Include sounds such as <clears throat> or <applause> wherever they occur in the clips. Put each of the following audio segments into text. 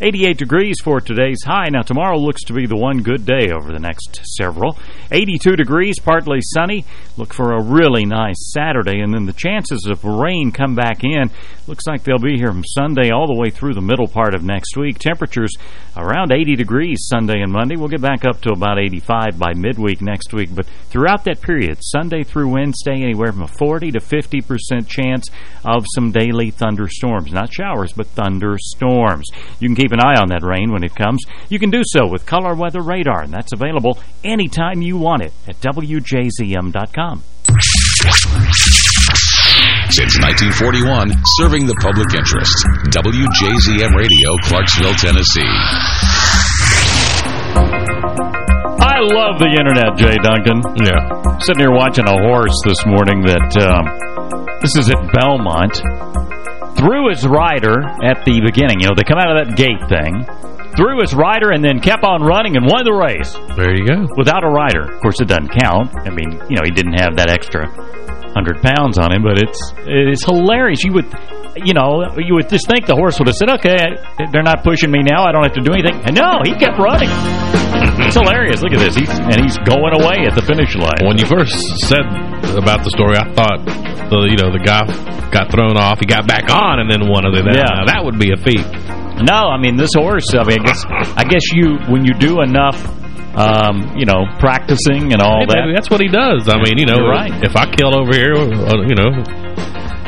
88 degrees for today's high. Now, tomorrow looks to be the one good day over the next several. 82 degrees, partly sunny. Look for a really nice Saturday, and then the chances of rain come back in. Looks like they'll be here from Sunday all the way through the middle part of next week. Temperatures around 80 degrees Sunday and Monday. We'll get back up to about 85 by midweek next week, but throughout that period, Sunday through Wednesday, anywhere from a 40 to 50% chance of some daily thunderstorms. Not showers, but thunderstorms. You can keep an eye on that rain when it comes. You can do so with Color Weather Radar, and that's available anytime you want it at WJZM.com. Since 1941, serving the public interest. WJZM Radio, Clarksville, Tennessee. I love the internet, Jay Duncan. Yeah. Sitting here watching a horse this morning that, um, this is at Belmont, threw his rider at the beginning. You know, they come out of that gate thing, threw his rider and then kept on running and won the race. There you go. Without a rider. Of course, it doesn't count. I mean, you know, he didn't have that extra 100 pounds on him, but it's it's hilarious. You would, you know, you would just think the horse would have said, okay, they're not pushing me now. I don't have to do anything. And no, he kept running. It's hilarious. Look at this. He's And he's going away at the finish line. When you first said about the story, I thought, the you know, the guy got thrown off. He got back on and then won Other That, Yeah. that would be a feat. No, I mean, this horse, I mean, I guess, I guess you, when you do enough, um, you know, practicing and all Hey, that. baby, that's what he does. I mean, you know, right. if I kill over here, uh, you know,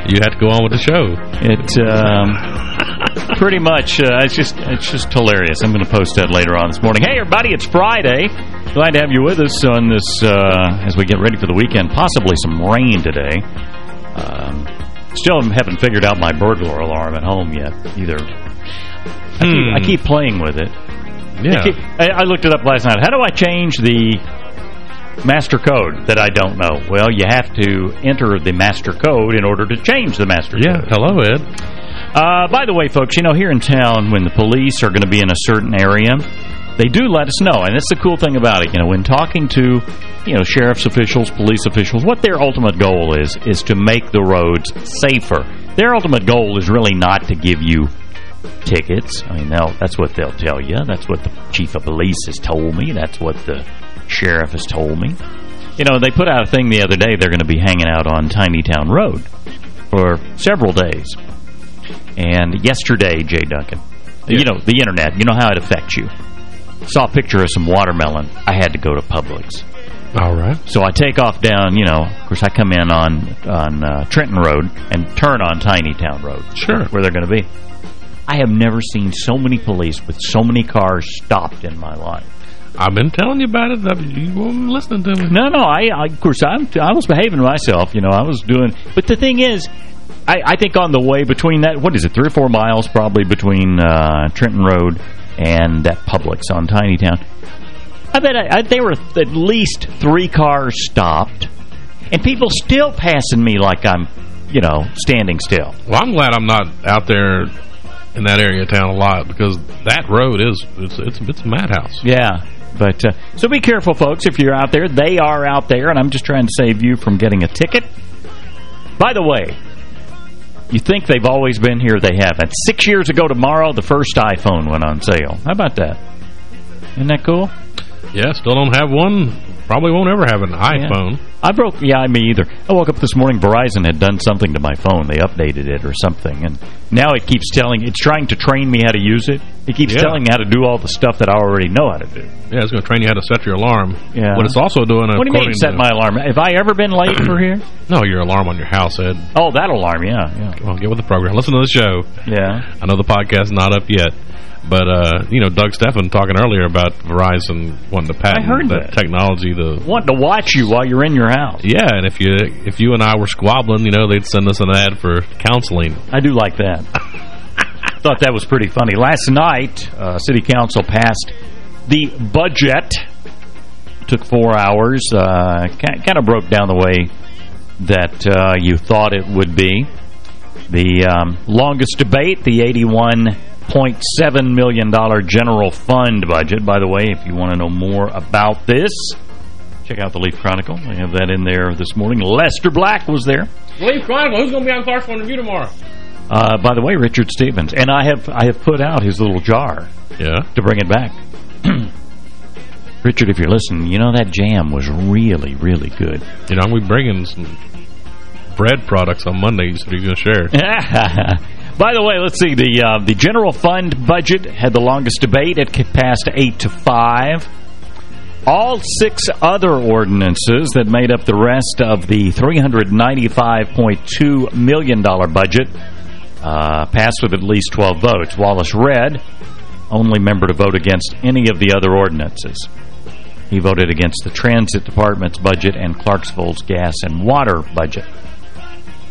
you have to go on with the show. It um, pretty much uh, it's just it's just hilarious. I'm going to post that later on this morning. Hey, everybody! It's Friday. Glad to have you with us on this uh, as we get ready for the weekend. Possibly some rain today. Um, still haven't figured out my burglar alarm at home yet either. I, keep, I Hmm. keep playing with it. Yeah. I, keep- I, I looked it up last night. How do I change the master code that I don't know? Well, you have to enter the master code in order to change the master Yeah. code. Hello, Ed. Uh, by the way, folks, you know, here in town, when the police are going to be in a certain area, they do let us know. And that's the cool thing about it. You know, when talking to, you know, sheriff's officials, police officials, what their ultimate goal is, is to make the roads safer. Their ultimate goal is really not to give you tickets. I mean, that's what they'll tell you. That's what the chief of police has told me. That's what the sheriff has told me. You know, they put out a thing the other day. They're going to be hanging out on Tiny Town Road for several days. And yesterday, Jay Duncan, you know, the internet, you know how it affects you. Saw a picture of some watermelon. I had to go to Publix. All right. So I take off down, you know, of course I come in on on uh, Trenton Road and turn on Tiny Town Road. Sure. Where they're going to be. I have never seen so many police with so many cars stopped in my life. I've been telling you about it. You weren't listening to me. No, no, I, I of course, I'm, I was behaving myself, you know, I was doing, but the thing is, I, I think on the way between that, what is it, three or four miles probably between uh, Trenton Road and that Publix on Tiny Town, I bet I, I, there were at least three cars stopped, and people still passing me like I'm, you know, standing still. Well, I'm glad I'm not out there in that area of town a lot because that road is it's it's, it's a madhouse. Yeah. But uh, so be careful, folks, if you're out there. They are out there, and I'm just trying to save you from getting a ticket. By the way, you think they've always been here. They haven't. Six years ago tomorrow, the first iPhone went on sale. How about that? Isn't that cool? Yeah, still don't have one. Probably won't ever have an iPhone. I broke, yeah, me either. I woke up this morning, Verizon had done something to my phone. They updated it or something. And now it keeps telling, it's trying to train me how to use it. It keeps Yeah. telling me how to do all the stuff that I already know how to do. Yeah, it's going to train you how to set your alarm. Yeah. What it's also doing, What do you mean, set my alarm? Have I ever been late for here? <clears throat> No, your alarm on your house, Ed. Oh, that alarm, yeah. yeah. On, get with the program. Listen to the show. Yeah. I know the podcast's not up yet. But, uh, you know, Doug Steffen talking earlier about Verizon wanting to patent heard that. technology. The Wanting to watch you while you're in your house. Yeah, and if you if you and I were squabbling, you know, they'd send us an ad for counseling. I do like that. <laughs> Thought that was pretty funny. Last night, uh, City Council passed the budget. Took four hours. Uh, kind of broke down the way that uh, you thought it would be. The um, longest debate, the $81.7 million general fund budget. By the way, if you want to know more about this, check out the Leaf Chronicle. I have that in there this morning. Lester Black was there. Leaf Chronicle, who's going to be on Clarksville Review tomorrow? Uh, by the way, Richard Stevens, and I have I have put out his little jar. Yeah. To bring it back. <clears throat> Richard, if you're listening, you know that jam was really, really good. You know, we bringing some bread products on Monday. You said he's going to share. <laughs> By the way, let's see. The uh, the general fund budget had the longest debate. It passed 8 to 5. All six other ordinances that made up the rest of the $395.2 million budget uh, passed with at least 12 votes. Wallace read, only member to vote against any of the other ordinances. He voted against the Transit Department's budget and Clarksville's gas and water budget.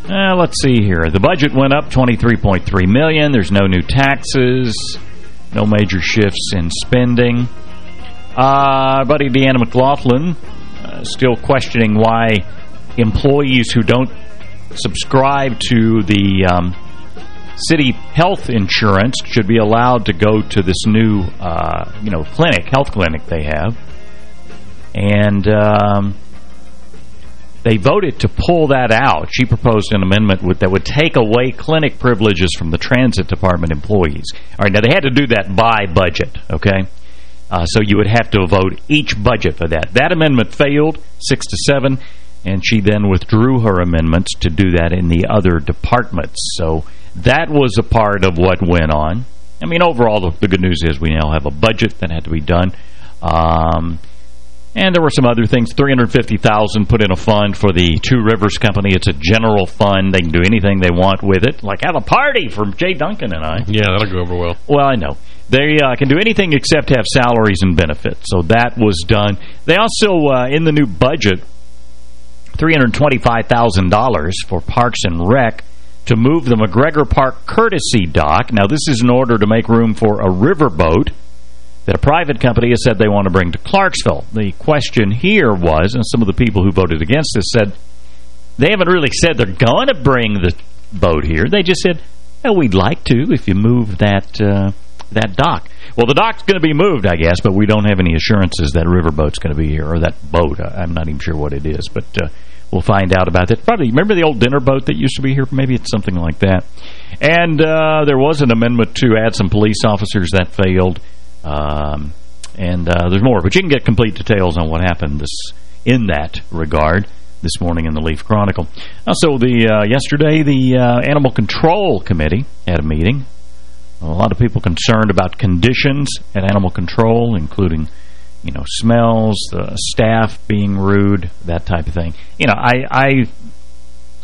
Uh, let's see here. The budget went up 23.3 million. There's no new taxes, no major shifts in spending. Uh, buddy Deanna McLaughlin uh, still questioning why employees who don't subscribe to the um, city health insurance should be allowed to go to this new, uh, you know, clinic, health clinic they have. And um, they voted to pull that out. She proposed an amendment with, that would take away clinic privileges from the transit department employees. All right, now they had to do that by budget, okay? Uh, so you would have to vote each budget for that. That amendment failed, 6 to seven, and she then withdrew her amendments to do that in the other departments. So that was a part of what went on. I mean, overall, the, the good news is we now have a budget that had to be done. Um, and there were some other things. 350,000 put in a fund for the Two Rivers Company. It's a general fund. They can do anything they want with it. Like have a party for Jay Duncan and I. Yeah, that'll go over well. Well, I know. They uh, can do anything except have salaries and benefits. So that was done. They also, uh, in the new budget, $325,000 for Parks and Rec to move the McGregor Park Courtesy Dock. Now, this is in order to make room for a riverboat that a private company has said they want to bring to Clarksville. The question here was, and some of the people who voted against this said, they haven't really said they're going to bring the boat here. They just said, well, we'd like to if you move that uh, that dock. Well, the dock's going to be moved, I guess, but we don't have any assurances that riverboat's going to be here, or that boat. I'm not even sure what it is, but uh, we'll find out about that. Probably, remember the old dinner boat that used to be here? Maybe it's something like that. And uh, there was an amendment to add some police officers. That failed. Um, and uh, there's more, but you can get complete details on what happened this in that regard this morning in the Leaf Chronicle. Also, the uh, yesterday, the uh, Animal Control Committee had a meeting. A lot of people concerned about conditions at Animal Control, including, you know, smells, the staff being rude, that type of thing. You know, I, I,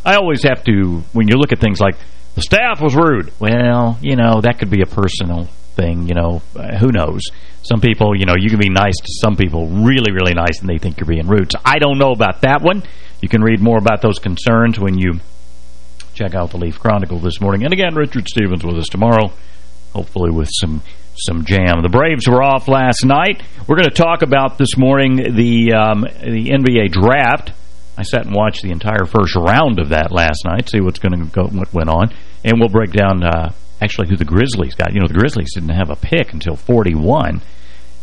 I always have to, when you look at things like, the staff was rude. Well, you know, that could be a personal thing, you know, uh, who knows. Some people, you know, you can be nice to some people, really, really nice, and they think you're being rude. So I don't know about that one. You can read more about those concerns when you check out the Leaf Chronicle this morning. And again, Richard Stevens with us tomorrow, hopefully with some some jam. The Braves were off last night. We're going to talk about this morning the um, the NBA draft. I sat and watched the entire first round of that last night, see what's going to go, what went on, and we'll break down uh, actually who the Grizzlies got. You know, the Grizzlies didn't have a pick until 41.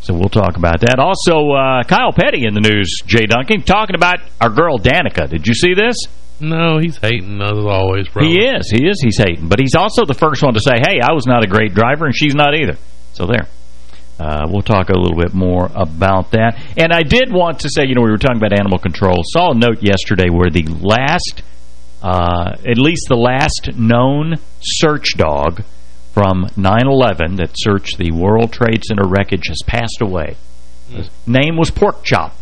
So we'll talk about that. Also, uh, Kyle Petty in the news, Jay Duncan, talking about our girl Danica. Did you see this? No, he's hating as always, bro. He is. He is. He's hating. But he's also the first one to say, hey, I was not a great driver, and she's not either. So there. Uh, we'll talk a little bit more about that. And I did want to say, you know, we were talking about animal control. Saw a note yesterday where the last, uh, at least the last known search dog from 9-11 that searched the World Trade Center wreckage has passed away. His name was Pork Chop.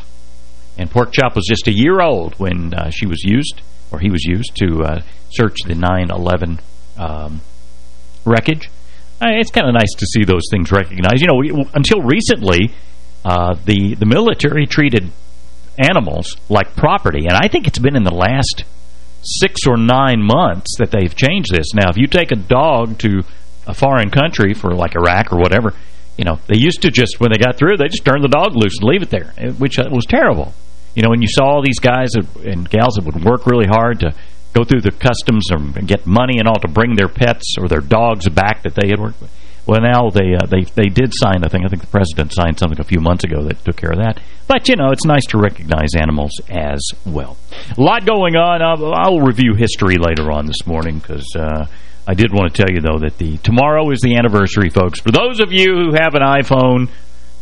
And Pork Chop was just a year old when uh, she was used, or he was used, to uh, search the 9-11 um, wreckage. Uh, it's kind of nice to see those things recognized. You know, until recently, uh, the, the military treated animals like property. And I think it's been in the last six or nine months that they've changed this. Now, if you take a dog to a foreign country for like Iraq or whatever, you know, they used to just, when they got through, they just turn the dog loose and leave it there, which uh, was terrible. You know, when you saw all these guys and gals that would work really hard to go through the customs and get money and all to bring their pets or their dogs back that they had worked with. Well, now they uh, they they did sign. I think I think the president signed something a few months ago that took care of that. But you know, it's nice to recognize animals as well. A lot going on. I'll, I'll review history later on this morning because uh, I did want to tell you, though, that the tomorrow is the anniversary, folks. For those of you who have an iPhone,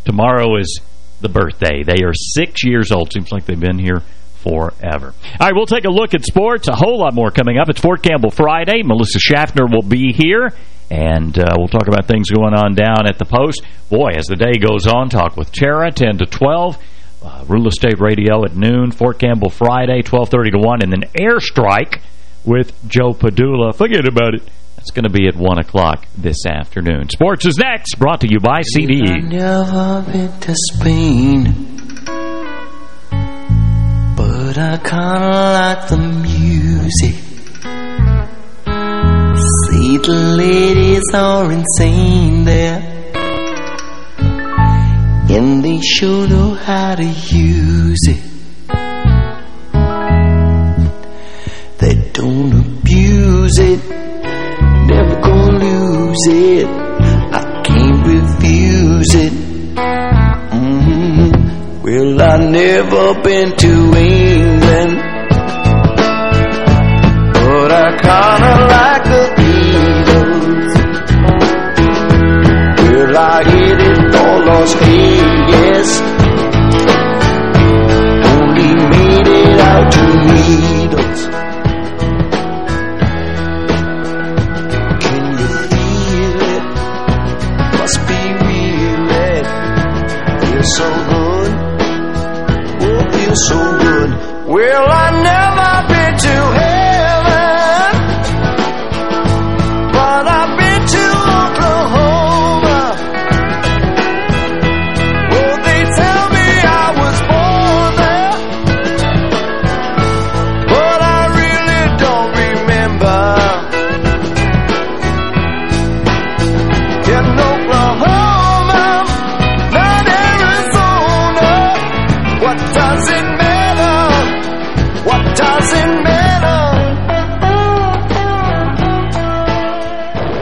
tomorrow is the birthday. They are six years old. Seems like they've been here forever. All right, we'll take a look at sports. A whole lot more coming up. It's Fort Campbell Friday. Melissa Schaffner will be here. And uh, we'll talk about things going on down at the Post. Boy, as the day goes on, talk with Tara, 10 to 12. Uh, Real Estate Radio at noon. Fort Campbell Friday, 12.30 to 1. And then Airstrike with Joe Padula. Forget about it. That's going to be at 1 o'clock this afternoon. Sports is next, brought to you by CDE. I've never been to Spain But I kinda like the music See the ladies are insane there. And they sure know how to use it. They don't abuse it. Never gonna lose it. I can't refuse it. Mm Well, I've never been to England for Las Only made it out to Needles. Can you feel it? Must be real it. Feels so good. Oh, feels so good. Well, I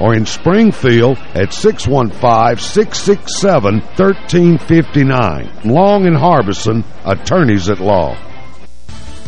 or in Springfield at 615-667-1359. Long and Harbison, attorneys at law.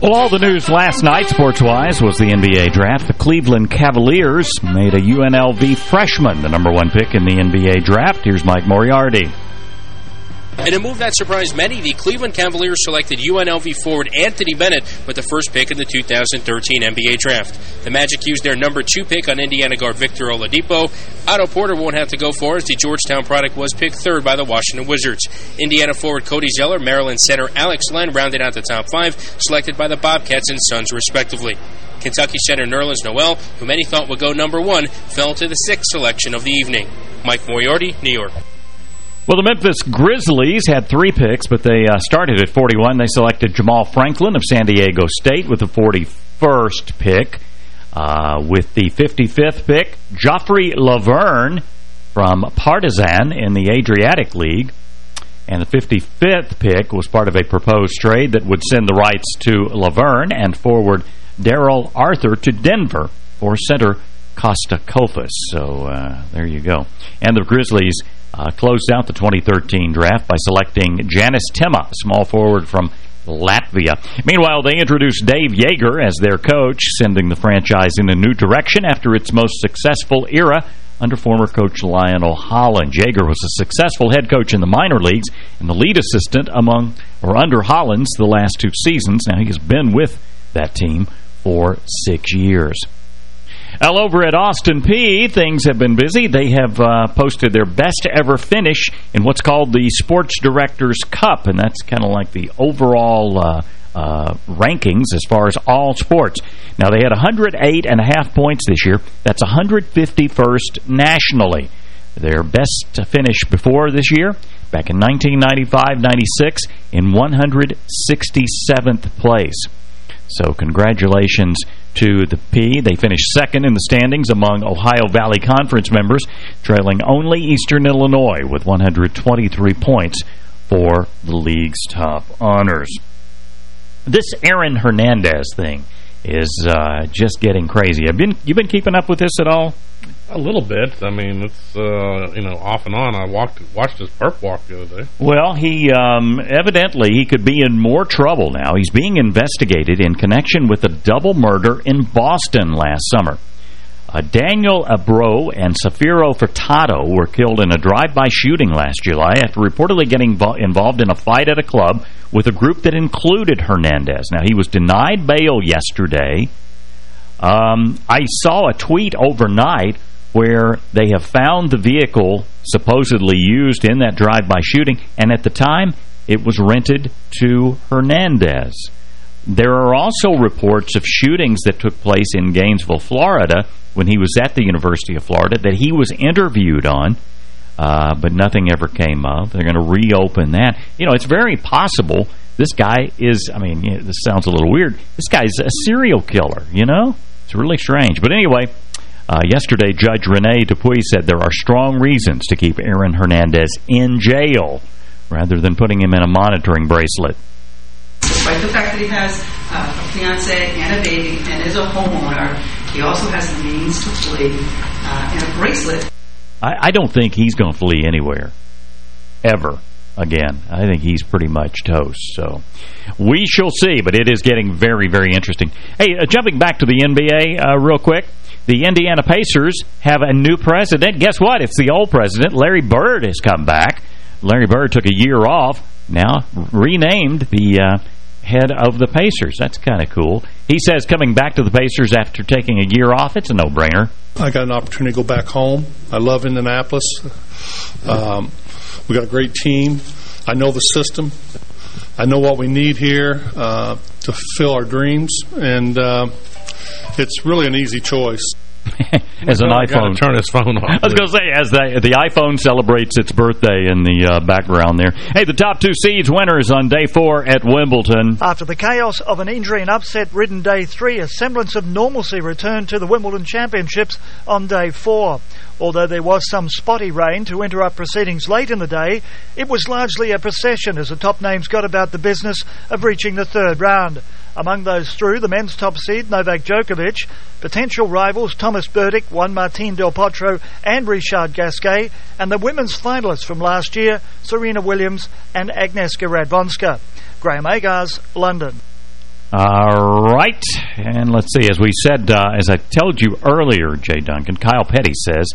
Well, all the news last night, sports-wise, was the NBA draft. The Cleveland Cavaliers made a UNLV freshman the number one pick in the NBA draft. Here's Mike Moriarty. In a move that surprised many, the Cleveland Cavaliers selected UNLV forward Anthony Bennett with the first pick in the 2013 NBA draft. The Magic used their number two pick on Indiana guard Victor Oladipo. Otto Porter won't have to go far as the Georgetown product was picked third by the Washington Wizards. Indiana forward Cody Zeller, Maryland center Alex Len rounded out the top five, selected by the Bobcats and Suns respectively. Kentucky center Nerlens Noel, who many thought would go number one, fell to the sixth selection of the evening. Mike Moriarty, New York. Well, the Memphis Grizzlies had three picks, but they uh, started at 41. They selected Jamal Franklin of San Diego State with the 41st pick. Uh, with the 55th pick, Joffrey Laverne from Partizan in the Adriatic League. And the 55th pick was part of a proposed trade that would send the rights to Laverne and forward Daryl Arthur to Denver for center Costa Kofas. So uh, there you go. And the Grizzlies uh, closed out the 2013 draft by selecting Janis Timma, small forward from Latvia. Meanwhile, they introduced Dave Joerger as their coach, sending the franchise in a new direction after its most successful era under former coach Lionel Holland. Jaeger was a successful head coach in the minor leagues and the lead assistant among or under Hollins the last two seasons. Now he has been with that team for six years. Well, over at Austin P, things have been busy. They have uh, posted their best ever finish in what's called the Sports Directors Cup, and that's kind of like the overall uh, uh, rankings as far as all sports. Now, they had 108 and a half points this year. That's 151st nationally. Their best finish before this year, back in 1995-96, in 167th place. So congratulations to the P. They finished second in the standings among Ohio Valley Conference members, trailing only Eastern Illinois with 123 points for the league's top honors. This Aaron Hernandez thing is uh, just getting crazy. Have been you been keeping up with this at all? A little bit. I mean, it's, uh, you know, off and on. I walked, watched his perp walk the other day. Well, he um, evidently he could be in more trouble now. He's being investigated in connection with a double murder in Boston last summer. Uh, Daniel Abro and Safiro Furtado were killed in a drive-by shooting last July after reportedly getting involved in a fight at a club with a group that included Hernandez. Now, he was denied bail yesterday. Um, I saw a tweet overnight where they have found the vehicle supposedly used in that drive-by shooting, and at the time, it was rented to Hernandez. There are also reports of shootings that took place in Gainesville, Florida, when he was at the University of Florida, that he was interviewed on, uh, but nothing ever came of. They're going to reopen that. You know, it's very possible this guy is, I mean, this sounds a little weird, this guy's a serial killer, you know? It's really strange. But anyway, uh, yesterday, Judge Rene Dupuy said there are strong reasons to keep Aaron Hernandez in jail rather than putting him in a monitoring bracelet. Despite the fact that he has uh, a fiance and a baby and is a homeowner, he also has the means to flee uh, and a bracelet. I, I don't think he's going to flee anywhere, ever again. I think he's pretty much toast. So we shall see, but it is getting very, very interesting. Hey, uh, jumping back to the NBA uh, real quick. The Indiana Pacers have a new president. Guess what? It's the old president. Larry Bird has come back. Larry Bird took a year off, now renamed the uh, head of the Pacers. That's kind of cool. He says coming back to the Pacers after taking a year off, it's a no-brainer. I got an opportunity to go back home. I love Indianapolis. Um, we got a great team. I know the system. I know what we need here uh, to fulfill our dreams, and uh, it's really an easy choice. <laughs> as an iPhone. turn his phone off. I was going to say, as the, the iPhone celebrates its birthday in the uh, background there. Hey, the top two seeds winners on day four at Wimbledon. After the chaos of an injury and upset-ridden day three, a semblance of normalcy returned to the Wimbledon Championships on day four. Although there was some spotty rain to interrupt proceedings late in the day, it was largely a procession as the top names got about the business of reaching the third round. Among those through, the men's top seed, Novak Djokovic, potential rivals Thomas Berdych, Juan Martín del Potro and Richard Gasquet, and the women's finalists from last year, Serena Williams and Agnieszka Radwanska. Graham Agars, London. All right, and let's see. As we said, uh, as I told you earlier, Jay Duncan, Kyle Petty says,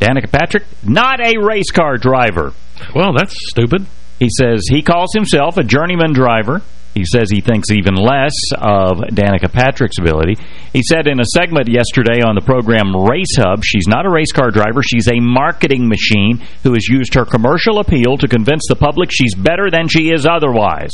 Danica Patrick, not a race car driver. Well, that's stupid. He says he calls himself a journeyman driver. He says he thinks even less of Danica Patrick's ability. He said in a segment yesterday on the program Race Hub, she's not a race car driver. She's a marketing machine who has used her commercial appeal to convince the public she's better than she is otherwise.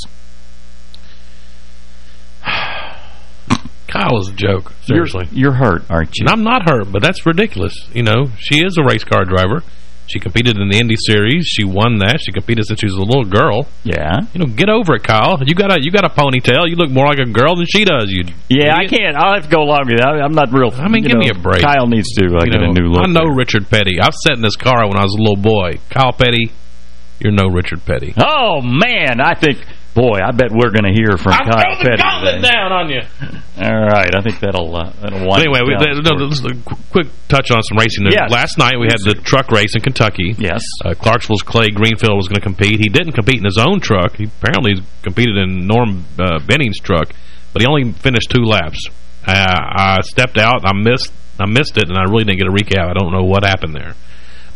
<sighs> Kyle is a joke, seriously. You're, you're hurt, aren't you? And I'm not hurt, but that's ridiculous. You know, she is a race car driver. She competed in the Indy Series. She won that. She competed since she was a little girl. Yeah. You know, get over it, Kyle. You got a you got a ponytail. You look more like a girl than she does. You. Yeah, I can't. I'll have to go along with that. I'm not real. I mean, give know, me a break. Kyle needs to uh, You get know, a new look. I know there. Richard Petty. I've sat in this car when I was a little boy. Kyle Petty, you're no Richard Petty. Oh man, I think. Boy, I bet we're going to hear from I'll Kyle throw the Petty gauntlet today. down on you. All right, I think that'll uh, that'll wind anyway, us we, down. no, no, just a quick touch on some racing news. Yes. Last night we had the truck race in Kentucky. Yes. Uh, Clarksville's Clay Greenfield was going to compete. He didn't compete in his own truck. He apparently competed in Norm uh, Benning's truck, but he only finished two laps. Uh, I stepped out. I missed. I missed it, and I really didn't get a recap. I don't know what happened there.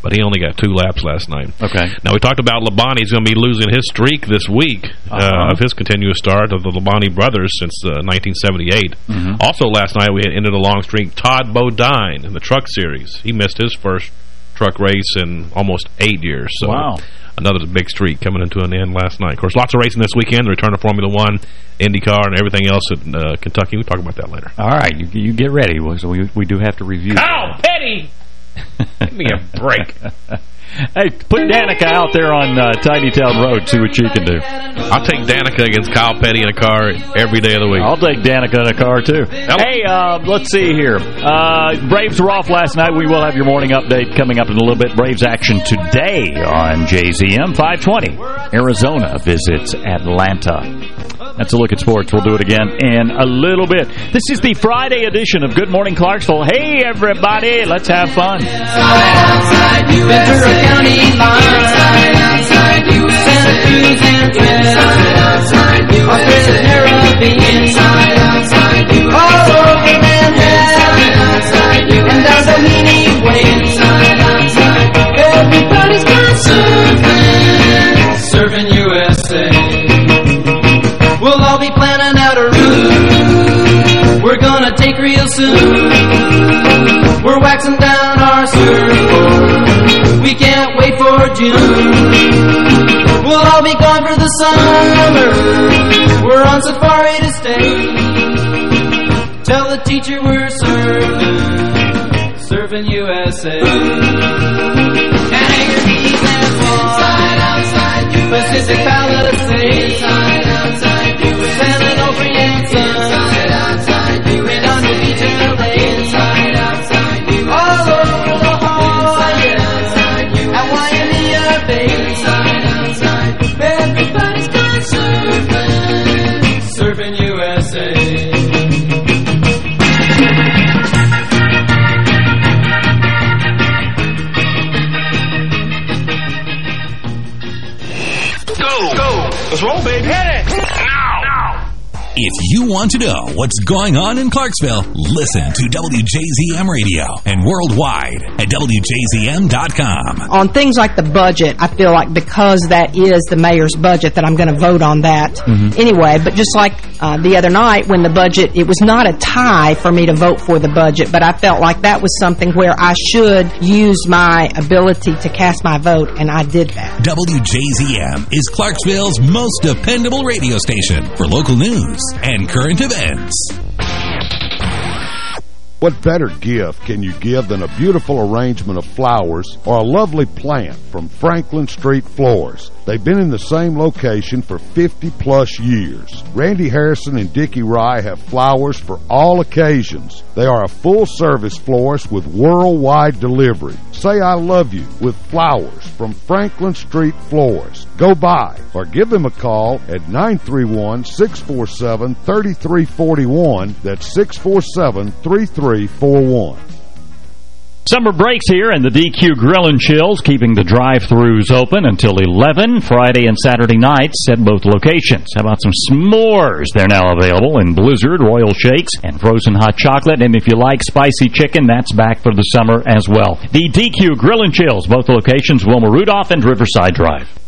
But he only got two laps last night. Okay. Now, we talked about Labonte's going to be losing his streak this week uh Uh-huh. of his continuous start of the Labonte brothers since uh, 1978. Mhm. Also, last night we had ended a long streak. Todd Bodine in the truck series. He missed his first truck race in almost eight years. So Wow. Another big streak coming into an end last night. Of course, lots of racing this weekend. The return of Formula One, IndyCar, and everything else in uh, Kentucky. We'll talk about that later. All right, you, you get ready. So we we do have to review. Kyle Petty! Give me a break. <laughs> Hey, put Danica out there on uh, Tiny Town Road. See what she can do. I'll take Danica against Kyle Petty in a car every day of the week. I'll take Danica in a car, too. Hey, uh, let's see here. Uh, Braves were off last night. We will have your morning update coming up in a little bit. Braves action today on JZM 520. Arizona visits Atlanta. That's a look at sports. We'll do it again in a little bit. This is the Friday edition of Good Morning Clarksville. Hey, everybody, let's have fun. County line. Santa Cruz and Caribbean. All over Manhattan. And Doheny Way. Everybody's surfing. Surfing USA. We'll all be planning out a route. We're gonna take real soon. Summer. We're on safari to stay. Tell the teacher we're serving, surfing USA. And Anchor Keys and Inside, outside, Pacific Palisades. Inside, If you want to know what's going on in Clarksville, listen to WJZM Radio worldwide at WJZM.com. on things like the budget, I feel like because that is the mayor's budget that I'm going to vote on that Mhm. anyway. But just like uh, the other night when the budget, it was not a tie for me to vote for the budget, but I felt like that was something where I should use my ability to cast my vote, and I did that. WJZM is Clarksville's most dependable radio station for local news and current events. What better gift can you give than a beautiful arrangement of flowers or a lovely plant from Franklin Street Flowers? They've been in the same location for 50-plus years. Randy Harrison and Dickie Rye have flowers for all occasions. They are a full-service florist with worldwide delivery. Say I love you with flowers from Franklin Street Flowers. Go by or give them a call at 931-647-3341. That's 647-3341. Summer breaks here, and the DQ Grill and Chills keeping the drive-throughs open until 11, Friday and Saturday nights at both locations. How about some s'mores? They're now available in Blizzard, Royal Shakes, and frozen hot chocolate. And if you like spicy chicken, that's back for the summer as well. The DQ Grill and Chills, both locations, Wilma Rudolph and Riverside Drive.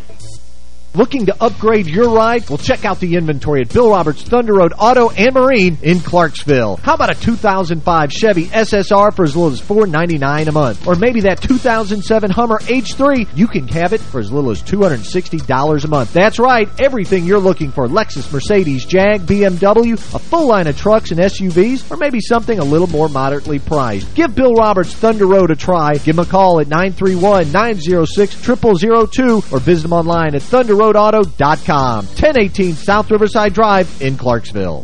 Looking to upgrade your ride? Well, check out the inventory at Bill Roberts Thunder Road Auto and Marine in Clarksville. How about a 2005 Chevy SSR for as little as 499 a month? Or maybe that 2007 Hummer H3, you can have it for as little as $260 a month. That's right, everything you're looking for. Lexus, Mercedes, Jag, BMW, a full line of trucks and SUVs, or maybe something a little more moderately priced. Give Bill Roberts Thunder Road a try. Give him a call at 931-906-0002 or visit him online at Thunder RoadAuto.com. 1018 South Riverside Drive in Clarksville.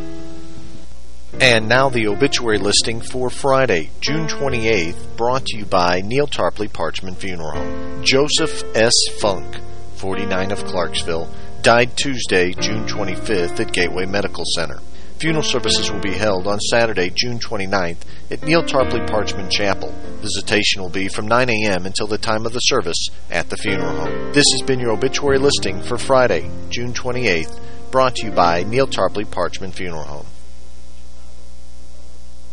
And now the obituary listing for Friday, June 28th, brought to you by Neil Tarpley Parchman Funeral Home. Joseph S. Funk, 49 of Clarksville, died Tuesday, June 25th at Gateway Medical Center. Funeral services will be held on Saturday, June 29th at Neil Tarpley Parchman Chapel. Visitation will be from 9 a.m. until the time of the service at the funeral home. This has been your obituary listing for Friday, June 28th, brought to you by Neil Tarpley Parchman Funeral Home.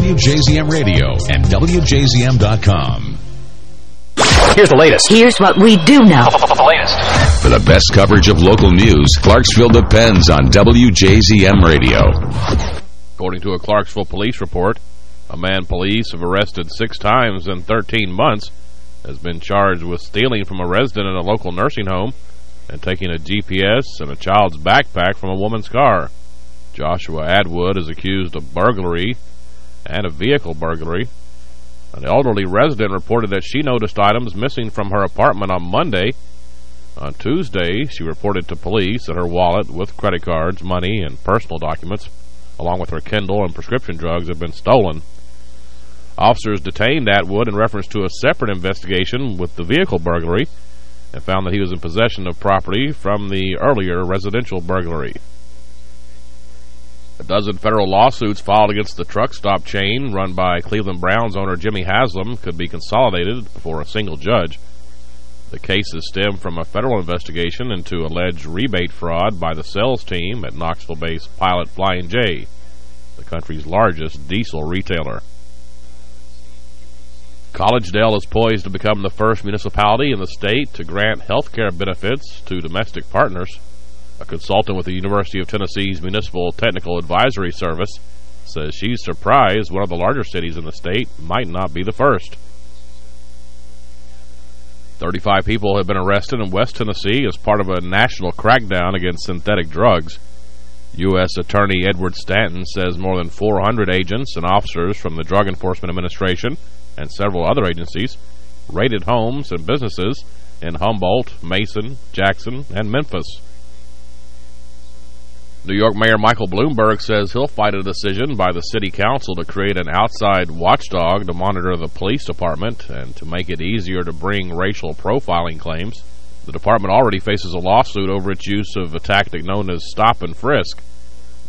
Radio and WJZM.com. Here's the latest. Here's what we do know. The latest. For the best coverage of local news, Clarksville depends on WJZM Radio. According to a Clarksville police report, a man police have arrested six times in 13 months has been charged with stealing from a resident in a local nursing home and taking a GPS and a child's backpack from a woman's car. Joshua Atwood is accused of burglary and a vehicle burglary. An elderly resident reported that she noticed items missing from her apartment on Monday. On Tuesday, she reported to police that her wallet with credit cards, money, and personal documents, along with her Kindle and prescription drugs, had been stolen. Officers detained Atwood in reference to a separate investigation with the vehicle burglary and found that he was in possession of property from the earlier residential burglary. A dozen federal lawsuits filed against the truck stop chain run by Cleveland Browns owner Jimmy Haslam could be consolidated before a single judge. The cases stem from a federal investigation into alleged rebate fraud by the sales team at Knoxville-based Pilot Flying J, the country's largest diesel retailer. Collegedale is poised to become the first municipality in the state to grant health care benefits to domestic partners. A consultant with the University of Tennessee's Municipal Technical Advisory Service says she's surprised one of the larger cities in the state might not be the first. 35 people have been arrested in West Tennessee as part of a national crackdown against synthetic drugs. U.S. Attorney Edward Stanton says more than 400 agents and officers from the Drug Enforcement Administration and several other agencies raided homes and businesses in Humboldt, Mason, Jackson, and Memphis. New York Mayor Michael Bloomberg says he'll fight a decision by the city council to create an outside watchdog to monitor the police department and to make it easier to bring racial profiling claims. The department already faces a lawsuit over its use of a tactic known as stop and frisk.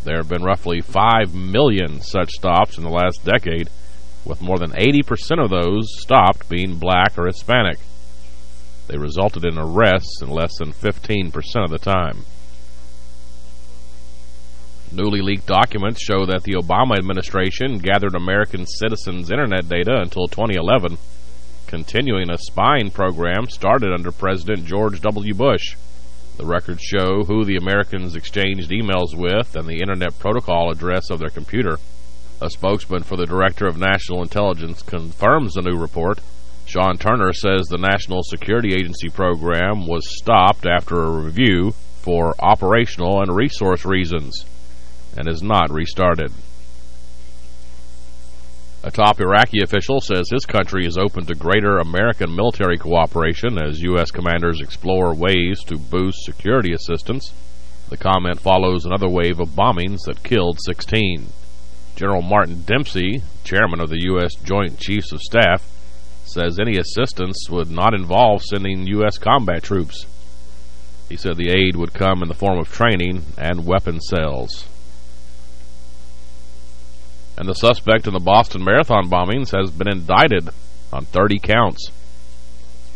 There have been roughly 5 million such stops in the last decade, with more than 80% of those stopped being black or Hispanic. They resulted in arrests in less than 15% of the time. Newly leaked documents show that the Obama administration gathered American citizens' internet data until 2011, continuing a spying program started under President George W. Bush. The records show who the Americans exchanged emails with and the internet protocol address of their computer. A spokesman for the Director of National Intelligence confirms the new report, Sean Turner says the National Security Agency program was stopped after a review for operational and resource reasons and is not restarted. A top Iraqi official says his country is open to greater American military cooperation as U.S. commanders explore ways to boost security assistance. The comment follows another wave of bombings that killed 16. General Martin Dempsey, chairman of the U.S. Joint Chiefs of Staff, says any assistance would not involve sending U.S. combat troops. He said the aid would come in the form of training and weapon sales. And the suspect in the Boston Marathon bombings has been indicted on 30 counts.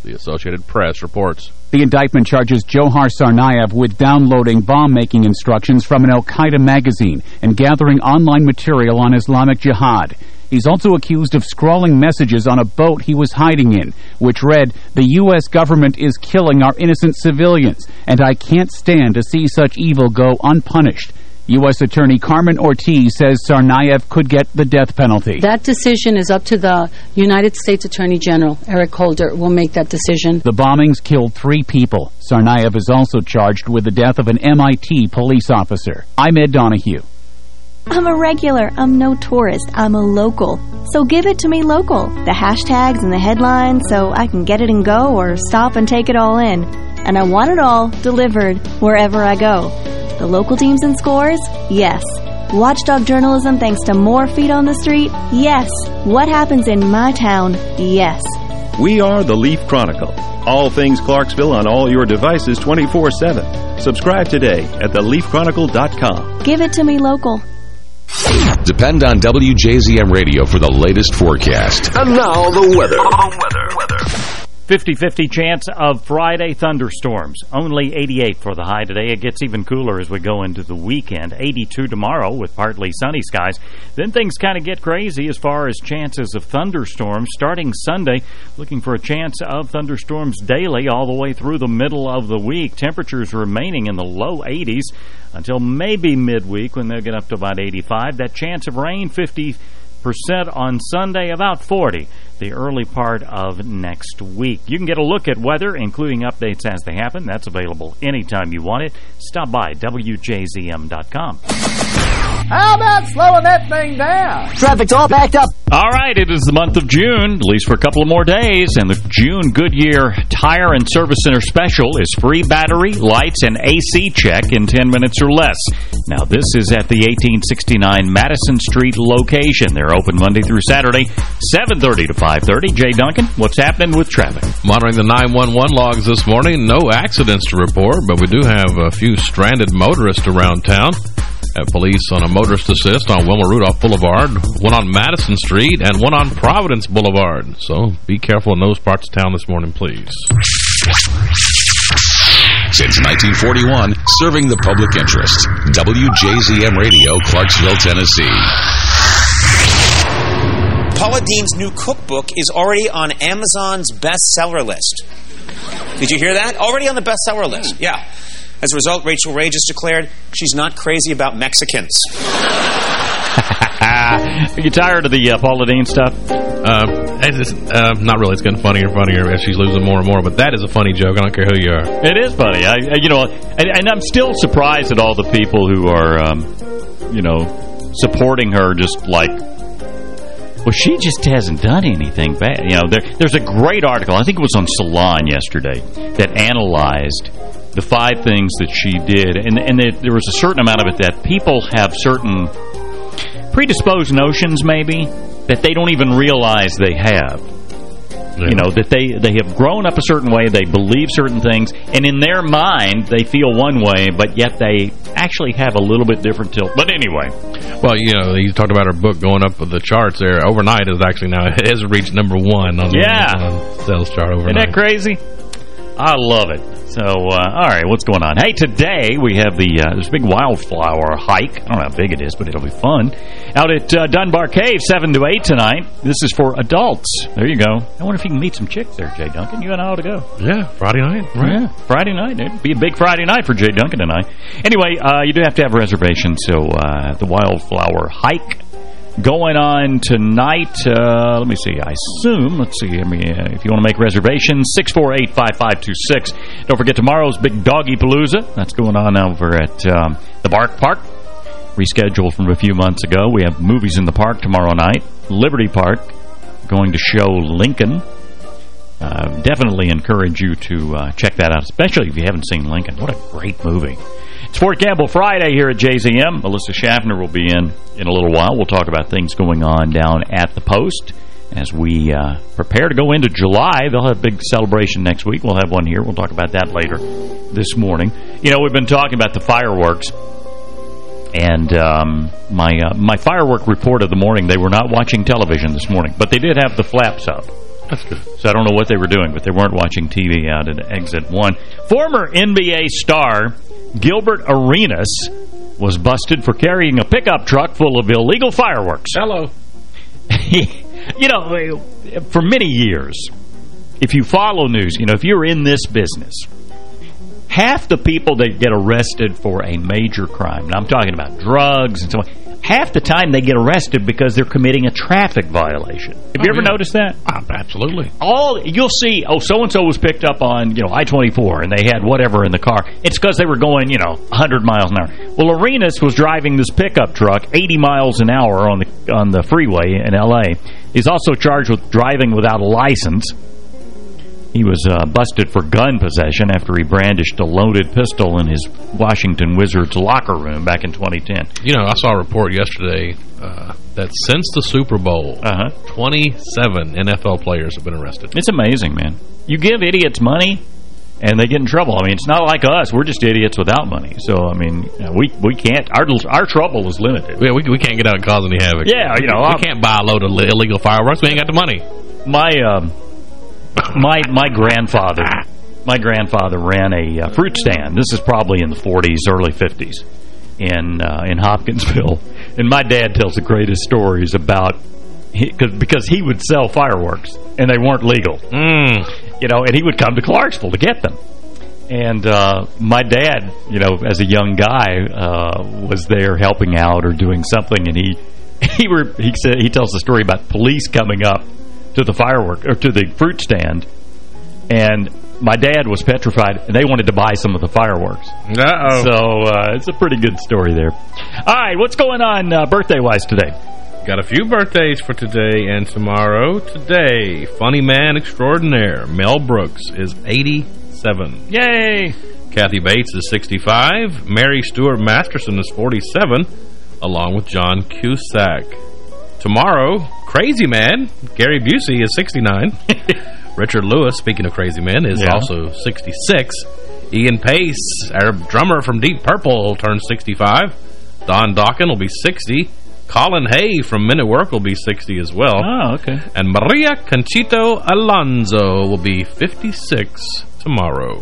The Associated Press reports. The indictment charges Dzhokhar Tsarnaev with downloading bomb-making instructions from an al-Qaeda magazine and gathering online material on Islamic Jihad. He's also accused of scrawling messages on a boat he was hiding in, which read, The U.S. government is killing our innocent civilians, and I can't stand to see such evil go unpunished. U.S. Attorney Carmen Ortiz says Tsarnaev could get the death penalty. That decision is up to the United States Attorney General. Eric Holder will make that decision. The bombings killed three people. Tsarnaev is also charged with the death of an MIT police officer. I'm Ed Donahue. I'm a regular. I'm no tourist. I'm a local. So give it to me local. The hashtags and the headlines so I can get it and go or stop and take it all in. And I want it all delivered wherever I go. The local teams and scores? Yes. Watchdog journalism thanks to more feet on the street? Yes. What happens in my town? Yes. We are the Leaf Chronicle. All things Clarksville on all your devices 24-7. Subscribe today at theleafchronicle.com. Give it to me local. Depend on WJZM Radio for the latest forecast. And now the weather. weather. Weather. 50-50 chance of Friday thunderstorms. Only 88 for the high today. It gets even cooler as we go into the weekend. 82 tomorrow with partly sunny skies. Then things kind of get crazy as far as chances of thunderstorms. Starting Sunday, looking for a chance of thunderstorms daily all the way through the middle of the week. Temperatures remaining in the low 80s until maybe midweek when they'll get up to about 85. That chance of rain, 50% on Sunday, about 40 the early part of next week. You can get a look at weather, including updates as they happen. That's available anytime you want it. Stop by WJZM.com. How about slowing that thing down? Traffic's all backed up. All right, it is the month of June, at least for a couple of more days, and the June Goodyear Tire and Service Center special is free battery, lights, and AC check in 10 minutes or less. Now, this is at the 1869 Madison Street location. They're open Monday through Saturday, 7.30 to 5.30. Jay Duncan, what's happening with traffic? Monitoring the 911 logs this morning, no accidents to report, but we do have a few stranded motorists around town. Have police on a motorist assist on Wilma Rudolph Boulevard, one on Madison Street, and one on Providence Boulevard. So be careful in those parts of town this morning, please. Since 1941, serving the public interest. WJZM Radio, Clarksville, Tennessee. Paula Deen's new cookbook is already on Amazon's bestseller list. Did you hear that? Already on the bestseller list. Yeah. As a result, Rachel Ray just declared she's not crazy about Mexicans. <laughs> Are you tired of the uh, Paula Deen stuff? Uh, it's, uh, not really. It's getting funnier and funnier as she's losing more and more. But that is a funny joke. I don't care who you are. It is funny. I, you know, and, and, I'm still surprised at all the people who are, um, you know, supporting her. Just like, well, she just hasn't done anything bad. You know, there, there's a great article. I think it was on Salon yesterday that analyzed the five things that she did, and and there was a certain amount of it that people have certain predisposed notions, maybe that they don't even realize they have. Yeah. You know, that they, they have grown up a certain way, they believe certain things, and in their mind, they feel one way, but yet they actually have a little bit different tilt. But anyway. Well, you know, you talked about her book going up the charts there. Overnight is actually now, <laughs> it has reached number one on yeah. the on sales chart overnight. Isn't that crazy? I love it. So, uh, all right, what's going on? Hey, today we have the uh, this big wildflower hike. I don't know how big it is, but it'll be fun. Out at uh, Dunbar Cave, 7 to 8 tonight. This is for adults. There you go. I wonder if you can meet some chicks there, Jay Duncan. You and I ought to go. Yeah, Friday night. Right. Yeah, Friday night. It'd be a big Friday night for Jay Duncan and I. Anyway, uh, you do have to have a reservation, so uh, the wildflower hike going on tonight. Uh, let me see. I assume, let's see, I mean, uh, if you want to make reservations, 648-5526. Don't forget tomorrow's Big Doggy Palooza. That's going on over at um, the Bark Park. Rescheduled from a few months ago. We have movies in the park tomorrow night. Liberty Park going to show Lincoln. Uh, definitely encourage you to uh, check that out, especially if you haven't seen Lincoln. What a great movie. It's Fort Campbell Friday here at JZM. Melissa Schaffner will be in in a little while. We'll talk about things going on down at the Post. As we uh, prepare to go into July, they'll have a big celebration next week. We'll have one here. We'll talk about that later this morning. You know, we've been talking about the fireworks. And um, my uh, my firework report of the morning, they were not watching television this morning, but they did have the flaps up. That's good. So I don't know what they were doing, but they weren't watching TV out at Exit 1. Former NBA star Gilbert Arenas was busted for carrying a pickup truck full of illegal fireworks. Hello. <laughs> you know, for many years, if you follow news, you know, if you're in this business, half the people that get arrested for a major crime, and I'm talking about drugs and so on, half the time they get arrested because they're committing a traffic violation. Have you Oh, ever yeah. noticed that? Ah, absolutely. All You'll see, oh, so-and-so was picked up on, you know, I-24, and they had whatever in the car. It's because they were going, you know, 100 miles an hour. Well, Arenas was driving this pickup truck 80 miles an hour on the on the freeway in L.A. He's also charged with driving without a license. He was uh, busted for gun possession after he brandished a loaded pistol in his Washington Wizards locker room back in 2010. You know, I saw a report yesterday uh, that since the Super Bowl, Uh-huh. 27 NFL players have been arrested. It's amazing, man. You give idiots money, and they get in trouble. I mean, it's not like us. We're just idiots without money. So, I mean, we we can't. Our our trouble is limited. Yeah, we, we can't get out and cause any havoc. Yeah, you know, we I'm- can't buy a load of illegal fireworks. We ain't got the money. My um, my my grandfather, my grandfather ran a uh, fruit stand. This is probably in the 40s, early 50s, in uh, in Hopkinsville. And my dad tells the greatest stories about he, cause, because he would sell fireworks and they weren't legal. Mm. You know, and he would come to Clarksville to get them. And uh, my dad, you know, as a young guy, uh, was there helping out or doing something, and he <laughs> he were he said he tells the story about police coming up to the firework or to the fruit stand, and my dad was petrified, and they wanted to buy some of the fireworks. Uh-oh. So uh, it's a pretty good story there. All right, what's going on uh, birthday-wise today? Got a few birthdays for today and tomorrow. Today, funny man extraordinaire Mel Brooks is 87. Yay! Kathy Bates is 65. Mary Stuart Masterson is 47, along with John Cusack. Tomorrow, Crazy Man, Gary Busey is 69. <laughs> Richard Lewis, speaking of Crazy Men, is Yeah. also 66. Ian Paice, our drummer from Deep Purple, will turn 65. Don Dokken will be 60. Colin Hay from Men at Work will be 60 as well. Oh, okay. And Maria Conchita Alonso will be 56 tomorrow.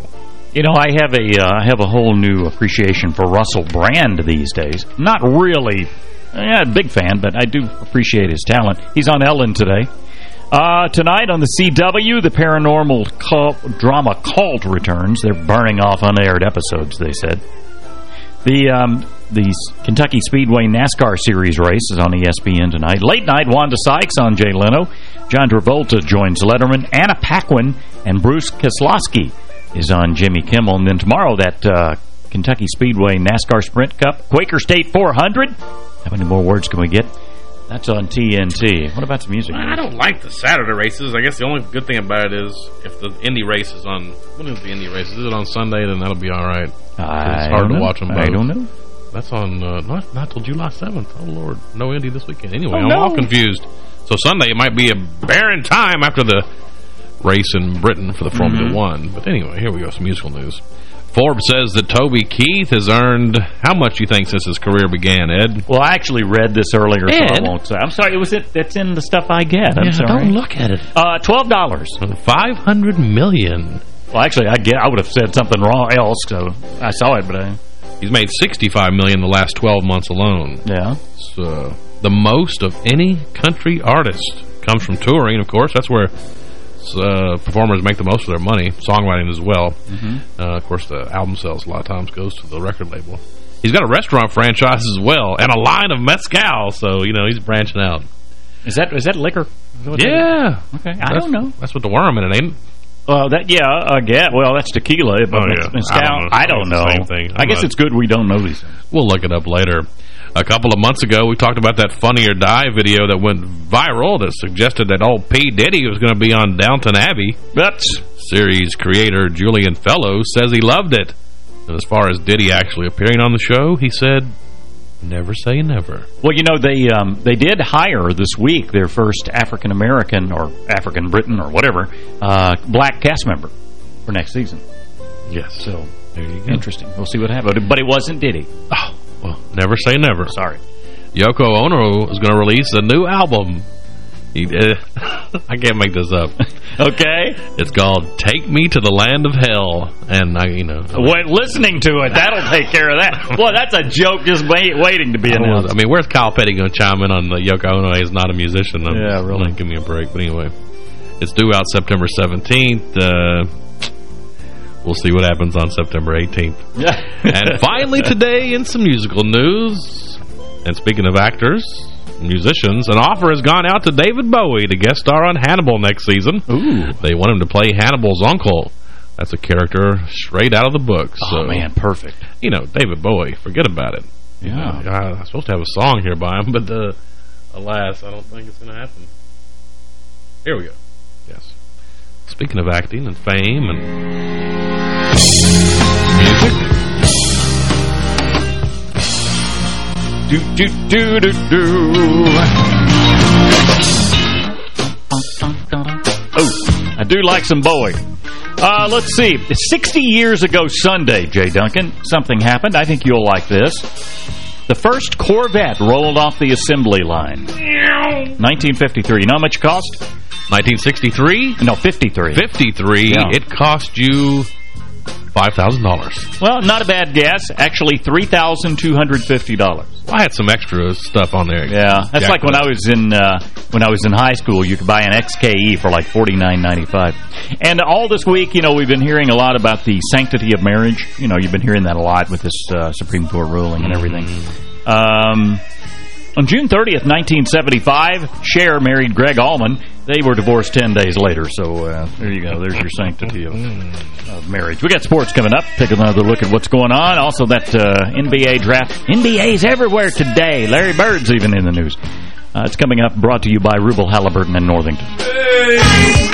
You know, I have a uh, I have a whole new appreciation for Russell Brand these days. Not really yeah, big fan, but I do appreciate his talent. He's on Ellen today. Uh, tonight on the CW, the paranormal cult, drama Cult returns. They're burning off unaired episodes, they said. The um, the Kentucky Speedway NASCAR Series race is on ESPN tonight. Late night, Wanda Sykes on Jay Leno. John Travolta joins Letterman. Anna Paquin and Bruce Keselowski is on Jimmy Kimmel. And then tomorrow, that uh, Kentucky Speedway NASCAR Sprint Cup, Quaker State 400. How many more words can we get? That's on TNT. What about some music? I don't like the Saturday races. I guess the only good thing about it is if the Indy race is on... When is the Indy race? Is it on Sunday? Then that'll be all right. I it's hard to know. watch them both. I don't know. That's on... Uh, not, not till July 7th. Oh, Lord. No Indy this weekend. Anyway, Oh, I'm no. all confused. So Sunday it might be a barren time after the race in Britain for the Formula Mhm. One. But anyway, here we go. Some musical news. Forbes says that Toby Keith has earned how much you think since his career began, Ed? Well, I actually read this earlier, so I won't say. I'm sorry. It was it. That's in the stuff I get. I'm Yeah, sorry. don't look at it. Uh, twelve dollars. Five hundred million. Well, actually, I get. I would have said something wrong else, so I saw it, but I. He's made 65 million the last twelve months alone. Yeah. Uh, the most of any country artist. Comes from touring, of course. That's where uh, performers make the most of their money. Songwriting as well. Mhm. Uh, of course, the album sales a lot of times goes to the record label. He's got a restaurant franchise as well and a line of mezcal. So, you know, he's branching out. Is that is that liquor? Is that Yeah. that? Okay. I don't know. That's what the worm in it, ain't? Well, that yeah, I get. Well, that's tequila. But Oh, yeah. mezcal, I don't know. I don't know. same thing. I guess it's good we don't know these things. We'll look it up later. A couple of months ago, we talked about that Funny or Die video that went viral that suggested that old P. Diddy was going to be on Downton Abbey. That's series creator Julian Fellowes says he loved it. And as far as Diddy actually appearing on the show, he said, never say never. Well, you know, they um, they did hire this week their first African-American or African-Britain or whatever uh, black cast member for next season. Yes. So, there you go. Interesting. We'll see what happens. But it wasn't Diddy. Oh, well, never say never. Sorry. Yoko Ono is going to release a new album. He, uh, <laughs> I can't make this up. <laughs> okay. It's called Take Me to the Land of Hell. And, I, you know... Wait, listening to it, that'll take care of that. Well, that's a joke just wait, waiting to be I, announced. I mean, where's Kyle Petty going to chime in on the Yoko Ono? He's not a musician. I'm, Yeah, really. Give me a break. But anyway, it's due out September 17th. Uh, we'll see what happens on September 18th. And <laughs> finally today, in some musical news, and speaking of actors, musicians, an offer has gone out to David Bowie to guest star on Hannibal next season. Ooh. They want him to play Hannibal's uncle. That's a character straight out of the book. Oh, So, man, perfect. You know, David Bowie, forget about it. Yeah. Uh, I'm supposed to have a song here by him, but uh, alas, I don't think it's going to happen. Here we go. Speaking of acting and fame and music, Do, do, do, do, do. Oh, I do like some Bowie. Uh, let's see. 60 years ago Sunday, Jay Duncan, something happened. I think you'll like this. The first Corvette rolled off the assembly line. 1953. You know how much it cost? 1963? No, 53. 53. Yeah. It cost you $5,000. Well, not a bad guess. Actually, $3,250. I had some extra stuff on there. Yeah, that's like when I was in uh, when I was in high school. You could buy an XKE for like forty nine ninety five. And all this week, you know, we've been hearing a lot about the sanctity of marriage. You know, you've been hearing that a lot with this uh, Supreme Court ruling and everything. Um, on June 30th, 1975, Cher married Gregg Allman. They were divorced 10 days later, so uh, there you go. There's your sanctity of, of marriage. We got sports coming up. Take another look at what's going on. Also, that uh, NBA draft. NBA's everywhere today. Larry Bird's even in the news. Uh, it's coming up, brought to you by Rubel Halliburton and Northington. Hey,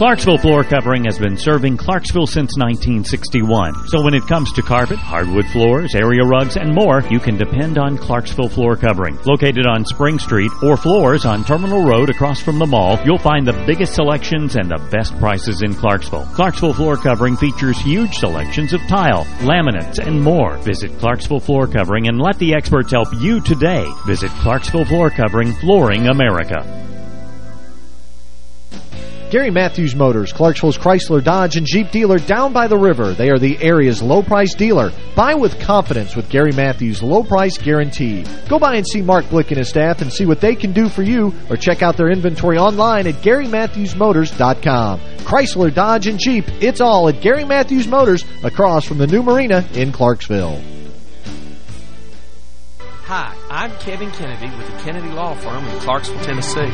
Clarksville Floor Covering has been serving Clarksville since 1961. So when it comes to carpet, hardwood floors, area rugs, and more, you can depend on Clarksville Floor Covering. Located on Spring Street or floors on Terminal Road across from the mall, you'll find the biggest selections and the best prices in Clarksville. Clarksville Floor Covering features huge selections of tile, laminates, and more. Visit Clarksville Floor Covering and let the experts help you today. Visit Clarksville Floor Covering, Flooring America. Gary Matthews Motors, Clarksville's Chrysler, Dodge, and Jeep dealer down by the river. They are the area's low-price dealer. Buy with confidence with Gary Matthews' low-price guarantee. Go by and see Mark Blick and his staff and see what they can do for you or check out their inventory online at GaryMatthewsMotors.com. Chrysler, Dodge, and Jeep, it's all at Gary Matthews Motors across from the new marina in Clarksville. Hi, I'm Kevin Kennedy with the Kennedy Law Firm in Clarksville, Tennessee.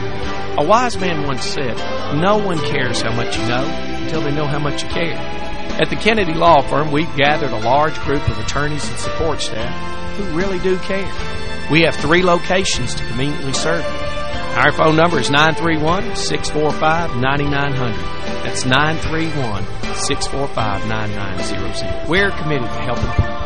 A wise man once said, No one cares how much you know until they know how much you care. At the Kennedy Law Firm, we've gathered a large group of attorneys and support staff who really do care. We have three locations to conveniently serve you. Our phone number is 931-645-9900. That's 931-645-9900. We're committed to helping people.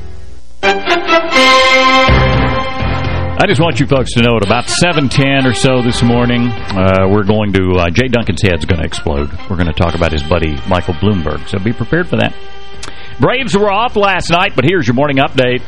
I just want you folks to know at about 7.10 or so this morning, uh, we're going to, uh, Jay Duncan's head's going to explode. We're going to talk about his buddy Michael Bloomberg, so be prepared for that. Braves were off last night, but here's your morning update.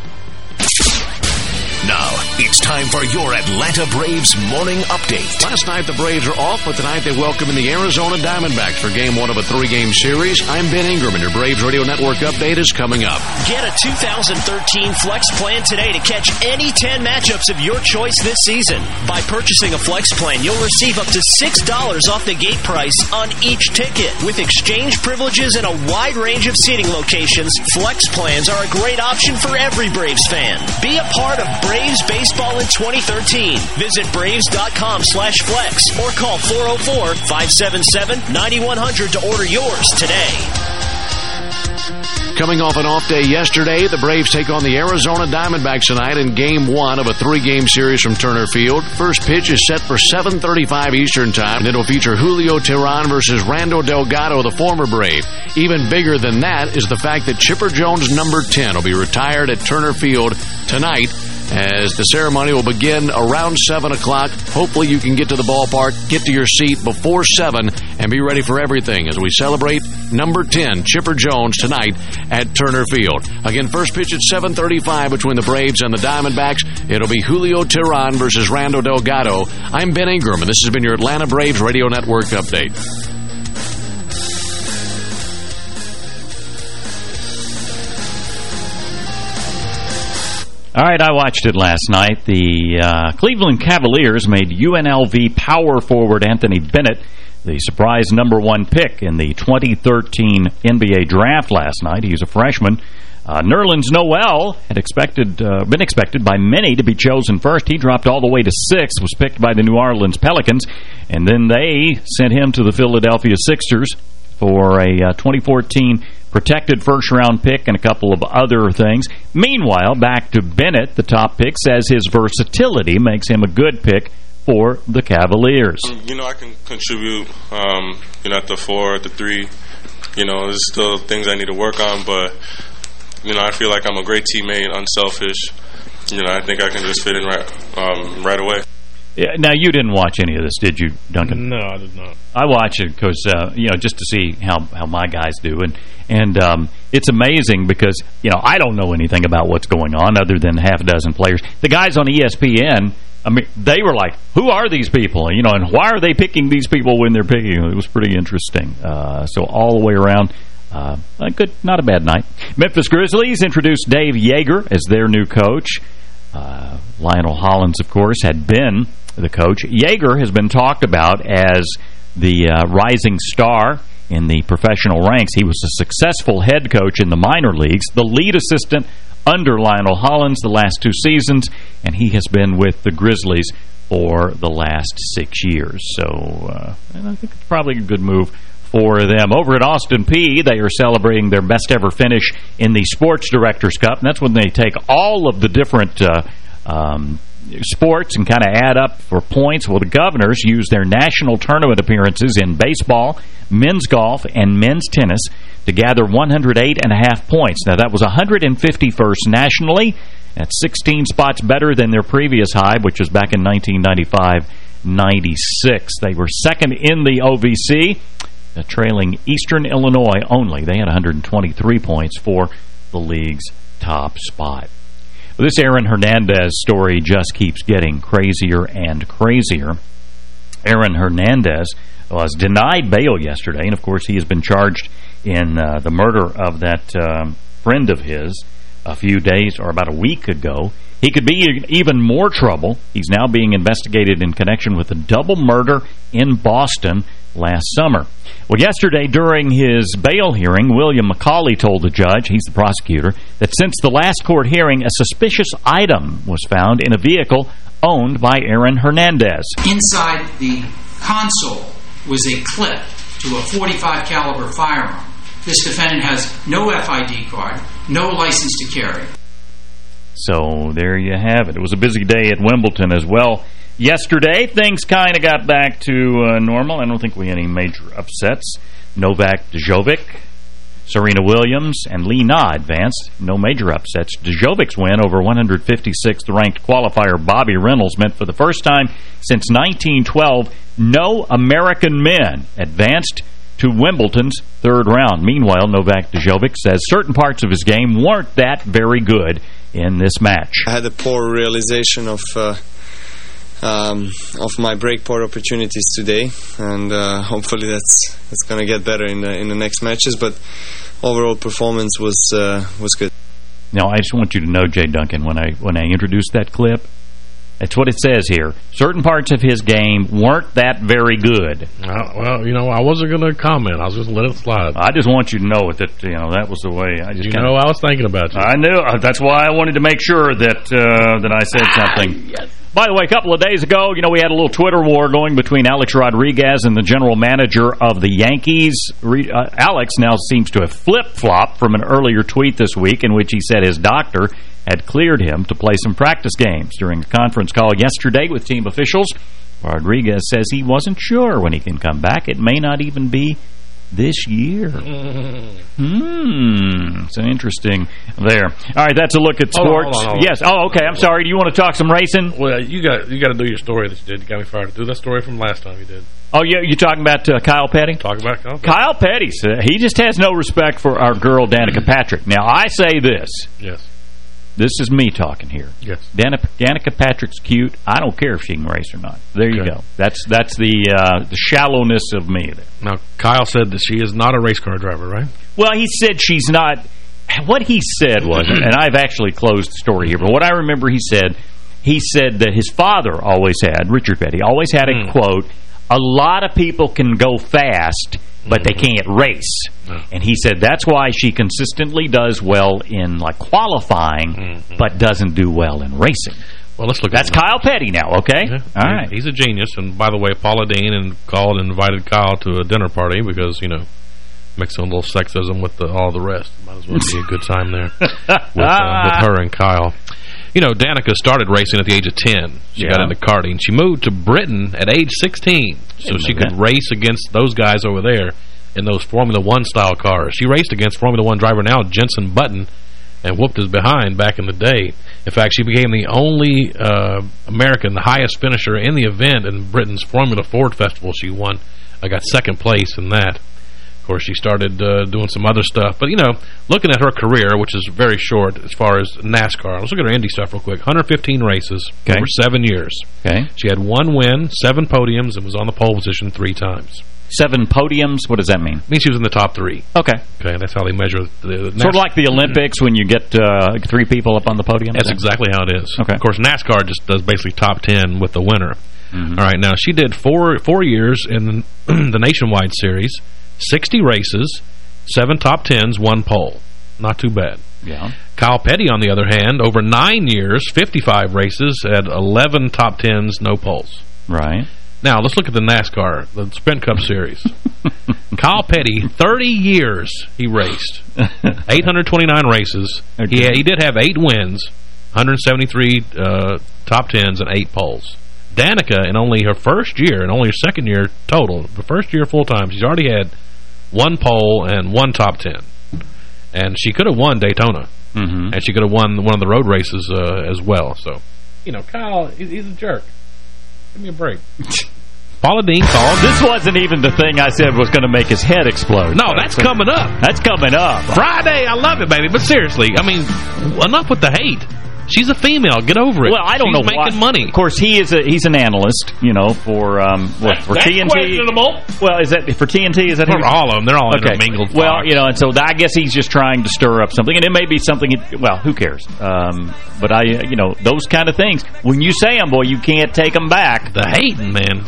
Now, it's time for your Atlanta Braves morning update. Last night the Braves are off, but tonight they welcome in the Arizona Diamondbacks for game one of a three-game series. I'm Ben Ingram, and your Braves Radio Network update is coming up. Get a 2013 Flex Plan today to catch any 10 matchups of your choice this season. By purchasing a Flex Plan, you'll receive up to $6 off the gate price on each ticket. With exchange privileges and a wide range of seating locations, Flex Plans are a great option for every Braves fan. Be a part of Braves baseball 2013. Visit Braves.com slash flex or call 404-577-9100 to order yours today. Coming off an off day yesterday, the Braves take on the Arizona Diamondbacks tonight in game one of a three-game series from Turner Field. First pitch is set for 7.35 Eastern Time, and it'll feature Julio Teheran versus Randall Delgado, the former Brave. Even bigger than that is the fact that Chipper Jones, number 10, will be retired at Turner Field tonight as the ceremony will begin around 7 o'clock. Hopefully you can get to the ballpark, get to your seat before 7, and be ready for everything as we celebrate number 10, Chipper Jones, tonight at Turner Field. Again, first pitch at 7.35 between the Braves and the Diamondbacks. It'll be Julio Teheran versus Randall Delgado. I'm Ben Ingram, and this has been your Atlanta Braves Radio Network update. All right, I watched it last night. The uh, Cleveland Cavaliers made UNLV power forward Anthony Bennett the surprise number one pick in the 2013 NBA draft last night. He's a freshman. Uh, Nerlens Noel had expected, uh, been expected by many to be chosen first. He dropped all the way to sixth, was picked by the New Orleans Pelicans, and then they sent him to the Philadelphia Sixers for a uh, 2014 protected first-round pick and a couple of other things. Meanwhile, back to Bennett, the top pick, says his versatility makes him a good pick for the Cavaliers. You know, I can contribute, um, you know, at the four, at the three. You know, there's still things I need to work on, but, you know, I feel like I'm a great teammate, unselfish. You know, I think I can just fit in right, um, right away. Yeah, now, you didn't watch any of this, did you, Duncan? No, I did not. I watch it because, uh, you know, just to see how, how my guys do. And, and um, it's amazing because, you know, I don't know anything about what's going on other than half a dozen players. The guys on ESPN, I mean, they were like, who are these people? You know, and why are they picking these people when they're picking them? It was pretty interesting. Uh, so all the way around, uh, a good, not a bad night. Memphis Grizzlies introduced Dave Joerger as their new coach. Uh, Lionel Hollins, of course, had been the coach. Joerger has been talked about as the uh, rising star in the professional ranks. He was a successful head coach in the minor leagues, the lead assistant under Lionel Hollins the last two seasons, and he has been with the Grizzlies for the last six years. So uh, I think it's probably a good move for them. Over at Austin Peay, they are celebrating their best ever finish in the Sports Directors Cup, and that's when they take all of the different uh, um, sports and kind of add up for points. Well, the Governors use their national tournament appearances in baseball, men's golf, and men's tennis to gather 108 and a half points. Now, that was 151st nationally. That's 16 spots better than their previous high, which was back in 1995-96. They were second in the OVC, uh, trailing Eastern Illinois only. They had 123 points for the league's top spot. This Aaron Hernandez story just keeps getting crazier and crazier. Aaron Hernandez was denied bail yesterday, and of course he has been charged in uh, the murder of that um, friend of his a few days or about a week ago. He could be in even more trouble. He's now being investigated in connection with a double murder in Boston last summer. Well, yesterday during his bail hearing, William McCauley told the judge, he's the prosecutor, that since the last court hearing, a suspicious item was found in a vehicle owned by Aaron Hernandez. Inside the console was a clip to a 45 caliber firearm. This defendant has no FID card, no license to carry. So there you have it. It was a busy day at Wimbledon as well. Yesterday, things kind of got back to uh, normal. I don't think we had any major upsets. Novak Djokovic, Serena Williams, and Li Na advanced. No major upsets. Djokovic's win over 156th ranked qualifier Bobby Reynolds meant for the first time since 1912, no American men advanced to Wimbledon's third round. Meanwhile, Novak Djokovic says certain parts of his game weren't that very good in this match. I had a poor realization of uh, um, of my breakpoint opportunities today, and uh, hopefully that's that's going to get better in the in the next matches. But overall performance was uh, was good. Now, I just want you to know, Jay Duncan, when I when I introduced that clip, that's what it says here. Certain parts of his game weren't that very good. Uh, well, you know, I wasn't going to comment. I was just let it slide. I just want you to know that, you know, that was the way. I just You kinda, know, I was thinking about you. I knew. Uh, that's why I wanted to make sure that uh, that I said something. Yes. By the way, a couple of days ago, you know, we had a little Twitter war going between Alex Rodriguez and the general manager of the Yankees. Re uh, Alex now seems to have flip-flopped from an earlier tweet this week in which he said his doctor had cleared him to play some practice games. During a conference call yesterday with team officials, Rodriguez says he wasn't sure when he can come back. It may not even be this year. <laughs> Hmm. It's interesting there. All right, that's a look at Hold on, sports. hold on, hold on. Yes. Oh, okay. I'm sorry. Do you want to talk some racing? Well, you got you got to do your story that you did. You got me fired. Do that story from last time you did. Oh, yeah. You talking about uh, Kyle Petty? Talk about Kyle. Kyle Petty. uh, He just has no respect for our girl Danica Patrick. Now, I say this. Yes. This is me talking here. Yes. Danica, Danica Patrick's cute. I don't care if she can race or not. There you go. That's that's the uh, the shallowness of me. There. Now, Kyle said that she is not a race car driver, right? Well, he said she's not. What he said was, <clears throat> and I've actually closed the story here, but what I remember he said, he said that his father always had, Richard Petty, always had a quote, a lot of people can go fast, but they can't race. And he said that's why she consistently does well in like qualifying, but doesn't do well in racing. Well, let's look That's at Kyle Petty now, okay? All right. He's a genius. And by the way, Paula Deen and called and invited Kyle to a dinner party because, you know, mixing a little sexism with the, all the rest. Might as well be a good time there <laughs> with, uh, with her and Kyle. You know, Danica started racing at the age of 10. She got into karting. She moved to Britain at age 16 so she could that. race against those guys over there in those Formula One style cars. She raced against Formula One driver now, Jenson Button, and whooped his behind back in the day. In fact, she became the only uh, American, the highest finisher in the event in Britain's Formula Ford Festival. She won. I got second place in that. Of course, she started uh, doing some other stuff. But, you know, looking at her career, which is very short as far as NASCAR, let's look at her Indy stuff real quick. 115 races Okay. over seven years. Okay. She had one win, seven podiums, and was on the pole position three times. Seven podiums, what does that mean? means she was in the top three. Okay. Okay, that's how they measure the, the Sort of like the Olympics when you get uh, three people up on the podium? That's exactly how it is. Okay. Of course, NASCAR just does basically top ten with the winner. Mm-hmm. All right, now she did four four years in <clears throat> the Nationwide Series, 60 races, seven top tens, one pole. Not too bad. Yeah. Kyle Petty, on the other hand, over nine years, 55 races, had 11 top tens, no poles. Right. Now, let's look at the NASCAR, the Sprint Cup Series. <laughs> Kyle Petty, 30 years he raced. <laughs> 829 races. He, he did have eight wins, 173 uh, top tens, and eight poles. Danica, in only her first year, and only her second year total, the first year full-time, she's already had one pole and one top ten. And she could have won Daytona. Mm-hmm. And she could have won one of the road races uh, as well. So, you know, Kyle, he's, he's a jerk. Give me a break. <laughs> Paula Deen called. This wasn't even the thing I said was going to make his head explode. No, that's coming up. That's coming up. Friday, I love it, baby. But seriously, I mean, enough with the hate. She's a female. Get over it. Well, I don't She's know making why. money. Of course, he is a he's an analyst, you know, for um what, for That's TNT. questionable. Well, is that for TNT? Is that For who- all of them. They're all okay. intermingled. Well, Fox. you know, and so I guess he's just trying to stir up something, and it may be something. Well, who cares? Um, but I, you know, those kind of things. When you say them, boy, you can't take them back. The hating, man.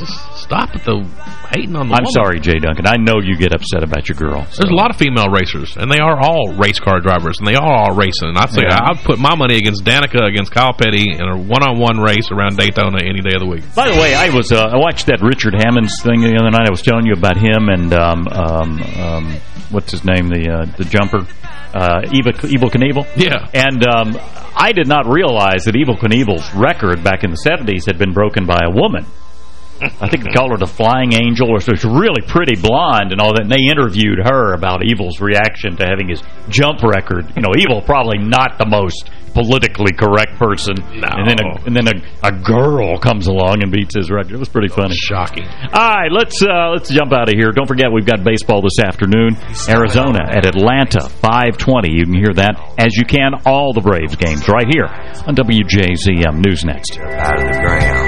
Stop though. Hating on the I'm woman. sorry, Jay Duncan. I know you get upset about your girl. There's a lot of female racers, and they are all race car drivers, and they are all racing. And I say Yeah. I'd put my money against Danica against Kyle Petty in a one-on-one race around Daytona any day of the week. By the way, I was uh, I watched that Richard Hammonds thing the other night. I was telling you about him and um, um, um, what's his name, the uh, the jumper, uh, Eva Evel Knievel. Yeah, and um, I did not realize that Evel Knievel's record back in the '70s had been broken by a woman. I think they called her the Flying Angel, or so she's really pretty blonde and all that. And they interviewed her about Evel's reaction to having his jump record. You know, Evel probably not the most politically correct person. And then a, and then a, a girl comes along and beats his record. It was pretty funny. Shocking. All right, let's uh, let's jump out of here. Don't forget we've got baseball this afternoon. Arizona at Atlanta, 5:20. You can hear that as you can all the Braves games right here on WJZM News Next. out of the ground.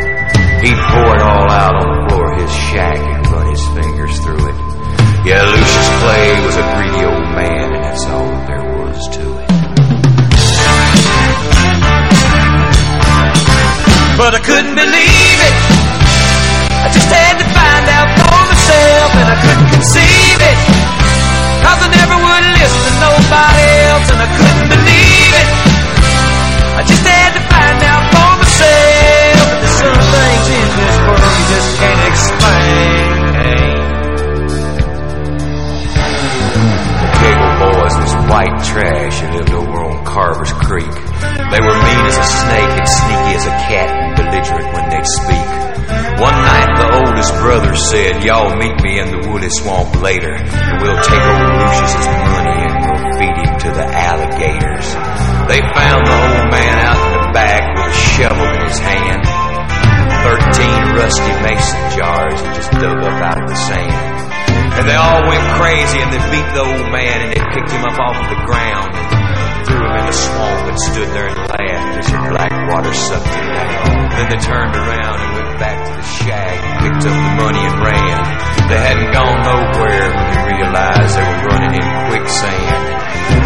He'd pour it all out on the floor of his shack and run his fingers through it. Yeah, Lucius Clay was a greedy old man, and that's all that there was to it. But I couldn't believe it. I just had to find out for myself, and I couldn't conceive it. Cause I never would listen to nobody else, and I couldn't believe white trash who lived over on Carver's Creek. They were mean as a snake and sneaky as a cat and belligerent when they'd speak. One night the oldest brother said, Y'all meet me in the Wooley Swamp later, and we'll take old Lucius's money and we'll feed him to the alligators. They found the old man out in the back with a shovel in his hand. Thirteen rusty mason jars he just dug up out of the sand. And they all went crazy and they beat the old man and they picked him up off of the ground and threw him in the swamp and stood there and laughed as the black water sucked him down. Then they turned around and went back to the shack and picked up the money and ran. They hadn't gone nowhere when they realized they were running in quicksand.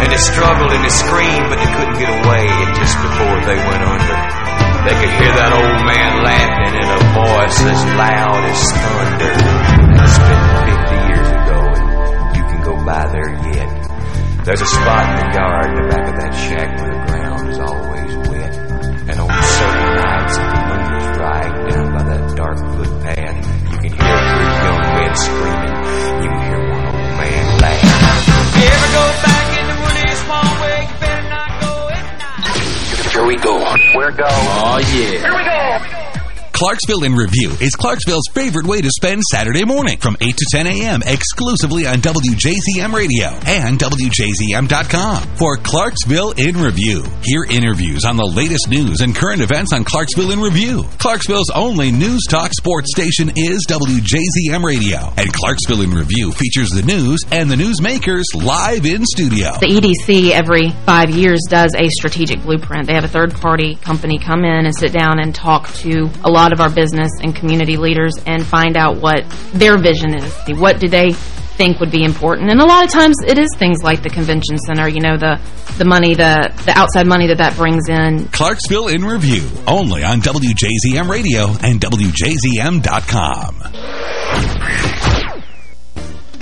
And they struggled and they screamed, but they couldn't get away. And just before they went under, they could hear that old man laughing in a voice as loud as thunder. By there yet. There's a spot in the yard in the back of that shack where the ground is always wet. And on certain nights, if the moon is right, down by that dark footpath, you can hear three young men screaming. You can hear one old man laugh. If you ever go back in the Wooley Swamp where you better not go at night. Here we go. We're go. Oh, yeah. Here we go. Clarksville in Review is Clarksville's favorite way to spend Saturday morning from 8 to 10 a.m. exclusively on WJZM Radio and WJZM.com for Clarksville in Review. Hear interviews on the latest news and current events on Clarksville in Review. Clarksville's only news talk sports station is WJZM Radio, and Clarksville in Review features the news and the newsmakers live in studio. The EDC every five years does a strategic blueprint. They have a third-party company come in and sit down and talk to a lot of our business and community leaders and find out what their vision is. What do they think would be important? And a lot of times it is things like the convention center, you know, the the money, the, the outside money that that brings in. Clarksville in Review, only on WJZM Radio and WJZM.com.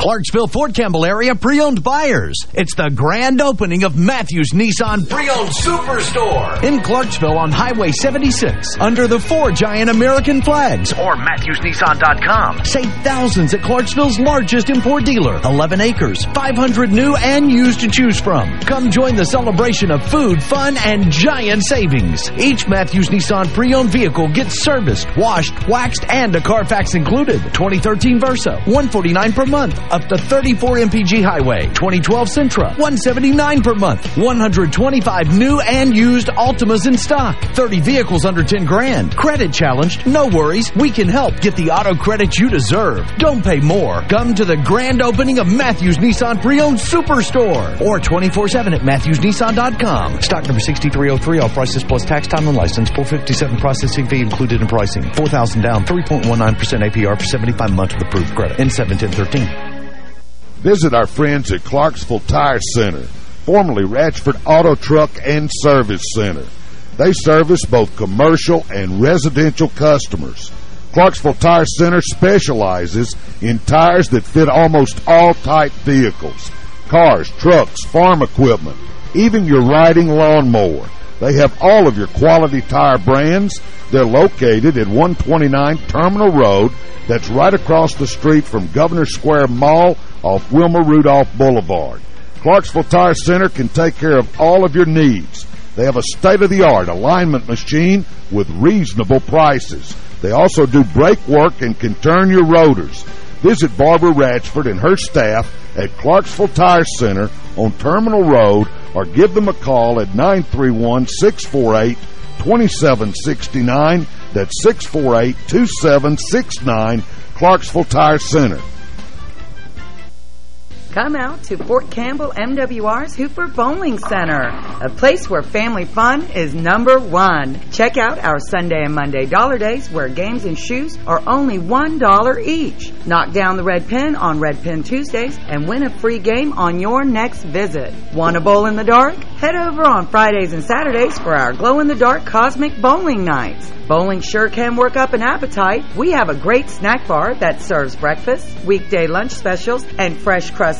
Clarksville, Fort Campbell area pre-owned buyers. It's the grand opening of Matthews Nissan Pre-Owned Superstore in Clarksville on Highway 76 under the four giant American flags or MatthewsNissan.com. Save thousands at Clarksville's largest import dealer. 11 acres, 500 new and used to choose from. Come join the celebration of food, fun, and giant savings. Each Matthews Nissan pre-owned vehicle gets serviced, washed, waxed, and a Carfax included. 2013 Versa, 149 per month up to 34 MPG Highway. 2012 Sentra, 179 per month. 125 new and used Altimas in stock. 30 vehicles under 10 grand. Credit challenged? No worries. We can help get the auto credit you deserve. Don't pay more. Come to the grand opening of Matthews Nissan Pre-Owned Superstore or 24-7 at MatthewsNissan.com. Stock number 6303. All prices plus tax, time, and license. 457 processing fee included in pricing. 4000 down. 3.19% APR for 75 months with approved credit. In 71013. Visit our friends at Clarksville Tire Center, formerly Ratchford Auto Truck and Service Center. They service both commercial and residential customers. Clarksville Tire Center specializes in tires that fit almost all type vehicles. Cars, trucks, farm equipment, even your riding lawnmower. They have all of your quality tire brands. They're located at 129 Terminal Road. That's right across the street from Governor Square Mall off Wilma Rudolph Boulevard. Clarksville Tire Center can take care of all of your needs. They have a state-of-the-art alignment machine with reasonable prices. They also do brake work and can turn your rotors. Visit Barbara Ratchford and her staff at Clarksville Tire Center on Terminal Road or give them a call at 931-648-2769. That's 648-2769, Clarksville Tire Center. Come out to Fort Campbell MWR's Hooper Bowling Center, a place where family fun is number one. Check out our Sunday and Monday dollar days where games and shoes are only $1 each. Knock down the red pin on Red Pin Tuesdays and win a free game on your next visit. Want to bowl in the dark? Head over on Fridays and Saturdays for our glow-in-the-dark cosmic bowling nights. Bowling sure can work up an appetite. We have a great snack bar that serves breakfast, weekday lunch specials, and fresh crust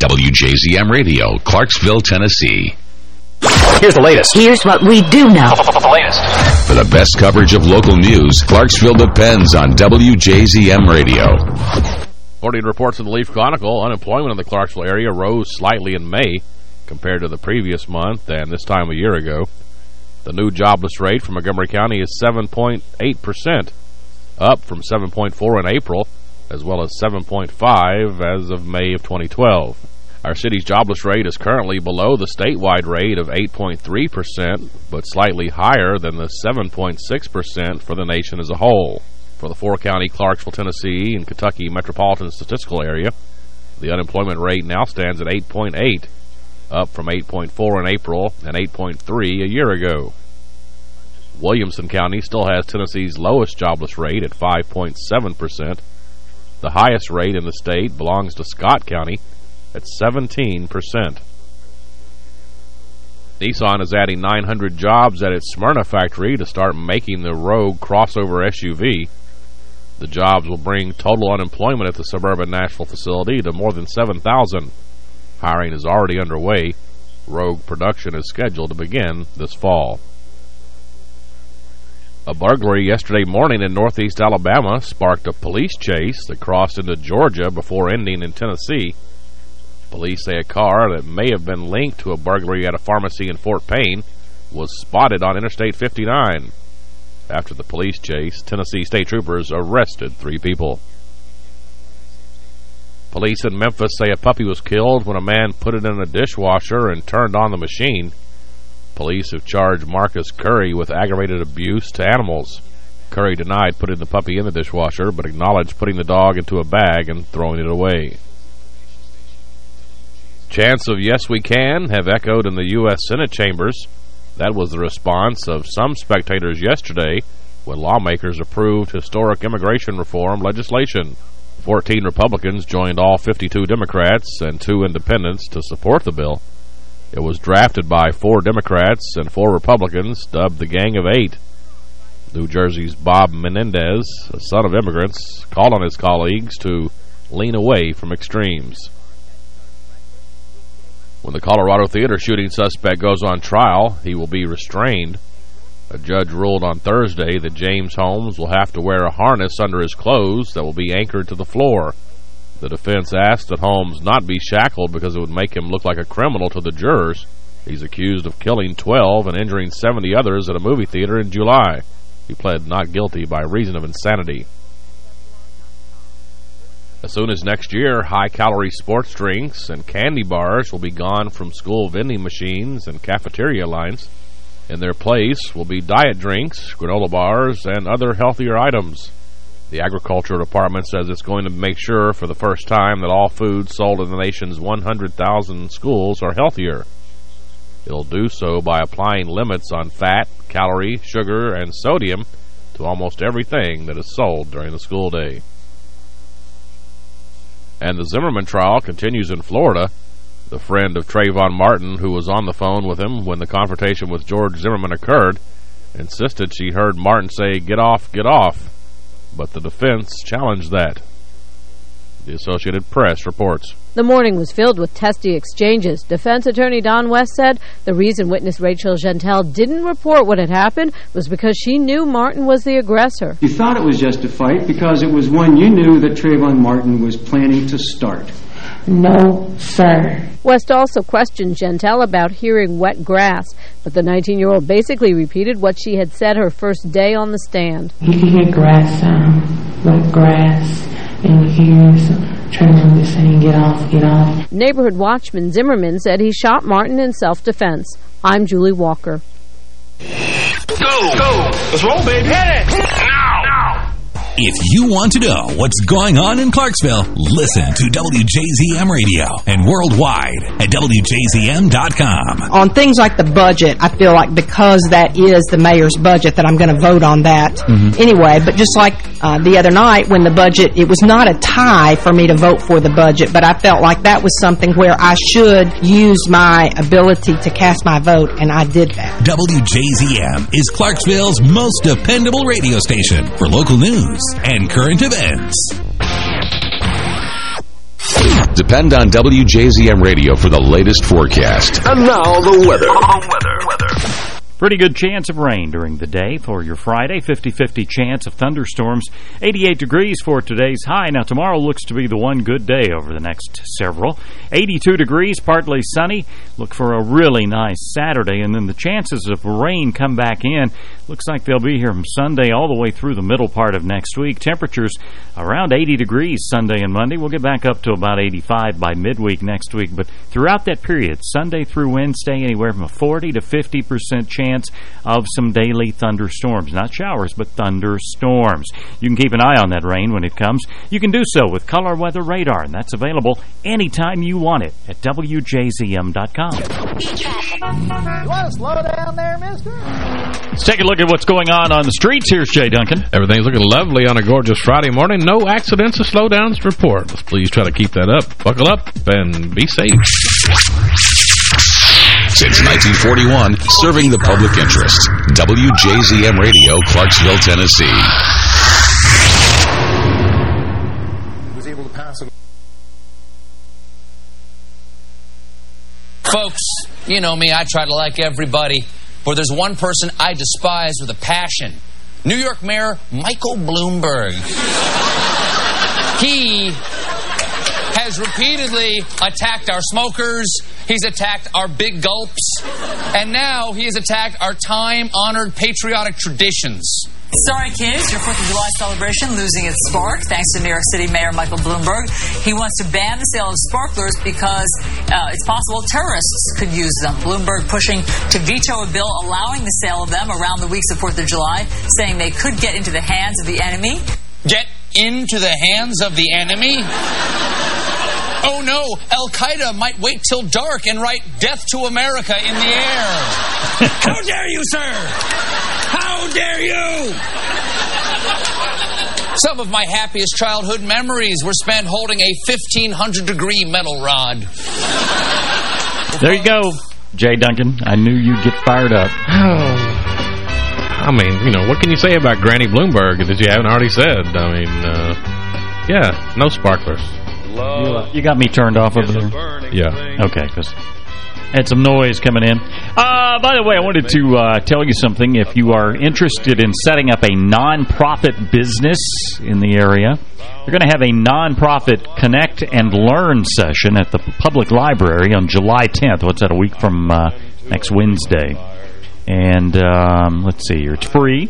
WJZM Radio, Clarksville, Tennessee. Here's the latest. Here's what we do know. The latest. For the best coverage of local news, Clarksville depends on WJZM Radio. According to reports in the Leaf Chronicle, unemployment in the Clarksville area rose slightly in May compared to the previous month and this time a year ago. The new jobless rate for Montgomery County is 7.8%, up from 7.4 in April, as well as 7.5 as of May of 2012. Our city's jobless rate is currently below the statewide rate of 8.3%, but slightly higher than the 7.6% for the nation as a whole. For the four-county Clarksville, Tennessee, and Kentucky metropolitan statistical area, the unemployment rate now stands at 8.8, up from 8.4 in April and 8.3 a year ago. Williamson County still has Tennessee's lowest jobless rate at 5.7%. The highest rate in the state belongs to Scott County at 17%. Nissan is adding 900 jobs at its Smyrna factory to start making the Rogue crossover SUV. The jobs will bring total unemployment at the suburban Nashville facility to more than 7,000. Hiring is already underway. Rogue production is scheduled to begin this fall. A burglary yesterday morning in northeast Alabama sparked a police chase that crossed into Georgia before ending in Tennessee. Police say a car that may have been linked to a burglary at a pharmacy in Fort Payne was spotted on Interstate 59. After the police chase, Tennessee state troopers arrested three people. Police in Memphis say a puppy was killed when a man put it in a dishwasher and turned on the machine. Police have charged Marcus Curry with aggravated abuse to animals. Curry denied putting the puppy in the dishwasher, but acknowledged putting the dog into a bag and throwing it away. Chants of Yes We Can have echoed in the U.S. Senate chambers. That was the response of some spectators yesterday when lawmakers approved historic immigration reform legislation. 14 Republicans joined all 52 Democrats and two independents to support the bill. It was drafted by four Democrats and four Republicans, dubbed the Gang of Eight. New Jersey's Bob Menendez, a son of immigrants, called on his colleagues to lean away from extremes. When the Colorado theater shooting suspect goes on trial, he will be restrained. A judge ruled on Thursday that James Holmes will have to wear a harness under his clothes that will be anchored to the floor. The defense asked that Holmes not be shackled because it would make him look like a criminal to the jurors. He's accused of killing 12 and injuring 70 others at a movie theater in July. He pled not guilty by reason of insanity. As soon as next year, high-calorie sports drinks and candy bars will be gone from school vending machines and cafeteria lines. In their place will be diet drinks, granola bars, and other healthier items. The Agriculture Department says it's going to make sure for the first time that all foods sold in the nation's 100,000 schools are healthier. It'll do so by applying limits on fat, calorie, sugar, and sodium to almost everything that is sold during the school day. And the Zimmerman trial continues in Florida. The friend of Trayvon Martin, who was on the phone with him when the confrontation with George Zimmerman occurred, insisted she heard Martin say, get off, get off. But the defense challenged that. The Associated Press reports. The morning was filled with testy exchanges. Defense attorney Don West said the reason witness Rachel Jeantel didn't report what had happened was because she knew Martin was the aggressor. You thought it was just a fight because it was one you knew that Trayvon Martin was planning to start. No, sir. West also questioned Jeantel about hearing wet grass, but the 19-year-old basically repeated what she had said her first day on the stand. You can hear grass sound, wet grass, and you hear some Trayvon just saying, get off, get off. Neighborhood watchman Zimmerman said he shot Martin in self-defense. I'm Julie Walker. Go! Go! Let's roll, baby. Hit it! If you want to know what's going on in Clarksville, listen to WJZM Radio and worldwide at WJZM.com. On things like the budget, I feel like because that is the mayor's budget that I'm going to vote on that Mhm. anyway. But just like uh, the other night when the budget, it was not a tie for me to vote for the budget, but I felt like that was something where I should use my ability to cast my vote, and I did that. WJZM is Clarksville's most dependable radio station for local news and current events. Depend on WJZM Radio for the latest forecast. And now the weather. Pretty good chance of rain during the day for your Friday. 50-50 chance of thunderstorms. 88 degrees for today's high. Now, tomorrow looks to be the one good day over the next several. 82 degrees, partly sunny. Look for a really nice Saturday. And then the chances of rain come back in. Looks like they'll be here from Sunday all the way through the middle part of next week. Temperatures around 80 degrees Sunday and Monday. We'll get back up to about 85 by midweek next week. But throughout that period, Sunday through Wednesday, anywhere from a 40 to 50% chance of some daily thunderstorms. Not showers, but thunderstorms. You can keep an eye on that rain when it comes. You can do so with Color Weather Radar, and that's available anytime you want it at WJZM.com. You want to slow down there, mister? Let's take a look at what's going on on the streets. Here's Jay Duncan. Everything's looking lovely on a gorgeous Friday morning. No accidents or slowdowns to report. Let's please try to keep that up. Buckle up and be safe. Since 1941, serving the public interest. WJZM Radio, Clarksville, Tennessee. was able to pass it. Folks, you know me, I try to like everybody. But there's one person I despise with a passion New York Mayor Michael Bloomberg. he has repeatedly attacked our smokers, he's attacked our big gulps, and now he has attacked our time honored patriotic traditions. Sorry, kids, your 4th of July celebration losing its spark thanks to New York City Mayor Michael Bloomberg. He wants to ban the sale of sparklers because uh, it's possible terrorists could use them. Bloomberg pushing to veto a bill allowing the sale of them around the weeks of 4th of July, saying they could get into the hands of the enemy. Get into the hands of the enemy? Oh no, Al Qaeda might wait till dark and write "Death to America" in the air. <laughs> How dare you, sir? How dare you? Some of my happiest childhood memories were spent holding a 1500 degree metal rod. There you go, Jay Duncan. I knew you'd get fired up. <sighs> I mean, you know, what can you say about Granny Bloomberg that you haven't already said? I mean, uh, yeah, no sparklers. You, uh, you got me turned off over there? Yeah. Okay, because had some noise coming in. Uh, by the way, I wanted to uh, tell you something. If you are interested in setting up a non-profit business in the area, you're going to have a non-profit Connect and Learn session at the public library on July 10th. What's that, a week from uh, next Wednesday? And um, let's see here. It's free.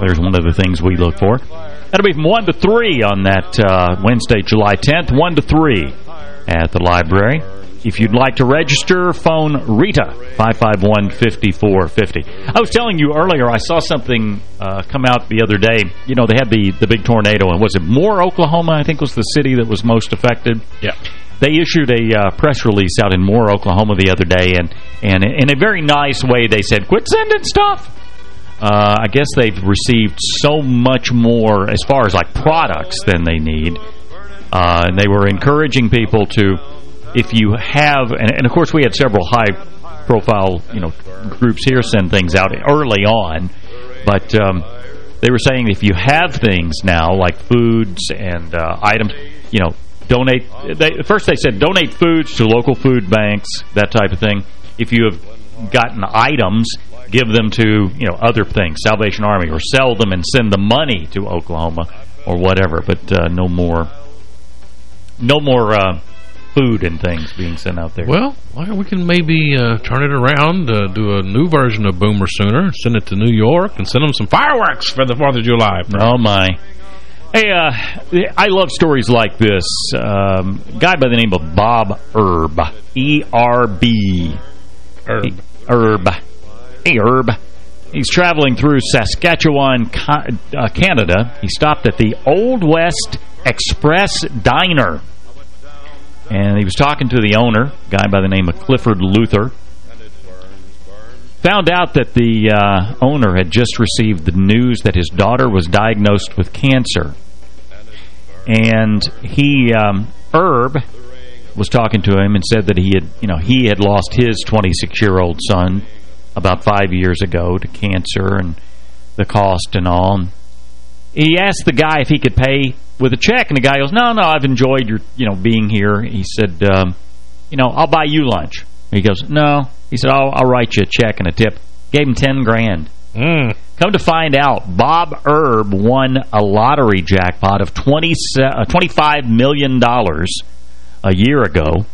There's one of the things we look for. That'll be from 1 to 3 on that uh, Wednesday, July 10th, 1 to 3 at the library. If you'd like to register, phone Rita, 551-5450. I was telling you earlier, I saw something uh, come out the other day. You know, they had the, the big tornado, and was it Moore, Oklahoma, I think was the city that was most affected? Yeah. They issued a uh, press release out in Moore, Oklahoma the other day, and, and in a very nice way, they said, quit sending stuff. Uh, I guess they've received so much more as far as like products than they need. Uh, and they were encouraging people to, if you have, and, and of course we had several high-profile, you know, groups here send things out early on, but um, they were saying if you have things now like foods and uh, items, you know, donate. They, first they said donate foods to local food banks, that type of thing. If you have gotten items, give them to you know other things, Salvation Army, or sell them and send the money to Oklahoma or whatever. But uh, no more, no more uh, food and things being sent out there. Well, we can maybe uh, turn it around, uh, do a new version of Boomer Sooner, send it to New York, and send them some fireworks for the 4th of July. Oh, my. Hey, uh, I love stories like this. Um, guy by the name of Bob Erb. E-R-B. Herb. Herb. Hey, Herb. He's traveling through Saskatchewan, uh, Canada. He stopped at the Old West Express Diner. And he was talking to the owner, a guy by the name of Clifford Luther. Found out that the uh, owner had just received the news that his daughter was diagnosed with cancer. And he, um, Herb, was talking to him and said that he had, you know, he had lost his 26-year-old son about five years ago to cancer and the cost and all. And he asked the guy if he could pay with a check, and the guy goes, no, no, I've enjoyed your, you know, being here. He said, um, you know, I'll buy you lunch. He goes, no. He said, I'll, I'll write you a check and a tip. Gave him 10 grand. Mm. Come to find out, Bob Erb won a lottery jackpot of 20, uh, $25 million a year ago.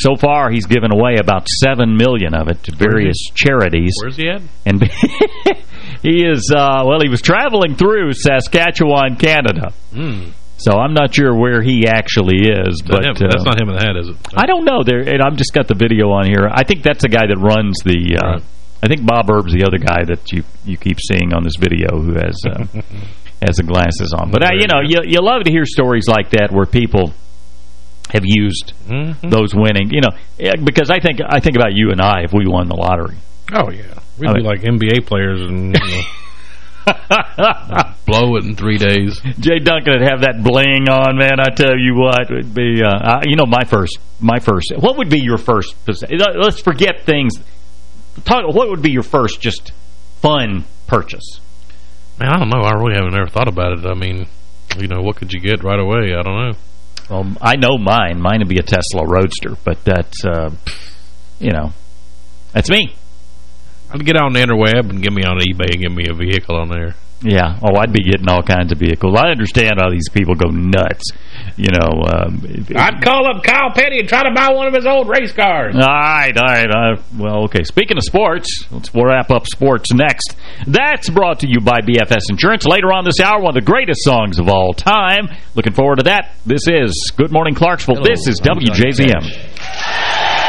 So far, he's given away about 7 million of it to various charities. Where's he at? And <laughs> he is, uh, well, he was traveling through Saskatchewan, Canada. Mm. So I'm not sure where he actually is. but him. uh, That's not him in the hat, is it? I don't know. There, and I've just got the video on here. I think that's the guy that runs the... Uh, Right. I think Bob Erb's the other guy that you you keep seeing on this video who has uh, <laughs> has the glasses on. But, uh, you know, you, you love to hear stories like that where people have used Mm-hmm. those winning. You know, because I think I think about you and I if we won the lottery. Oh, yeah. We'd I be mean- like NBA players and you know, <laughs> <laughs> blow it in three days. Jay Duncan would have that bling on, man. I tell you what, would be, uh, uh, you know, my first, my first. What would be your first? Let's forget things. Talk. What would be your first, just fun purchase? Man, I don't know. I really haven't ever thought about it. I mean, you know, what could you get right away? I don't know. Well, I know mine. Mine would be a Tesla Roadster, but that's, uh, you know, that's me. I'd get on the interweb and get me on eBay and give me a vehicle on there. Yeah. Oh, I'd be getting all kinds of vehicles. I understand how these people go nuts. You know. Um, if- I'd call up Kyle Petty and try to buy one of his old race cars. All right, all right. Uh, well, okay. Speaking of sports, let's wrap up sports next. That's brought to you by BFS Insurance. Later on this hour, one of the greatest songs of all time. Looking forward to that. This is Good Morning Clarksville. this is WJZM.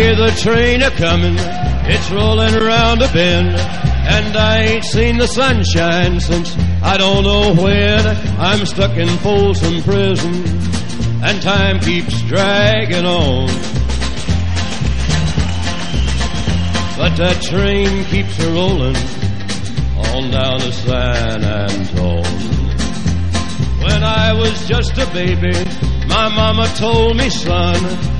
Hear the train a coming, it's rolling around a bend. And I ain't seen the sunshine since I don't know when. I'm stuck in Folsom Prison, and time keeps dragging on. But that train keeps a rolling on down to San Antone. When I was just a baby, my mama told me, son,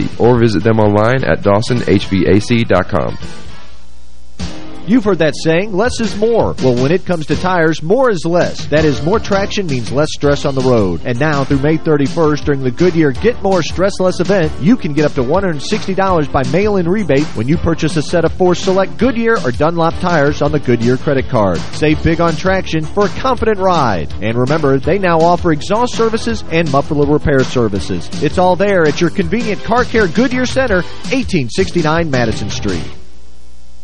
or visit them online at dawsonhvac.com. You've heard that saying, less is more. Well, when it comes to tires, more is less. That is, more traction means less stress on the road. And now, through May 31st, during the Goodyear Get More Stress Less event, you can get up to $160 by mail-in rebate when you purchase a set of four select Goodyear or Dunlop tires on the Goodyear credit card. Save big on traction for a confident ride. And remember, they now offer exhaust services and muffler repair services. It's all there at your convenient Car Care Goodyear Center, 1869 Madison Street.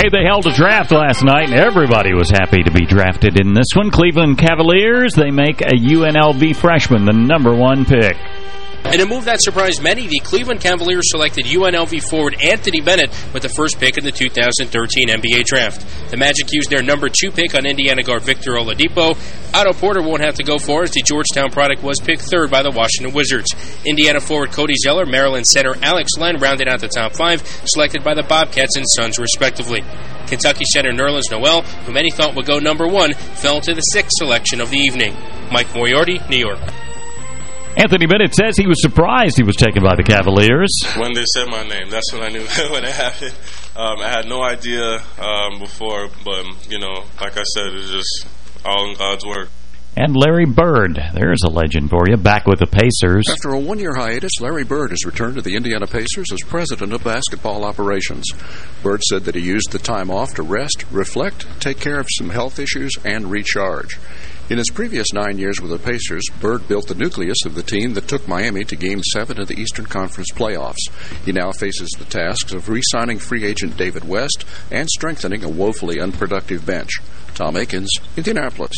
Hey, they held a draft last night, and everybody was happy to be drafted in this one. Cleveland Cavaliers, they make a UNLV freshman the number one pick. In a move that surprised many, the Cleveland Cavaliers selected UNLV forward Anthony Bennett with the first pick in the 2013 NBA Draft. The Magic used their number two pick on Indiana guard Victor Oladipo. Otto Porter won't have to go far as the Georgetown product was picked third by the Washington Wizards. Indiana forward Cody Zeller, Maryland center Alex Len rounded out the top five, selected by the Bobcats and Suns respectively. Kentucky center Nerlens Noel, who many thought would go number one, fell to the sixth selection of the evening. Mike Moriarty, New York. Anthony Bennett says he was surprised he was taken by the Cavaliers. When they said my name, that's when I knew <laughs> when it happened. Um, I had no idea um, before, but, you know, like I said, it's just all in God's work. And Larry Bird, there's a legend for you, back with the Pacers. After a one-year hiatus, Larry Bird has returned to the Indiana Pacers as president of basketball operations. Bird said that he used the time off to rest, reflect, take care of some health issues, and recharge. In his previous nine years with the Pacers, Bird built the nucleus of the team that took Miami to Game 7 of the Eastern Conference playoffs. He now faces the tasks of re-signing free agent David West and strengthening a woefully unproductive bench. Tom Akins, Indianapolis.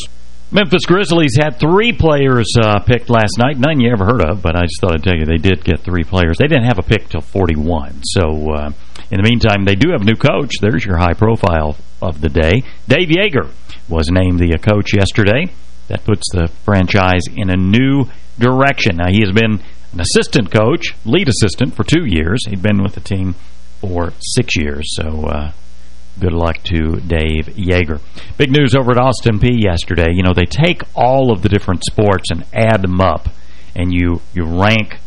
Memphis Grizzlies had three players uh, picked last night. None you ever heard of, but I just thought I'd tell you they did get three players. They didn't have a pick till 41. So uh, in the meantime, they do have a new coach. There's your high profile of the day. Dave Joerger was named the coach yesterday. That puts the franchise in a new direction. Now, he has been an assistant coach, lead assistant, for two years. He'd been with the team for six years, so uh, good luck to Dave Joerger. Big news over at Austin Peay yesterday. You know, they take all of the different sports and add them up, and you, you rank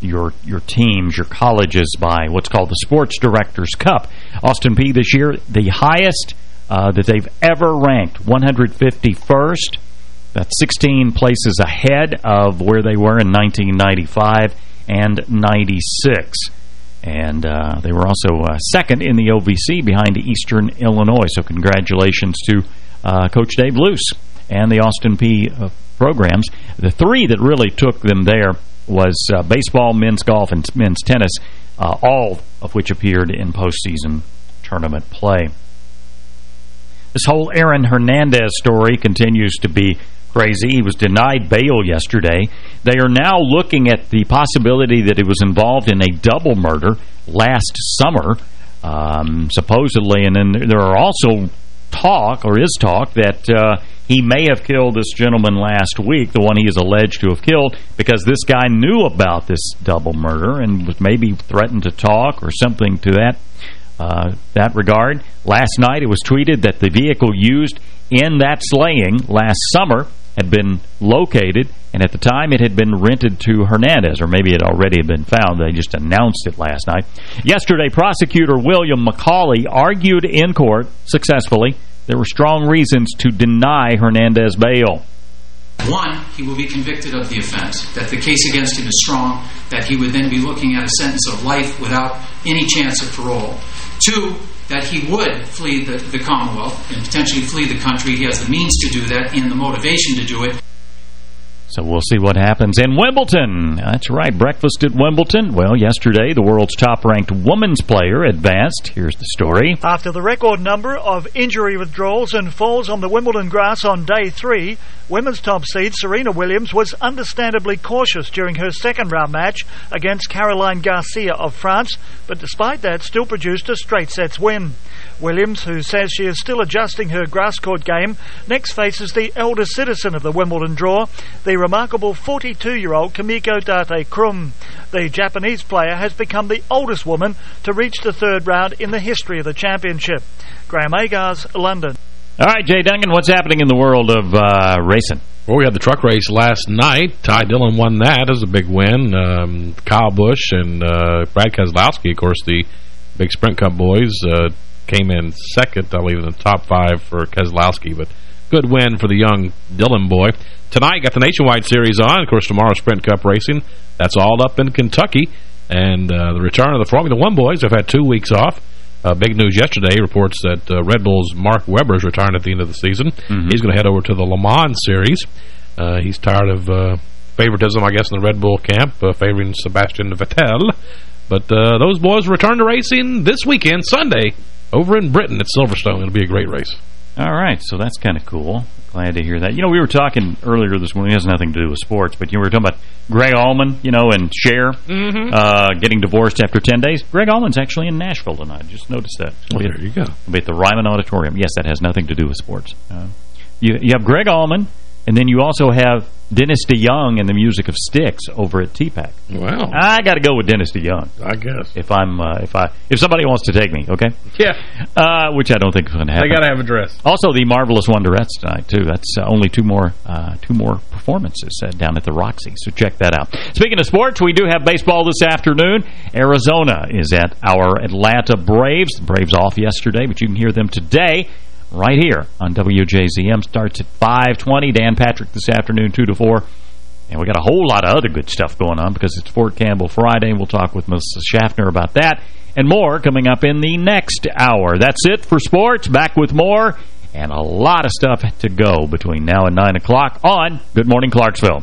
your your teams, your colleges by what's called the Sports Directors Cup. Austin Peay this year, the highest uh, that they've ever ranked, 151st. That's 16 places ahead of where they were in 1995 and 96. And uh, they were also uh, second in the OVC behind Eastern Illinois. So congratulations to uh, Coach Dave Loos and the Austin Peay uh, programs. The three that really took them there was uh, baseball, men's golf, and men's tennis, uh, all of which appeared in postseason tournament play. This whole Aaron Hernandez story continues to be crazy. He was denied bail yesterday. They are now looking at the possibility that he was involved in a double murder last summer, um, supposedly. And then there are also talk, or is talk, that uh, he may have killed this gentleman last week, the one he is alleged to have killed, because this guy knew about this double murder and was maybe threatened to talk or something to that uh, that regard. Last night it was tweeted that the vehicle used in that slaying last summer had been located, and at the time it had been rented to Hernandez, or maybe it already had been found. They just announced it last night. Yesterday, prosecutor William McCauley argued in court successfully there were strong reasons to deny Hernandez bail. One, he will be convicted of the offense, that the case against him is strong, that he would then be looking at a sentence of life without any chance of parole. Two, that he would flee the, the Commonwealth and potentially flee the country. He has the means to do that and the motivation to do it. So we'll see what happens in Wimbledon. That's right, breakfast at Wimbledon. Well, yesterday, the world's top-ranked women's player advanced. Here's the story. After the record number of injury withdrawals and falls on the Wimbledon grass on day three, women's top seed Serena Williams was understandably cautious during her second-round match against Caroline Garcia of France, but despite that, still produced a straight sets win. Williams, who says she is still adjusting her grass court game, next faces the elder citizen of the Wimbledon draw, the remarkable 42-year-old Kimiko Date Krumm. The Japanese player has become the oldest woman to reach the third round in the history of the championship. Graham Agars, London. All right, Jay Duncan, what's happening in the world of uh, racing? Well, we had the truck race last night. Ty Dillon won that. It was a big win. Um, Kyle Busch and uh, Brad Keselowski, of course, the big Sprint Cup boys, uh, came in second, I believe, in the top five for Keselowski. But good win for the young Dillon boy. Tonight, got the Nationwide Series on. Of course, tomorrow, Sprint Cup racing. That's all up in Kentucky. And uh, the return of the Formula One boys have had two weeks off. Uh, big news yesterday reports that uh, Red Bull's Mark Webber is retiring at the end of the season. Mm -hmm. He's going to head over to the Le Mans Series. Uh, he's tired of uh, favoritism, I guess, in the Red Bull camp, uh, favoring Sebastian Vettel. But uh, those boys return to racing this weekend, Sunday, over in Britain at Silverstone. It'll be a great race. All right, so that's kind of cool. Glad to hear that. You know, we were talking earlier this morning. It has nothing to do with sports, but you know, we were talking about Gregg Allman, you know, and Cher mm -hmm. uh, getting divorced after 10 days. Gregg Allman's actually in Nashville tonight. Just noticed that. Well, there you go. Be at the Ryman Auditorium. Yes, that has nothing to do with sports. Uh, you, you have Gregg Allman, and then you also have Dennis DeYoung and the music of Styx over at TPAC. Wow. I got to go with Dennis DeYoung. I guess. If I'm uh, if I if somebody wants to take me, okay? Yeah. Uh, which I don't think is going to happen. They got to have a dress. Also, the Marvelous Wonderettes tonight too. That's uh, only two more uh, two more performances uh, down at the Roxy. So check that out. Speaking of sports, we do have baseball this afternoon. Arizona is at our Atlanta Braves. The Braves off yesterday, but you can hear them today right here on WJZM. Starts at 520. Dan Patrick this afternoon, 2 to 4. And we got a whole lot of other good stuff going on because it's Fort Campbell Friday. We'll talk with Melissa Schaffner about that and more coming up in the next hour. That's it for sports. Back with more and a lot of stuff to go between now and 9 o'clock on Good Morning Clarksville.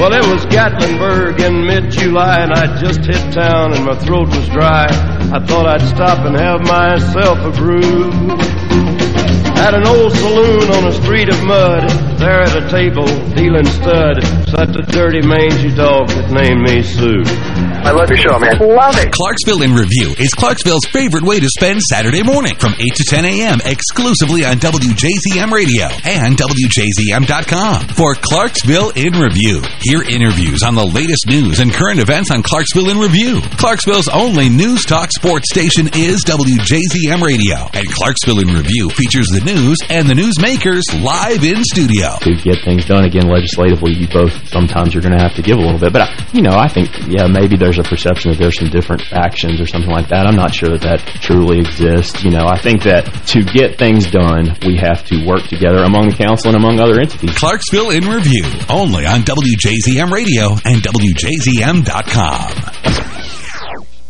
Well, it was Gatlinburg in mid-July, and I'd just hit town, and my throat was dry. I thought I'd stop and have myself a brew. At an old saloon on a street of mud, there at a table, dealing stud, sat the dirty, mangy dog that named me Sue. I love your show, man. Love it. Clarksville in Review is Clarksville's favorite way to spend Saturday morning from 8 to 10 a.m. exclusively on WJZM Radio and WJZM.com. For Clarksville in Review, hear interviews on the latest news and current events on Clarksville in Review. Clarksville's only news talk sports station is WJZM Radio, and Clarksville in Review features the news and the newsmakers live in studio. To get things done again legislatively, you both sometimes you're going to have to give a little bit. But, I, you know, I think, yeah, maybe there's a perception that there's some different actions or something like that. I'm not sure that that truly exists. You know, I think that to get things done, we have to work together among the council and among other entities. Clarksville in Review, only on WJZM Radio and WJZM.com.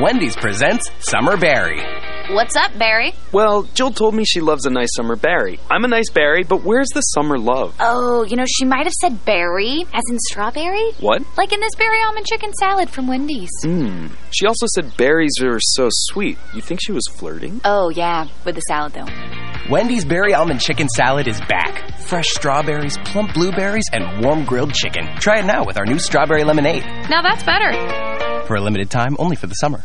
Wendy's presents Summer Berry. What's up, Barry? Well, Jill told me she loves a nice summer berry. I'm a nice berry, but where's the summer love? Oh, you know, she might have said berry, as in strawberry. What? Like in this berry almond chicken salad from Wendy's. Hmm. She also said berries are so sweet. You think she was flirting? Oh, yeah, with the salad, though. Wendy's Berry Almond Chicken Salad is back. Fresh strawberries, plump blueberries, and warm grilled chicken. Try it now with our new strawberry lemonade. Now that's better. For a limited time, only for the summer.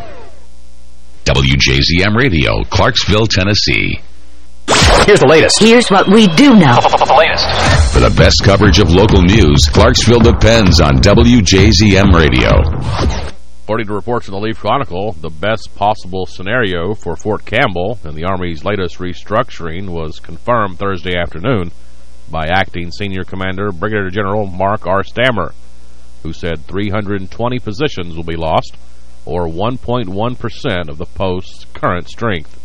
WJZM Radio, Clarksville, Tennessee. Here's the latest. Here's what we do know. The latest. For the best coverage of local news, Clarksville depends on WJZM Radio. According to reports in the Leaf Chronicle, the best possible scenario for Fort Campbell and the Army's latest restructuring was confirmed Thursday afternoon by Acting Senior Commander Brigadier General Mark R. Stammer, who said 320 positions will be lost, or 1.1% of the post's current strength.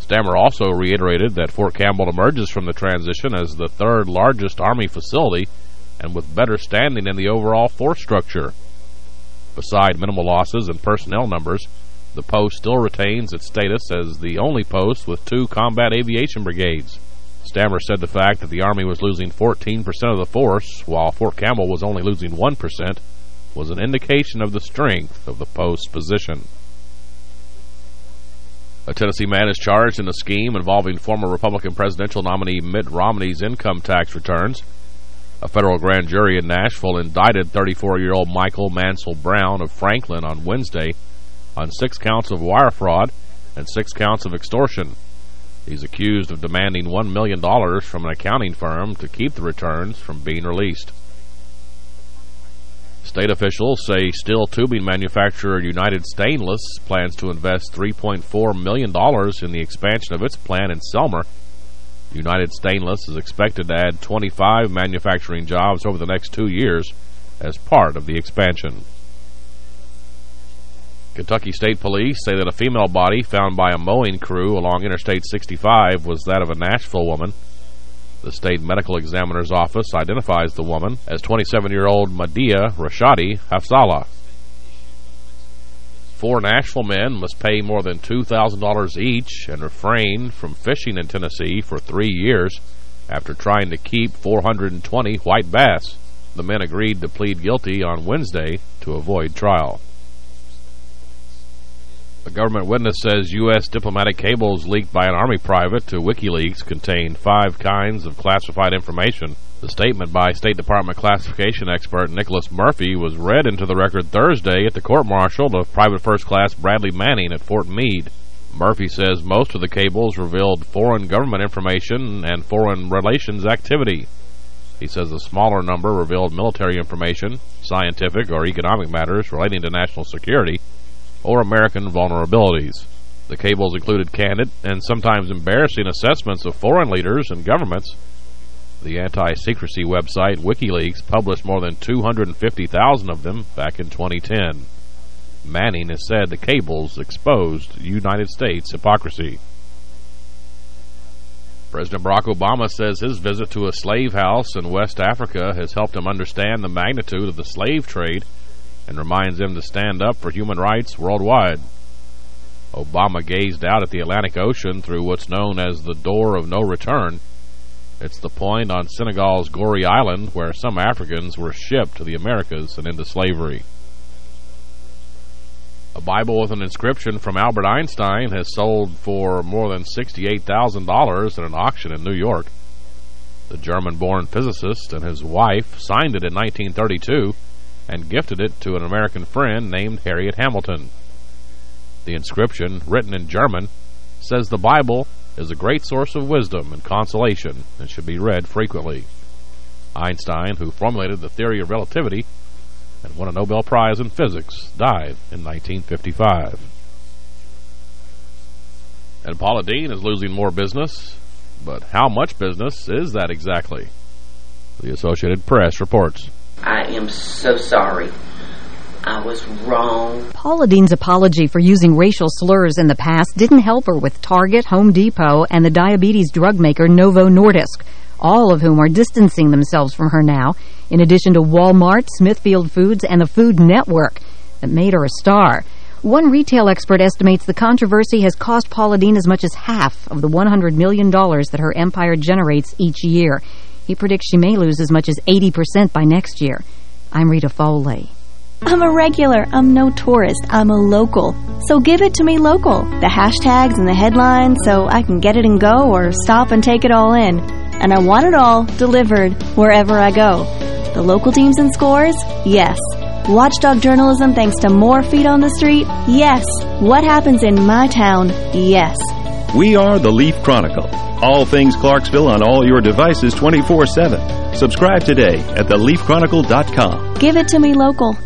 Stammer also reiterated that Fort Campbell emerges from the transition as the third largest Army facility and with better standing in the overall force structure. Beside minimal losses in personnel numbers, The post still retains its status as the only post with two combat aviation brigades. Stammer said the fact that the Army was losing 14% of the force, while Fort Campbell was only losing 1%, was an indication of the strength of the post's position. A Tennessee man is charged in a scheme involving former Republican presidential nominee Mitt Romney's income tax returns. A federal grand jury in Nashville indicted 34-year-old Michael Mansell Brown of Franklin on Wednesday on six counts of wire fraud and six counts of extortion. He's accused of demanding $1 million from an accounting firm to keep the returns from being released. State officials say steel tubing manufacturer United Stainless plans to invest $3.4 million in the expansion of its plant in Selmer. United Stainless is expected to add 25 manufacturing jobs over the next two years as part of the expansion. Kentucky State Police say that a female body found by a mowing crew along Interstate 65 was that of a Nashville woman. The state medical examiner's office identifies the woman as 27-year-old Madia Rashadi Hafsala. Four Nashville men must pay more than $2,000 each and refrain from fishing in Tennessee for three years after trying to keep 420 white bass. The men agreed to plead guilty on Wednesday to avoid trial. A government witness says U.S. diplomatic cables leaked by an Army private to WikiLeaks contained five kinds of classified information. The statement by State Department classification expert Nicholas Murphy was read into the record Thursday at the court-martial of Private First Class Bradley Manning at Fort Meade. Murphy says most of the cables revealed foreign government information and foreign relations activity. He says a smaller number revealed military information, scientific or economic matters relating to national security, or American vulnerabilities. The cables included candid and sometimes embarrassing assessments of foreign leaders and governments. The anti-secrecy website WikiLeaks published more than 250,000 of them back in 2010. Manning has said the cables exposed United States hypocrisy. President Barack Obama says his visit to a slave house in West Africa has helped him understand the magnitude of the slave trade and reminds them to stand up for human rights worldwide. Obama gazed out at the Atlantic Ocean through what's known as the Door of No Return. It's the point on Senegal's Gorée Island where some Africans were shipped to the Americas and into slavery. A Bible with an inscription from Albert Einstein has sold for more than $68,000 at an auction in New York. The German-born physicist and his wife signed it in 1932 and gifted it to an American friend named Harriet Hamilton. The inscription, written in German, says the Bible is a great source of wisdom and consolation and should be read frequently. Einstein, who formulated the theory of relativity and won a Nobel Prize in physics, died in 1955. And Paula Deen is losing more business, but how much business is that exactly? The Associated Press reports. I am so sorry. I was wrong. Paula Deen's apology for using racial slurs in the past didn't help her with Target, Home Depot, and the diabetes drug maker Novo Nordisk, all of whom are distancing themselves from her now, in addition to Walmart, Smithfield Foods, and the Food Network that made her a star. One retail expert estimates the controversy has cost Paula Deen as much as half of the $100 million that her empire generates each year. He predicts she may lose as much as 80% by next year. I'm Rita Foley. I'm a regular. I'm no tourist. I'm a local. So give it to me local. The hashtags and the headlines so I can get it and go or stop and take it all in. And I want it all delivered wherever I go. The local teams and scores? Yes. Watchdog journalism thanks to more feet on the street? Yes. What happens in my town? Yes. We are the Leaf Chronicle. All things Clarksville on all your devices 24-7. Subscribe today at theleafchronicle.com. Give it to me local.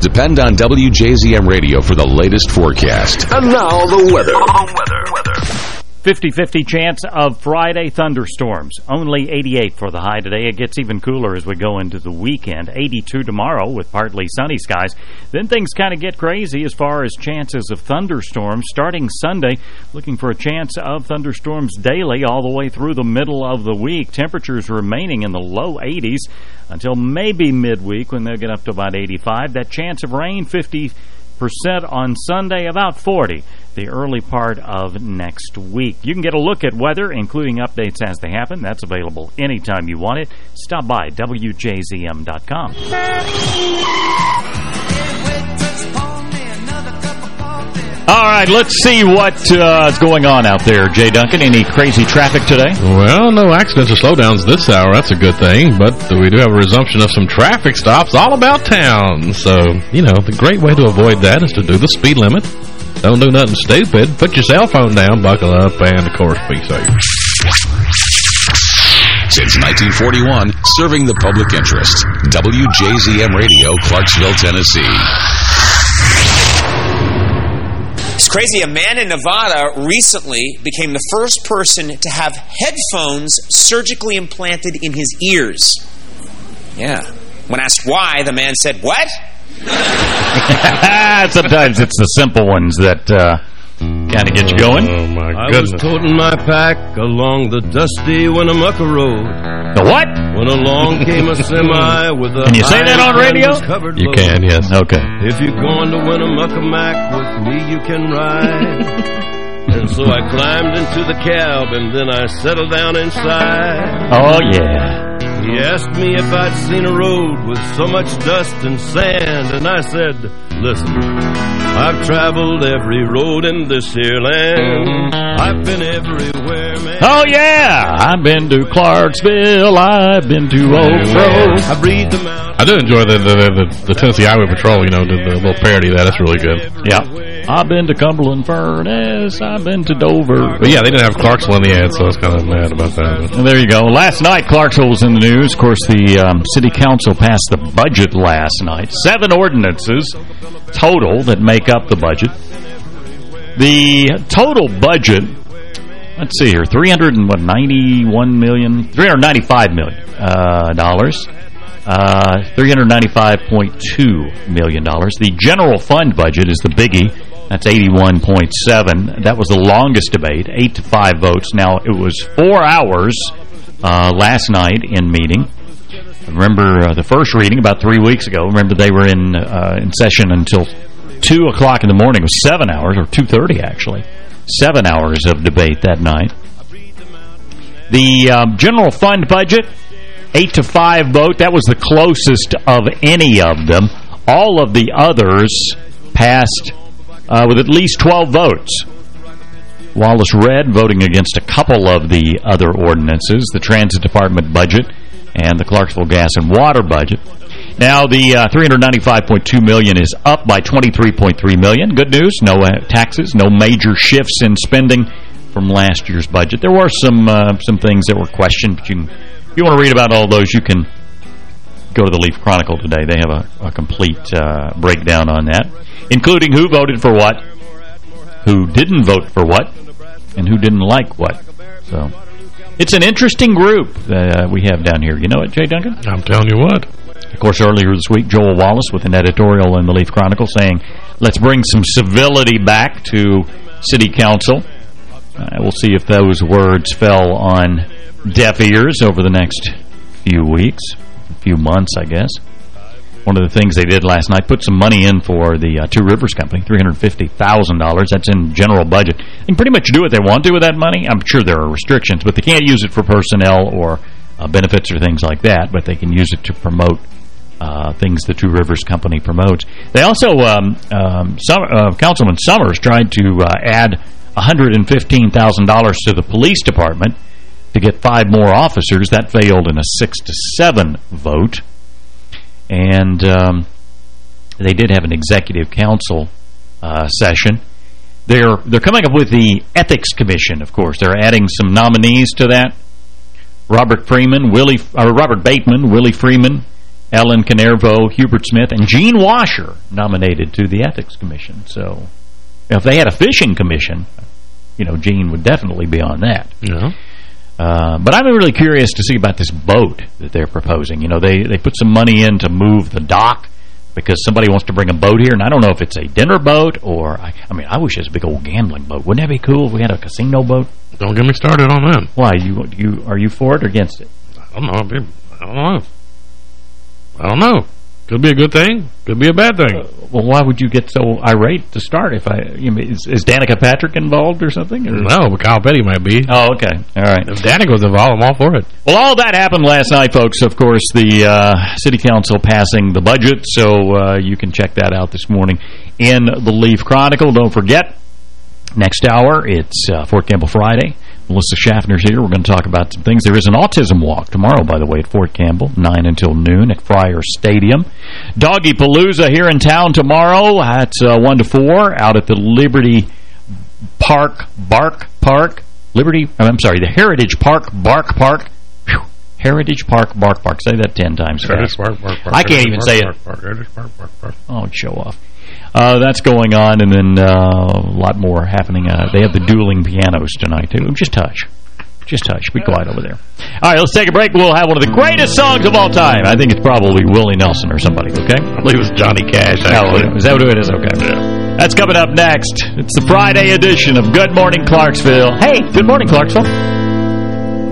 Depend on WJZM Radio for the latest forecast. And now the weather. The weather. 50-50 chance of Friday thunderstorms. Only 88 for the high today. It gets even cooler as we go into the weekend. 82 tomorrow with partly sunny skies. Then things kind of get crazy as far as chances of thunderstorms. Starting Sunday, looking for a chance of thunderstorms daily all the way through the middle of the week. Temperatures remaining in the low 80s until maybe midweek when they'll get up to about 85. That chance of rain, 50 percent on Sunday, about 40 the early part of next week. You can get a look at weather, including updates as they happen. That's available anytime you want it. Stop by WJZM.com. All right, let's see what uh, is going on out there, Jay Duncan. Any crazy traffic today? Well, no accidents or slowdowns this hour. That's a good thing. But we do have a resumption of some traffic stops all about town. So, you know, the great way to avoid that is to do the speed limit. Don't do nothing stupid. Put your cell phone down, buckle up, and, of course, be safe. Since 1941, serving the public interest. WJZM Radio, Clarksville, Tennessee. It's crazy. A man in Nevada recently became the first person to have headphones surgically implanted in his ears. Yeah. When asked why, the man said, What? <laughs> Sometimes it's the simple ones that uh, kind of get you going. Oh, my I was toting my pack along the dusty Winnemucca Road. The what? When along came a semi with a Can you say that on radio? canvas-covered You load. can, yes. Okay. If you're going to Winnemucca Mac with me, you can ride. <laughs> and so I climbed into the cab and then I settled down inside. Oh, yeah. He asked me if I'd seen a road with so much dust and sand, and I said, Listen, I've traveled every road in this here land. I've been everywhere, man. Oh, yeah. I've been to Clarksville. I've been to Oak Grove. I breathed them out. I do enjoy the, the, the, the Tennessee Highway Patrol, you know, did the little parody of that. That's really good. Yeah. I've been to Cumberland Furnace. I've been to Dover. But yeah, they didn't have Clarksville in the ad, so I was kind of mad about that. Well, there you go. Last night, Clarksville was in the news. Of course, the um, city council passed the budget last night. Seven ordinances total that make up the budget. The total budget, let's see here, 391 million, 395 million uh, dollars. Uh, 395.2 million. dollars. The general fund budget is the biggie. That's 81.7. That was the longest debate, 8 to 5 votes. Now, it was four hours uh, last night in meeting. I Remember uh, the first reading about three weeks ago. Remember they were in uh, in session until 2 o'clock in the morning. It was seven hours, or 2.30 actually. Seven hours of debate that night. The um, general fund budget, 8 to 5 vote. That was the closest of any of them. All of the others passed uh, with at least 12 votes. Wallace Redd voting against a couple of the other ordinances, the Transit Department budget and the Clarksville Gas and Water budget. Now, the uh, 395.2 million is up by 23.3 million. Good news, no uh, taxes, no major shifts in spending from last year's budget. There were some uh, some things that were questioned, but you can, if you want to read about all those, you can go to the Leaf Chronicle today. They have a, a complete uh, breakdown on that, including who voted for what, who didn't vote for what, and who didn't like what. So it's an interesting group uh, we have down here. You know it, Jay Duncan? I'm telling you what. Of course, earlier this week, Joel Wallace with an editorial in the Leaf Chronicle saying, let's bring some civility back to City Council. Uh, we'll see if those words fell on deaf ears over the next few weeks, a few months, I guess. One of the things they did last night, put some money in for the uh, Two Rivers Company, $350,000. That's in general budget. They can pretty much do what they want to with that money. I'm sure there are restrictions, but they can't use it for personnel or uh, benefits or things like that, but they can use it to promote uh, things the Two Rivers Company promotes. They also, um, um, some, uh, Councilman Summers tried to uh, add $115,000 to the police department to get five more officers. That failed in a six to seven vote. And um, they did have an executive council uh, session. They're they're coming up with the Ethics Commission, of course. They're adding some nominees to that. Robert Freeman, Willie, Robert Bateman, Willie Freeman, Ellen Kanervo, Hubert Smith, and Gene Washer nominated to the Ethics Commission. So if they had a fishing commission, you know, Gene would definitely be on that. Yeah. Uh, but I'm really curious to see about this boat that they're proposing. You know, they, they put some money in to move the dock because somebody wants to bring a boat here, and I don't know if it's a dinner boat or, I, I mean, I wish it was a big old gambling boat. Wouldn't that be cool if we had a casino boat? Don't get me started on that. Why? You you Are you for it or against it? I don't know. I don't know. I don't know. Could be a good thing. Could be a bad thing. Uh, well, why would you get so irate to start? If I, you know, is, is Danica Patrick involved or something? Or? No, but Kyle Petty might be. Oh, okay. All right. If Danica was involved, I'm all for it. Well, all that happened last night, folks. Of course, the uh, City Council passing the budget, so uh, you can check that out this morning in the Leaf Chronicle. Don't forget, next hour, it's uh, Fort Campbell Friday. Melissa Schaffner's here. We're going to talk about some things. There is an autism walk tomorrow, by the way, at Fort Campbell, 9 until noon at Fryar Stadium. Doggy Palooza here in town tomorrow at uh, 1 to 4 out at the Liberty Park, Bark Park. Liberty, I'm sorry, the Heritage Park, Bark Park. Whew. Heritage Park, Bark Park. Say that 10 times Heritage Park, Bark Park. I can't even say it. Heritage Park, Bark Park. Oh, show off. Uh, that's going on, and then uh, a lot more happening. Uh, they have the dueling pianos tonight, too. Just touch. Just touch. Be quiet over there. All right, let's take a break. We'll have one of the greatest songs of all time. I think it's probably Willie Nelson or somebody, okay? I believe it was Johnny Cash, actually. Oh, is that what it is? Okay. Yeah. That's coming up next. It's the Friday edition of Good Morning Clarksville. Hey, good morning, Clarksville.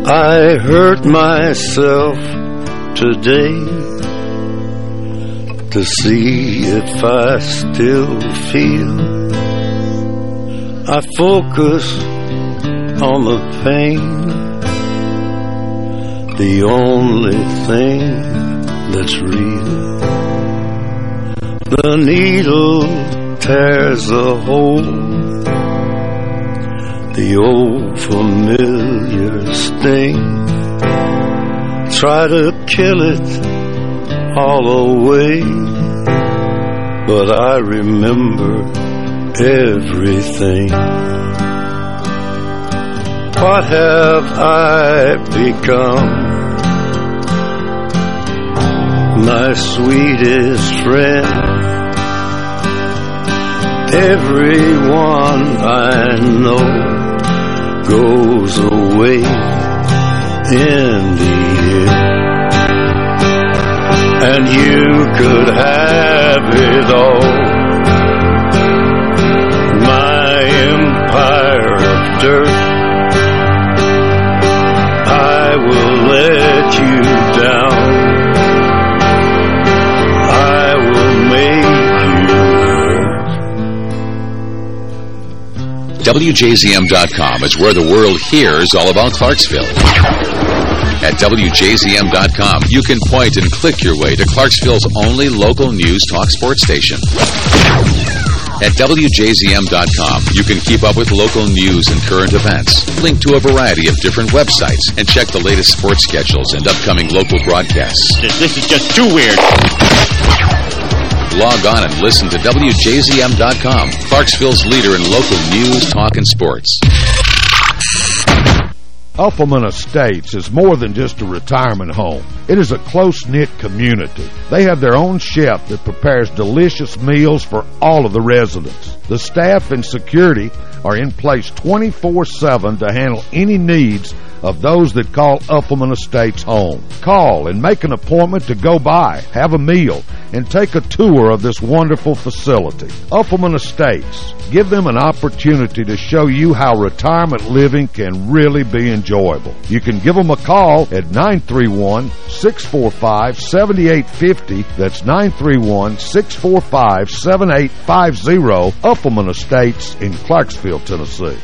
I hurt myself today to see if I still feel. I focus on the pain, the only thing that's real. The needle tears a hole, the old familiar sting. Try to kill it all away, but I remember everything. What have I become? My sweetest friend. Everyone I know goes away in the end and you could have it all. My empire of dirt, I will let you down. I will make you hurt. WJZM.com is where the world hears all about Clarksville. At WJZM.com, you can point and click your way to Clarksville's only local news talk sports station. At WJZM.com, you can keep up with local news and current events, link to a variety of different websites, and check the latest sports schedules and upcoming local broadcasts. This is just too weird. Log on and listen to WJZM.com, Clarksville's leader in local news, talk, and sports. Uffelman Estates is more than just a retirement home. It is a close-knit community. They have their own chef that prepares delicious meals for all of the residents. The staff and security are in place 24-7 to handle any needs of those that call Uffelman Estates home. Call and make an appointment to go by, have a meal, and take a tour of this wonderful facility. Uffelman Estates. Give them an opportunity to show you how retirement living can really be enjoyable. You can give them a call at 931-645-7850. That's 931-645-7850. Uffelman Estates in Clarksville, Tennessee.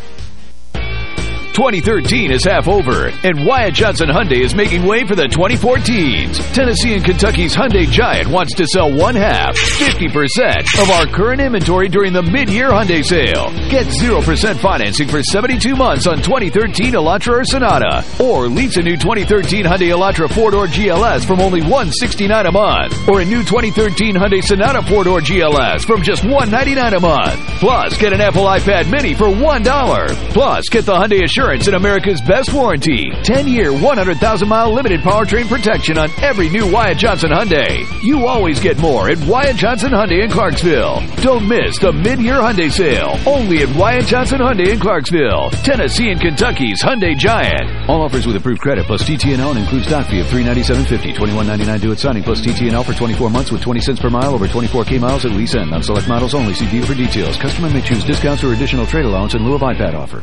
2013 is half over, and Wyatt Johnson Hyundai is making way for the 2014s. Tennessee and Kentucky's Hyundai Giant wants to sell one half, 50% of our current inventory during the mid-year Hyundai sale. Get 0% financing for 72 months on 2013 Elantra or Sonata, or lease a new 2013 Hyundai Elantra 4-door GLS from only 169 a month, or a new 2013 Hyundai Sonata 4-door GLS from just 199 a month. Plus, get an Apple iPad mini for $1. Plus, get the Hyundai Assurance Insurance in America's best warranty. 10-year, 100,000-mile limited powertrain protection on every new Wyatt Johnson Hyundai. You always get more at Wyatt Johnson Hyundai in Clarksville. Don't miss the mid-year Hyundai sale. Only at Wyatt Johnson Hyundai in Clarksville. Tennessee and Kentucky's Hyundai Giant. All offers with approved credit plus and includes doc fee of $397.50. $21.99 due at signing plus TTNL for 24 months with 20 cents per mile over 24K miles at lease end. On select models only. See dealer for details. Customer may choose discounts or additional trade allowance in lieu of iPad offer.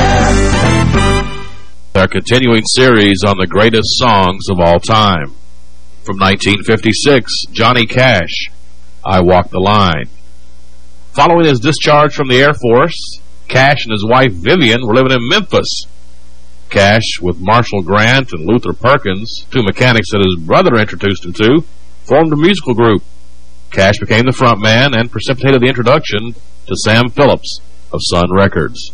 Our continuing series on the greatest songs of all time. From 1956, Johnny Cash, I Walk the Line. Following his discharge from the Air Force, Cash and his wife Vivian were living in Memphis. Cash, with Marshall Grant and Luther Perkins, two mechanics that his brother introduced him to, formed a musical group. Cash became the front man and precipitated the introduction to Sam Phillips of Sun Records.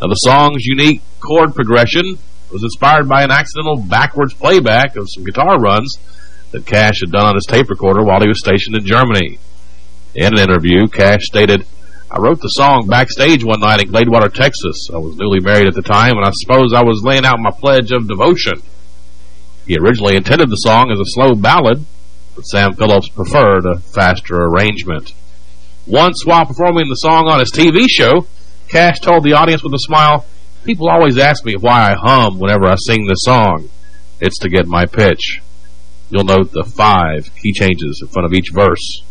Now, the song's unique chord progression was inspired by an accidental backwards playback of some guitar runs that Cash had done on his tape recorder while he was stationed in Germany. In an interview, Cash stated, I wrote the song backstage one night in Gladewater, Texas. I was newly married at the time, and I suppose I was laying out my pledge of devotion. He originally intended the song as a slow ballad, but Sam Phillips preferred a faster arrangement. Once, while performing the song on his TV show, Cash told the audience with a smile, People always ask me why I hum whenever I sing this song. It's to get my pitch. You'll note the five key changes in front of each verse.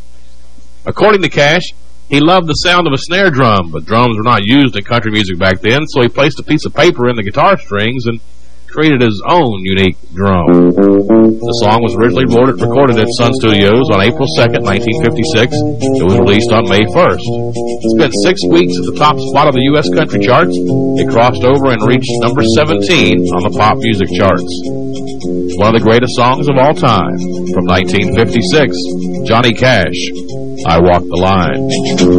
According to Cash, he loved the sound of a snare drum, but drums were not used in country music back then, so he placed a piece of paper in the guitar strings and created his own unique drum. The song was originally recorded at Sun Studios on April 2nd, 1956. It was released on May 1st. It spent six weeks at the top spot of the U.S. country charts. It crossed over and reached number 17 on the pop music charts. One of the greatest songs of all time, from 1956, Johnny Cash, I Walk the Line.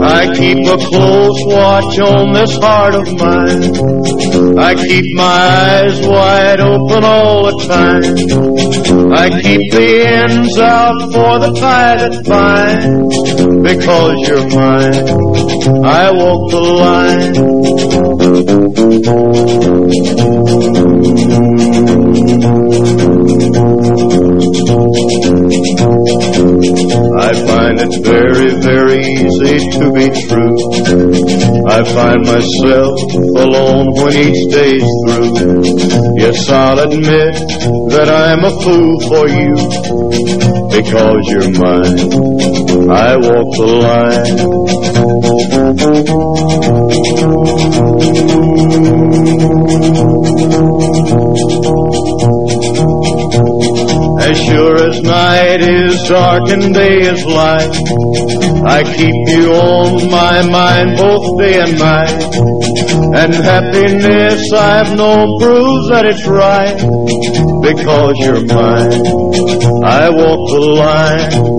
I keep a close watch on this heart of mine. I keep my eyes wide open all the time. I keep the ends out for the tie that binds. Because you're mine, I walk the line. I find it very, very easy to be true. I find myself alone when each day's through. Yes, I'll admit that I'm a fool for you because you're mine. I walk the line. As sure as night is dark and day is light, I keep you on my mind both day and night. And happiness I've no proves that it's right, because you're mine. I walk the line.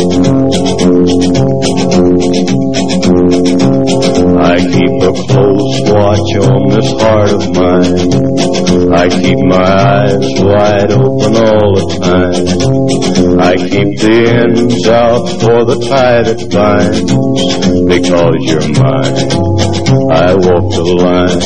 I keep a close watch on this heart of mine. I keep my eyes wide open all the time. I keep the ends out for the tie that binds. Because you're mine, I walk the line.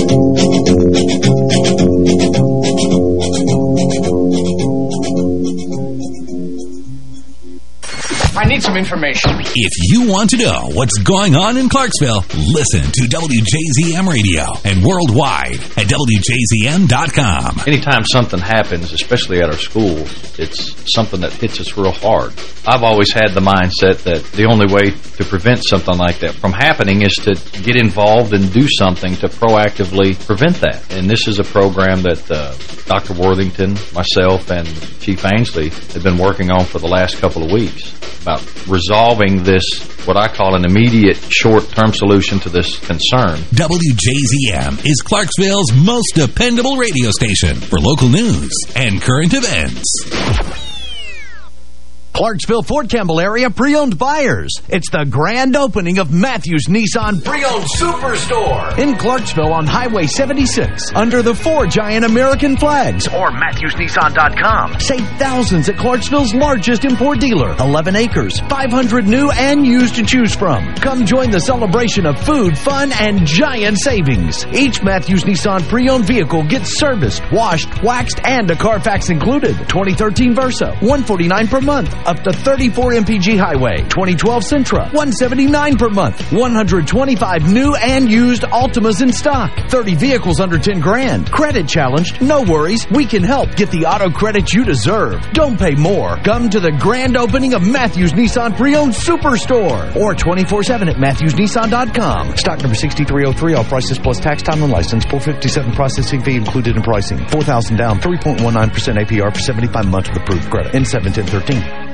Need some information. If you want to know what's going on in Clarksville, listen to WJZM Radio and worldwide at WJZM.com. Anytime something happens, especially at our schools, it's something that hits us real hard. I've always had the mindset that the only way to prevent something like that from happening is to get involved and do something to proactively prevent that. And this is a program that uh, Dr. Worthington, myself, and Chief Ansley have been working on for the last couple of weeks about resolving this, what I call an immediate short-term solution to this concern. WJZM is Clarksville's most dependable radio station for local news and current events. Clarksville, Fort Campbell area pre-owned buyers. It's the grand opening of Matthews Nissan Pre-Owned Superstore in Clarksville on Highway 76 under the four giant American flags or MatthewsNissan.com. Save thousands at Clarksville's largest import dealer. 11 acres, 500 new and used to choose from. Come join the celebration of food, fun, and giant savings. Each Matthews Nissan pre-owned vehicle gets serviced, washed, waxed, and a Carfax included. 2013 Versa, 149 per month up to 34 MPG Highway. 2012 Sentra, 179 per month. 125 new and used Altimas in stock. 30 vehicles under 10 grand. Credit challenged? No worries. We can help get the auto credit you deserve. Don't pay more. Come to the grand opening of Matthews Nissan Pre-Owned Superstore or 24-7 at MatthewsNissan.com. Stock number 6303. All prices plus tax, time, and license. 457 processing fee included in pricing. 4000 down. 3.19% APR for 75 months with approved credit. In 71013.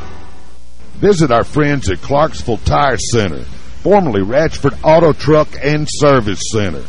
Visit our friends at Clarksville Tire Center, formerly Ratchford Auto Truck and Service Center.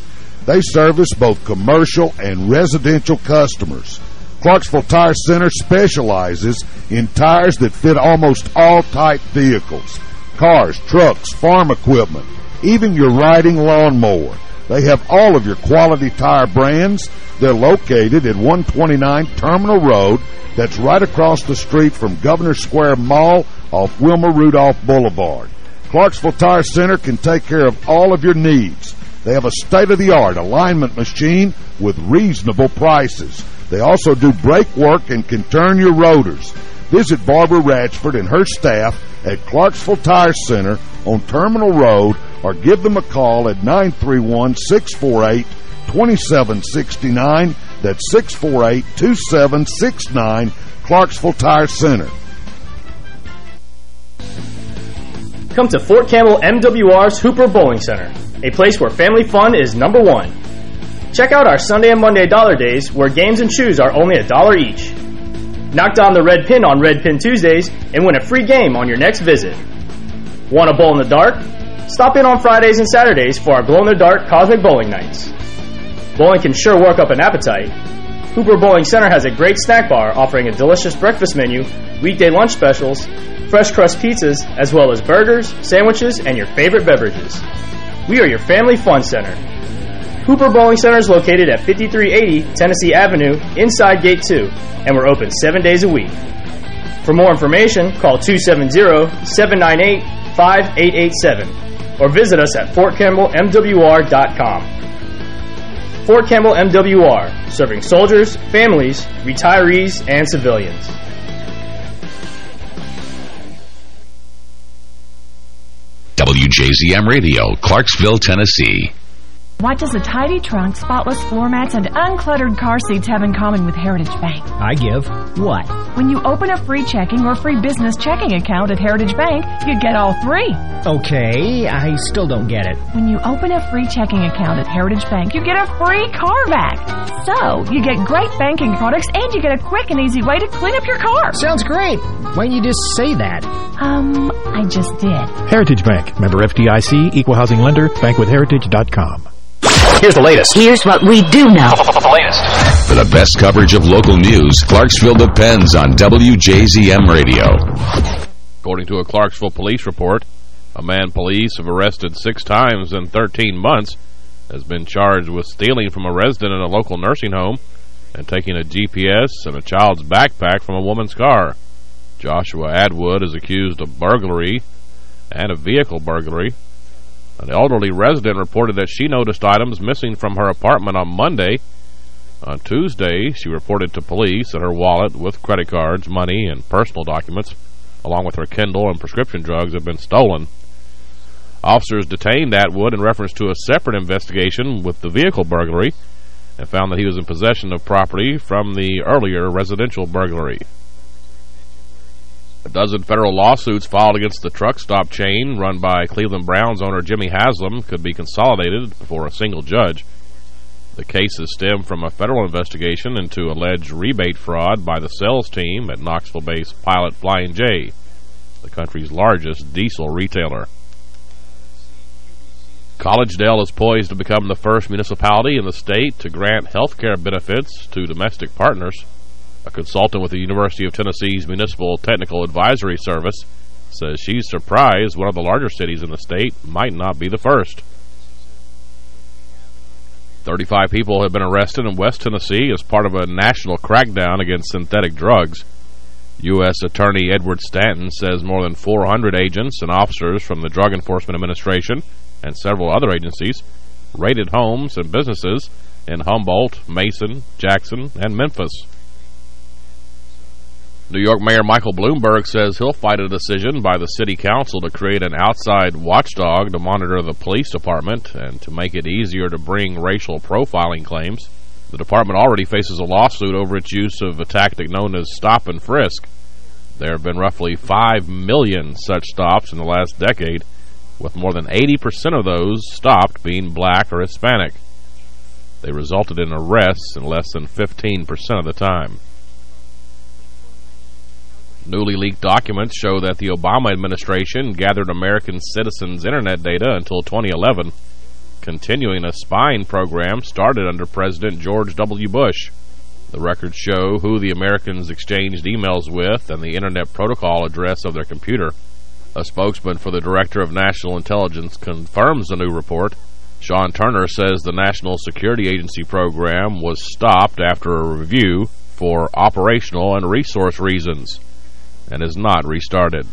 They service both commercial and residential customers. Clarksville Tire Center specializes in tires that fit almost all type vehicles. Cars, trucks, farm equipment, even your riding lawnmower. They have all of your quality tire brands. They're located at 129 Terminal Road. That's right across the street from Governor Square Mall off Wilma Rudolph Boulevard. Clarksville Tire Center can take care of all of your needs. They have a state-of-the-art alignment machine with reasonable prices. They also do brake work and can turn your rotors. Visit Barbara Ratchford and her staff at Clarksville Tire Center on Terminal Road or give them a call at 931-648-2769. That's 648-2769, Clarksville Tire Center. Come to Fort Campbell MWR's Hooper Bowling Center, a place where family fun is number one. Check out our Sunday and Monday dollar days where games and shoes are only a dollar each. Knock down the red pin on Red Pin Tuesdays and win a free game on your next visit. Want a bowl in the dark? Stop in on Fridays and Saturdays for our glow-in-the-dark Cosmic Bowling Nights. Bowling can sure work up an appetite. Hooper Bowling Center has a great snack bar offering a delicious breakfast menu, weekday lunch specials, fresh crust pizzas, as well as burgers, sandwiches, and your favorite beverages. We are your family fun center. Hooper Bowling Center is located at 5380 Tennessee Avenue, inside Gate 2, and we're open seven days a week. For more information, call 270-798-5887 or visit us at FortCampbellMWR.com. Fort Campbell MWR, serving soldiers, families, retirees, and civilians. WJZM Radio, Clarksville, Tennessee. What does a tidy trunk, spotless floor mats, and uncluttered car seats have in common with Heritage Bank? I give what? When you open a free checking or free business checking account at Heritage Bank, you get all three. Okay, I still don't get it. When you open a free checking account at Heritage Bank, you get a free car back. So, you get great banking products and you get a quick and easy way to clean up your car. Sounds great. Why didn't you just say that? Um, I just did. Heritage Bank. Member FDIC, Equal Housing Lender, bankwithheritage.com. Here's the latest. Here's what we do know. <laughs> The latest. For the best coverage of local news, Clarksville depends on WJZM Radio. According to a Clarksville police report, A man police have arrested six times in 13 months has been charged with stealing from a resident in a local nursing home and taking a GPS and a child's backpack from a woman's car. Joshua Atwood is accused of burglary and a vehicle burglary. An elderly resident reported that she noticed items missing from her apartment on Monday. On Tuesday, she reported to police that her wallet with credit cards, money, and personal documents, along with her Kindle and prescription drugs, had been stolen. Officers detained Atwood in reference to a separate investigation with the vehicle burglary and found that he was in possession of property from the earlier residential burglary. A dozen federal lawsuits filed against the truck stop chain run by Cleveland Browns owner Jimmy Haslam could be consolidated before a single judge. The cases stem from a federal investigation into alleged rebate fraud by the sales team at Knoxville-based Pilot Flying J, the country's largest diesel retailer. Collegedale is poised to become the first municipality in the state to grant health care benefits to domestic partners. A consultant with the University of Tennessee's Municipal Technical Advisory Service says she's surprised one of the larger cities in the state might not be the first. 35 people have been arrested in West Tennessee as part of a national crackdown against synthetic drugs. U.S. Attorney Edward Stanton says more than 400 agents and officers from the Drug Enforcement Administration and several other agencies raided homes and businesses in Humboldt, Mason, Jackson, and Memphis. New York Mayor Michael Bloomberg says he'll fight a decision by the city council to create an outside watchdog to monitor the police department and to make it easier to bring racial profiling claims. The department already faces a lawsuit over its use of a tactic known as stop and frisk. There have been roughly 5 million such stops in the last decade, with more than 80% of those stopped being black or Hispanic. They resulted in arrests in less than 15% of the time. Newly leaked documents show that the Obama administration gathered American citizens' internet data until 2011, continuing a spying program started under President George W. Bush. The records show who the Americans exchanged emails with and the internet protocol address of their computer. A spokesman for the Director of National Intelligence confirms the new report. Shawn Turner says the National Security Agency program was stopped after a review for operational and resource reasons and is not restarted.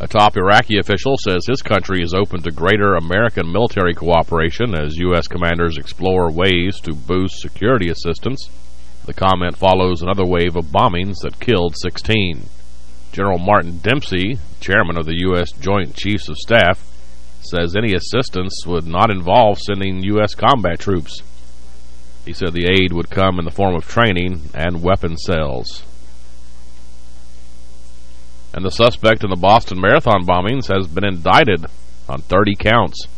A top Iraqi official says his country is open to greater American military cooperation as U.S. commanders explore ways to boost security assistance. The comment follows another wave of bombings that killed 16. General Martin Dempsey, chairman of the U.S. Joint Chiefs of Staff, says any assistance would not involve sending U.S. combat troops. He said the aid would come in the form of training and weapon sales and the suspect in the Boston Marathon bombings has been indicted on 30 counts.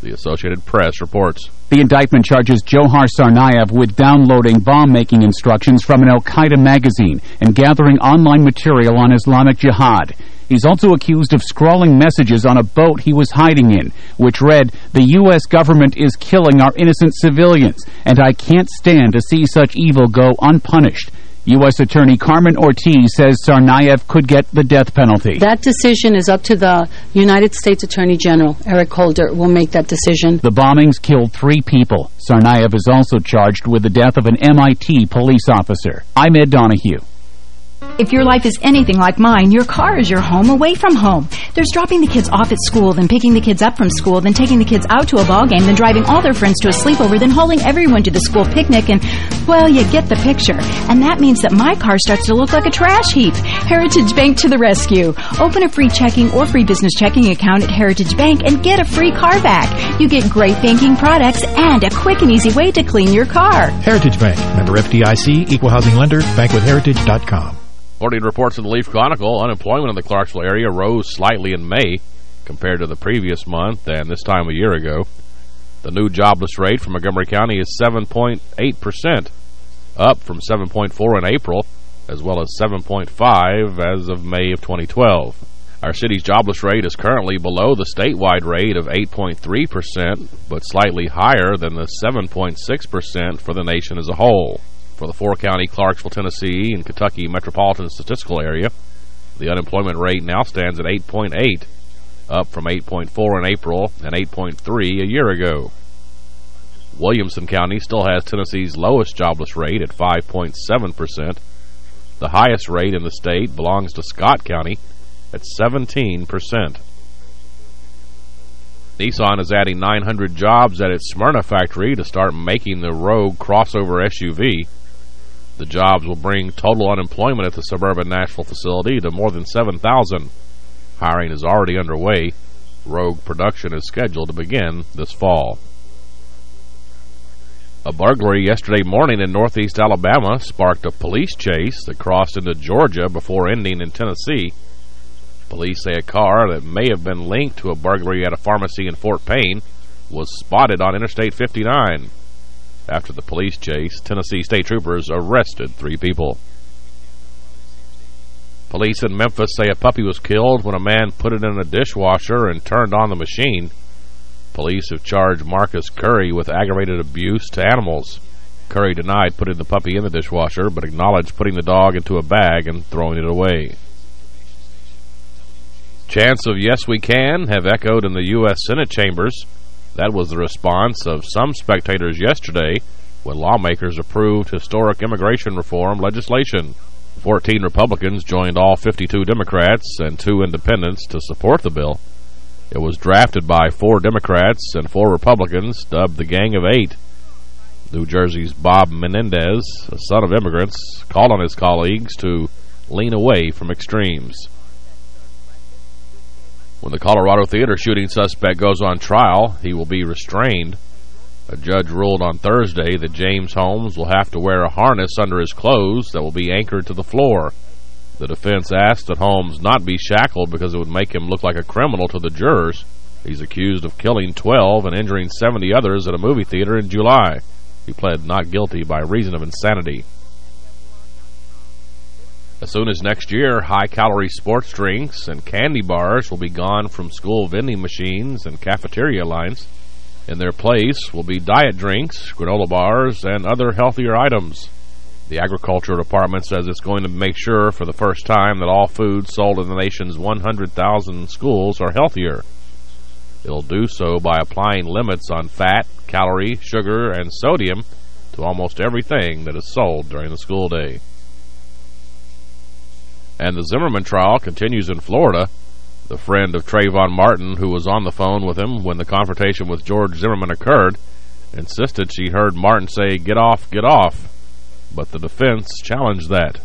The Associated Press reports. The indictment charges Dzhokhar Tsarnaev with downloading bomb-making instructions from an al-Qaeda magazine and gathering online material on Islamic Jihad. He's also accused of scrawling messages on a boat he was hiding in, which read, The U.S. government is killing our innocent civilians, and I can't stand to see such evil go unpunished. U.S. Attorney Carmen Ortiz says Tsarnaev could get the death penalty. That decision is up to the United States Attorney General. Eric Holder will make that decision. The bombings killed three people. Tsarnaev is also charged with the death of an MIT police officer. I'm Ed Donahue. If your life is anything like mine, your car is your home away from home. There's dropping the kids off at school, then picking the kids up from school, then taking the kids out to a ball game, then driving all their friends to a sleepover, then hauling everyone to the school picnic, and, well, you get the picture. And that means that my car starts to look like a trash heap. Heritage Bank to the rescue. Open a free checking or free business checking account at Heritage Bank and get a free car back. You get great banking products and a quick and easy way to clean your car. Heritage Bank. Member FDIC. Equal Housing Lender. Bankwithheritage.com. According to reports in the Leaf Chronicle, unemployment in the Clarksville area rose slightly in May compared to the previous month and this time a year ago. The new jobless rate for Montgomery County is 7.8%, up from 7.4 in April, as well as 7.5 as of May of 2012. Our city's jobless rate is currently below the statewide rate of 8.3%, but slightly higher than the 7.6% for the nation as a whole for the four-county Clarksville, Tennessee, and Kentucky metropolitan statistical area. The unemployment rate now stands at 8.8, up from 8.4 in April and 8.3 a year ago. Williamson County still has Tennessee's lowest jobless rate at 5.7%. The highest rate in the state belongs to Scott County at 17%. Nissan is adding 900 jobs at its Smyrna factory to start making the Rogue crossover SUV. The jobs will bring total unemployment at the suburban Nashville facility to more than 7,000. Hiring is already underway. Rogue production is scheduled to begin this fall. A burglary yesterday morning in northeast Alabama sparked a police chase that crossed into Georgia before ending in Tennessee. Police say a car that may have been linked to a burglary at a pharmacy in Fort Payne was spotted on Interstate 59. After the police chase, Tennessee state troopers arrested three people. Police in Memphis say a puppy was killed when a man put it in a dishwasher and turned on the machine. Police have charged Marcus Curry with aggravated abuse to animals. Curry denied putting the puppy in the dishwasher, but acknowledged putting the dog into a bag and throwing it away. Chants of Yes We Can have echoed in the U.S. Senate chambers. That was the response of some spectators yesterday when lawmakers approved historic immigration reform legislation. 14 Republicans joined all 52 Democrats and two independents to support the bill. It was drafted by four Democrats and four Republicans, dubbed the Gang of Eight. New Jersey's Bob Menendez, a son of immigrants, called on his colleagues to lean away from extremes. When the Colorado theater shooting suspect goes on trial, he will be restrained. A judge ruled on Thursday that James Holmes will have to wear a harness under his clothes that will be anchored to the floor. The defense asked that Holmes not be shackled because it would make him look like a criminal to the jurors. He's accused of killing 12 and injuring 70 others at a movie theater in July. He pled not guilty by reason of insanity. As soon as next year, high-calorie sports drinks and candy bars will be gone from school vending machines and cafeteria lines. In their place will be diet drinks, granola bars, and other healthier items. The Agriculture Department says it's going to make sure for the first time that all foods sold in the nation's 100,000 schools are healthier. It'll do so by applying limits on fat, calorie, sugar, and sodium to almost everything that is sold during the school day. And the Zimmerman trial continues in Florida. The friend of Trayvon Martin, who was on the phone with him when the confrontation with George Zimmerman occurred, insisted she heard Martin say, get off, get off, but the defense challenged that.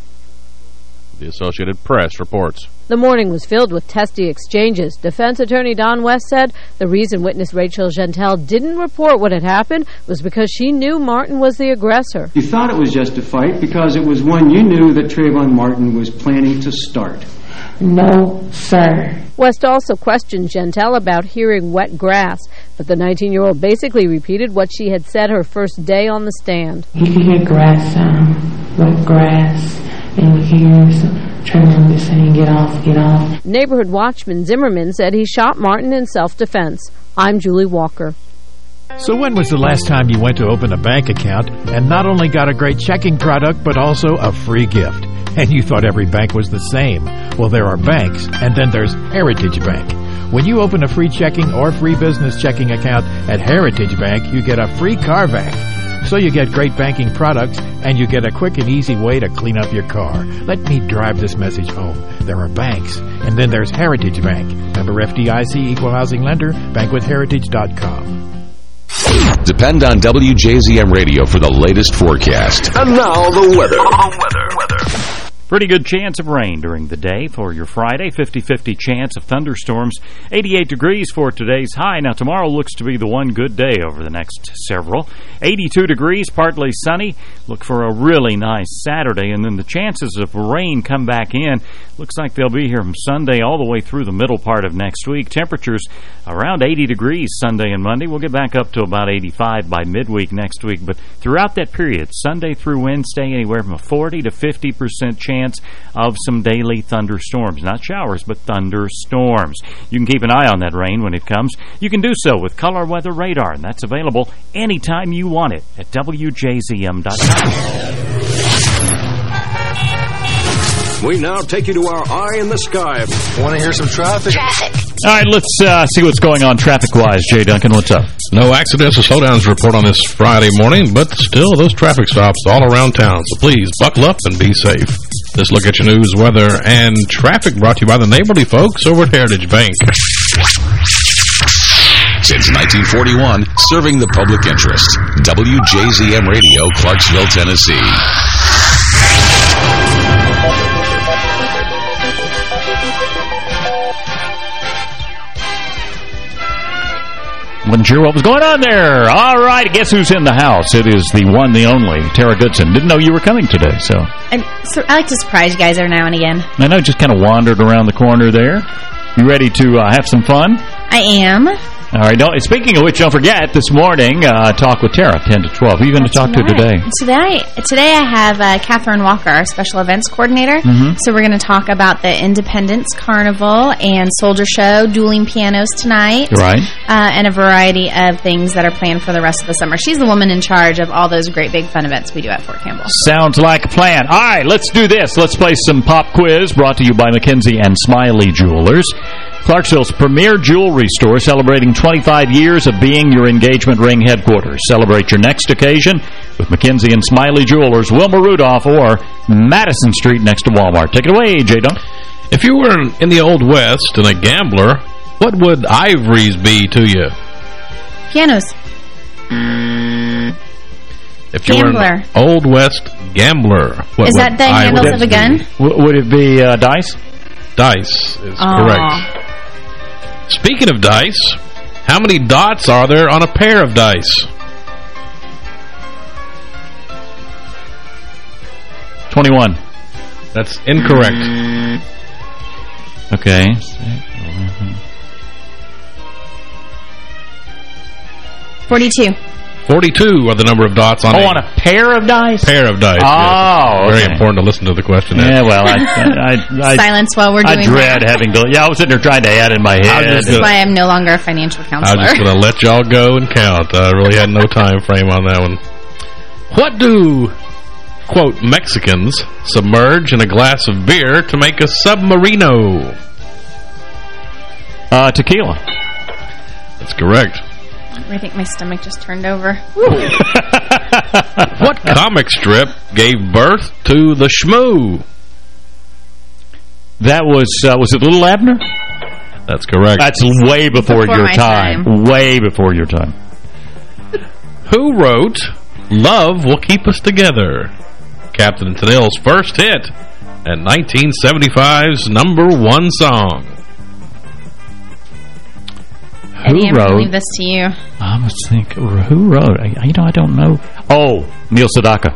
The Associated Press reports. The morning was filled with testy exchanges. Defense attorney Don West said the reason witness Rachel Jeantel didn't report what had happened was because she knew Martin was the aggressor. You thought it was just a fight because it was one you knew that Trayvon Martin was planning to start. No, sir. West also questioned Jeantel about hearing wet grass, but the 19-year-old basically repeated what she had said her first day on the stand. You can hear grass sound, wet grass, and you hear some trembling saying, get off, get off. Neighborhood watchman Zimmerman said he shot Martin in self-defense. I'm Julie Walker. So when was the last time you went to open a bank account and not only got a great checking product, but also a free gift? And you thought every bank was the same. Well, there are banks, and then there's Heritage Bank. When you open a free checking or free business checking account at Heritage Bank, you get a free car vac. So you get great banking products, and you get a quick and easy way to clean up your car. Let me drive this message home. There are banks, and then there's Heritage Bank. Member FDIC, Equal Housing Lender, bankwithheritage.com. Depend on WJZM Radio for the latest forecast. And now the weather. weather. weather. Pretty good chance of rain during the day for your Friday. 50-50 chance of thunderstorms. 88 degrees for today's high. Now, tomorrow looks to be the one good day over the next several. 82 degrees, partly sunny. Look for a really nice Saturday. And then the chances of rain come back in. Looks like they'll be here from Sunday all the way through the middle part of next week. Temperatures around 80 degrees Sunday and Monday. We'll get back up to about 85 by midweek next week. But throughout that period, Sunday through Wednesday, anywhere from a 40 to 50% chance chance of some daily thunderstorms. Not showers, but thunderstorms. You can keep an eye on that rain when it comes. You can do so with Color Weather Radar, and that's available anytime you want it at WJZM.com. We now take you to our eye in the sky. Want to hear some traffic? Traffic. All right, let's uh, see what's going on traffic-wise. Jay Duncan, what's up? No accidents or slowdowns report on this Friday morning, but still those traffic stops all around town. So please buckle up and be safe. This look at your news, weather, and traffic brought to you by the neighborly folks over at Heritage Bank. Since 1941, serving the public interest. WJZM Radio, Clarksville, Tennessee. Wasn't sure what was going on there. All right, guess who's in the house? It is the one, the only, Tara Goodson. Didn't know you were coming today, so... I, so I like to surprise you guys every now and again. I know, just kind of wandered around the corner there. You ready to uh, have some fun? I am. All right. Don't, speaking of which, don't forget, this morning, uh, talk with Tara, 10 to 12. Who are you going to talk right. to today? Today, today I have uh, Catherine Walker, our special events coordinator. Mm -hmm. So we're going to talk about the Independence Carnival and Soldier Show, dueling pianos tonight. Right. Uh, and a variety of things that are planned for the rest of the summer. She's the woman in charge of all those great big fun events we do at Fort Campbell. Sounds like a plan. All right, let's do this. Let's play some pop quiz brought to you by McKenzie and Smiley Jewelers. Clarksville's premier jewelry store celebrating 25 years of being your engagement ring headquarters. Celebrate your next occasion with McKenzie and Smiley Jewelers, Wilma Rudolph, or Madison Street next to Walmart. Take it away, J-Dunk. If you were in the Old West and a gambler, what would ivories be to you? Pianos. If you Gambler. were an Old West gambler, what Is would that the handles of a gun? be? Would it be uh, dice? Dice is Aw. correct. Speaking of dice, how many dots are there on a pair of dice? 21. That's incorrect. Okay. 42. 42 are the number of dots on Oh, a on a pair of dice? pair of dice. Oh, yes. Very okay. important to listen to the question. Yeah, well, I, I, I, Silence while we're doing I dread that. having to. Yeah, I was sitting there trying to add in my head. just That's why I'm no longer a financial counselor. I'm just going to let y'all go and count. I really had no time frame on that one. What do, quote, Mexicans submerge in a glass of beer to make a submarino? Uh, tequila. That's correct. I think my stomach just turned over. <laughs> What comic strip gave birth to the Shmoo? That was, uh, was it Little Abner? That's correct. That's way before, Before your my time. Way before your time. Who wrote Love Will Keep Us Together? Captain Tennille's first hit and 1975's number one song. Eddie, I'm going wrote- leave this to you. I was thinking, who wrote? I, you know, I don't know. Oh, Neil Sedaka.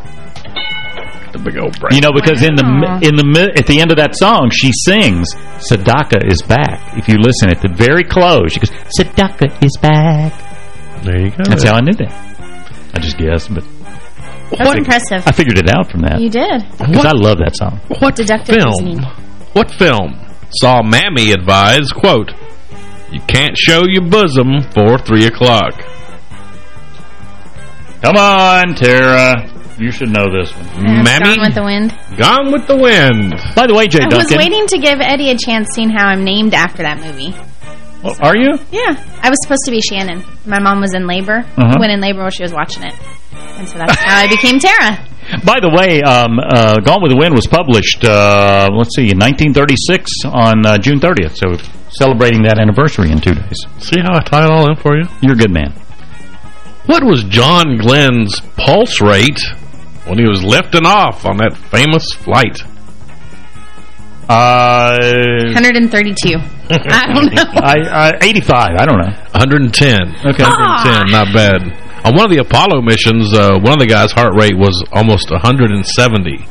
The big old brain. You know, because in the in the at the end of that song, she sings "Sedaka is back." If you listen at the very close, she goes, "Sedaka is back." There you go. That's how I knew that. I just guessed, but That was impressive. I figured it out from that You did. because I love that song. What Deductive film? reasoning. What film saw Mammy advise, quote, you can't show your bosom for 3 o'clock? Come on, Tara. You should know this one. Yeah, Mammy? Gone with the Wind. Gone with the Wind. By the way, Jay I was waiting to give Eddie a chance seeing how I'm named after that movie. Oh, are you? Yeah. I was supposed to be Shannon. My mom was in labor. Uh-huh. Went in labor while she was watching it. And so that's how I became Tara. By the way, um, uh, Gone with the Wind was published, uh, let's see, in 1936 on uh, June 30th. So celebrating that anniversary in two days. See how I tie it all in for you? You're a good man. What was John Glenn's pulse rate when he was lifting off on that famous flight? Uh, 132. <laughs> I don't know. I, uh, 85. I don't know. 110. Okay. 110, not bad. On one of the Apollo missions, uh, one of the guys' heart rate was almost 170.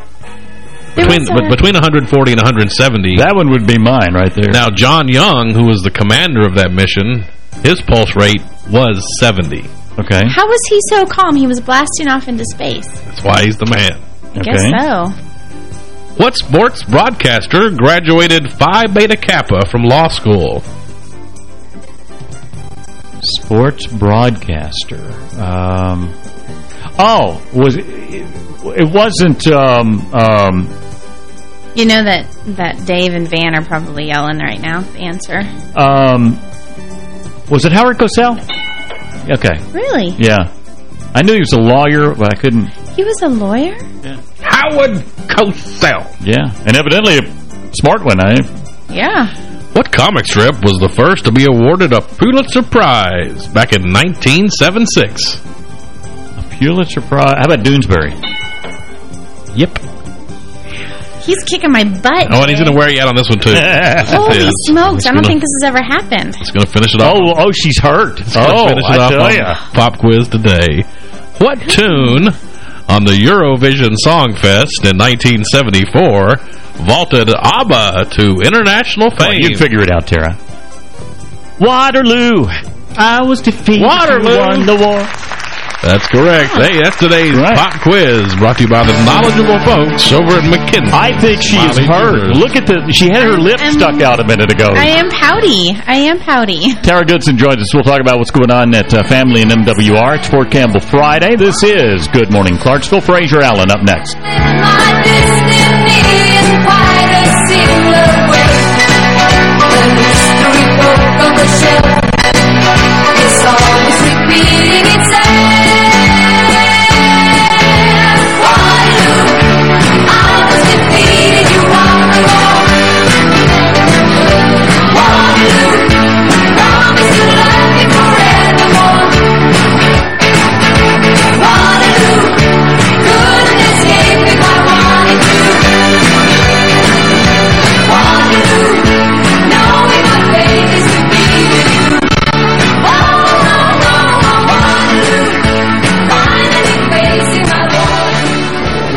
Between, a- between 140 and 170. That one would be mine right there. Now, John Young, who was the commander of that mission, his pulse rate was 70. Okay. How was he so calm? He was blasting off into space. That's why he's the man. I guess so. What sports broadcaster graduated Phi Beta Kappa from law school? Sports broadcaster. Um, oh, was it, it wasn't um, um, You know that, that Dave and Van are probably yelling right now, the answer. Um, was it Howard Cosell? Okay. Really? Yeah. I knew he was a lawyer, but I couldn't... He was a lawyer? Yeah. Howard Cosell. Yeah, and evidently a smart one, eh? Yeah. What comic strip was the first to be awarded a Pulitzer Prize back in 1976? A Pulitzer Prize? How about Doonesbury? Yep. He's kicking my butt. Oh, and he's going to wear you out on this one, too. <laughs> Holy smokes. I don't gonna, think this has ever happened. It's going to finish it off. Oh, oh, she's hurt. Oh, oh, finish it I off tell on ya. Pop quiz today. What tune on the Eurovision Song Fest in 1974 vaulted ABBA to international Come on, fame? you figure it out, Tara. Waterloo. I was defeated. Waterloo. Won the war. That's correct. Hey, that's today's pop quiz brought to you by the knowledgeable folks over at McKenzie. I think she is Smiley hurt. Jewelers. Look at the... She had her lip I'm- stuck out a minute ago. I am pouty. I am pouty. Tara Goodson joins us. We'll talk about what's going on at uh, Family and MWR. It's Fort Campbell Friday. This is Good Morning Clarksville. Fraser Allen up next.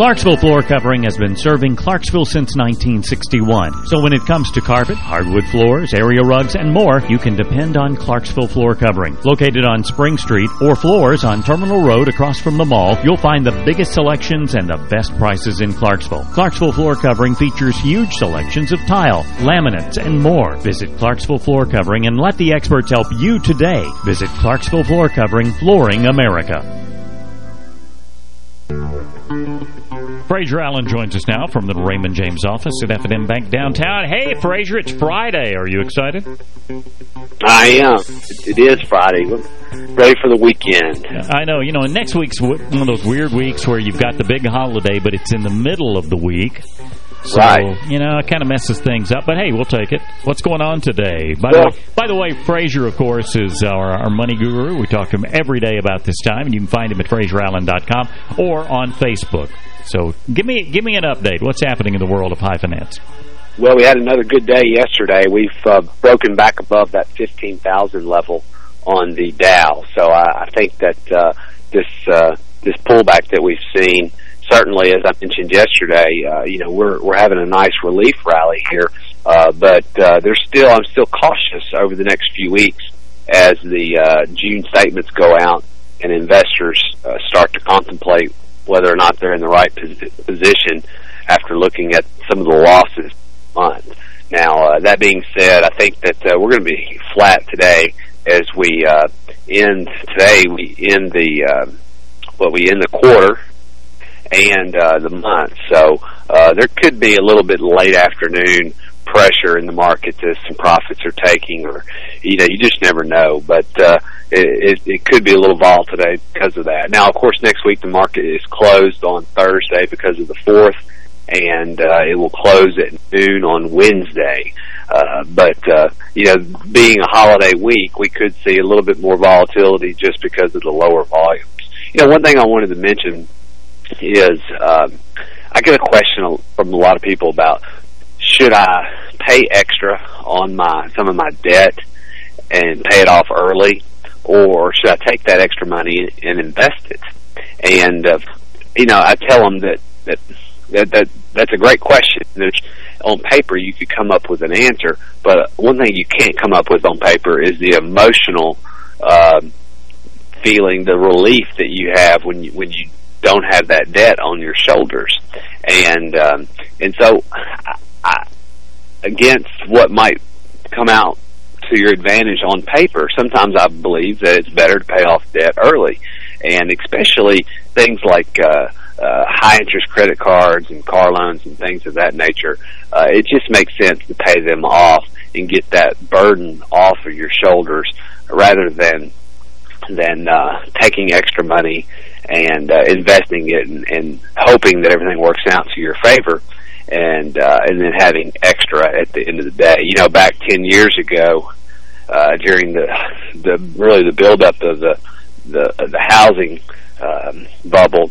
Clarksville Floor Covering has been serving Clarksville since 1961. So when it comes to carpet, hardwood floors, area rugs, and more, you can depend on Clarksville Floor Covering. Located on Spring Street or floors on Terminal Road across from the mall, you'll find the biggest selections and the best prices in Clarksville. Clarksville Floor Covering features huge selections of tile, laminates, and more. Visit Clarksville Floor Covering and let the experts help you today. Visit Clarksville Floor Covering, Flooring America. Fraser Allen joins us now from the Raymond James office at F&M Bank downtown. Hey, Fraser, it's Friday. Are you excited? I am. It is Friday. Ready for the weekend. I know. You know, and next week's one of those weird weeks where you've got the big holiday, but it's in the middle of the week. So, Right. you know, it kind of messes things up. But, hey, we'll take it. What's going on today? By, Well- the, way, by the way, Fraser, of course, is our, our money guru. We talk to him every day about this time, and you can find him at FraserAllen.com or on Facebook. So give me give me an update. What's happening in the world of high finance? Well, we had another good day yesterday. We've uh, broken back above that 15,000 level on the Dow. So I, I think that uh, this uh, this pullback that we've seen, certainly, as I mentioned yesterday, uh, you know, we're we're having a nice relief rally here. Uh, but uh, there's still, I'm still cautious over the next few weeks as the uh, June statements go out and investors uh, start to contemplate whether or not they're in the right posi- position after looking at some of the losses month. Now, uh, that being said, I think that uh, we're going to be flat today as we uh, end today. We end the uh, well, we end the quarter and uh, the month. So uh, there could be a little bit late afternoon pressure in the market that some profits are taking, or you know, you just never know. But uh, it, it, could be a little volatile today because of that. Now, of course, next week the market is closed on Thursday because of the fourth, and uh, it will close at noon on Wednesday. Uh, but, uh, you know, being a holiday week, we could see a little bit more volatility just because of the lower volumes. You know, one thing I wanted to mention is um, I get a question from a lot of people about should I pay extra on my some of my debt and pay it off early, or should I take that extra money and invest it? And uh, you know, I tell them that that that, that that's a great question. There's, on paper, you could come up with an answer, but one thing you can't come up with on paper is the emotional uh, feeling, the relief that you have when you when you don't have that debt on your shoulders, and um, and so I, I, against what might come out to your advantage on paper, sometimes I believe that it's better to pay off debt early, and especially things like. Uh, uh, high interest credit cards and car loans and things of that nature, uh, it just makes sense to pay them off and get that burden off of your shoulders rather than than uh, taking extra money and uh, investing it and, and hoping that everything works out to your favor and uh, and then having extra at the end of the day. You know, back ten years ago, uh, during the the really the buildup of the the the housing um, bubble,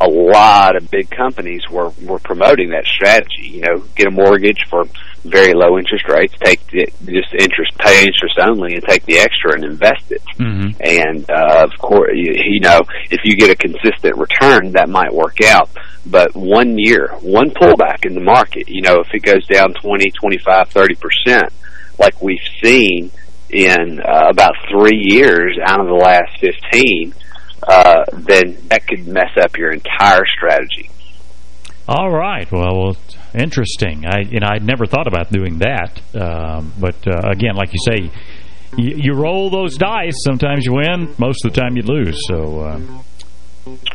a lot of big companies were were promoting that strategy. You know, get a mortgage for very low interest rates, take the, just interest, pay interest only, and take the extra and invest it. Mm-hmm. And uh, of course, you, you know, if you get a consistent return, that might work out. But one year, one pullback in the market, you know, if it goes down 20, 25, 30 percent, like we've seen in uh, about three years out of the last 15 uh, then that could mess up your entire strategy. All right. Well, well interesting. I you know I'd never thought about doing that, um, but uh, again, like you say, you, you, roll those dice. Sometimes you win, most of the time you lose. So. Uh,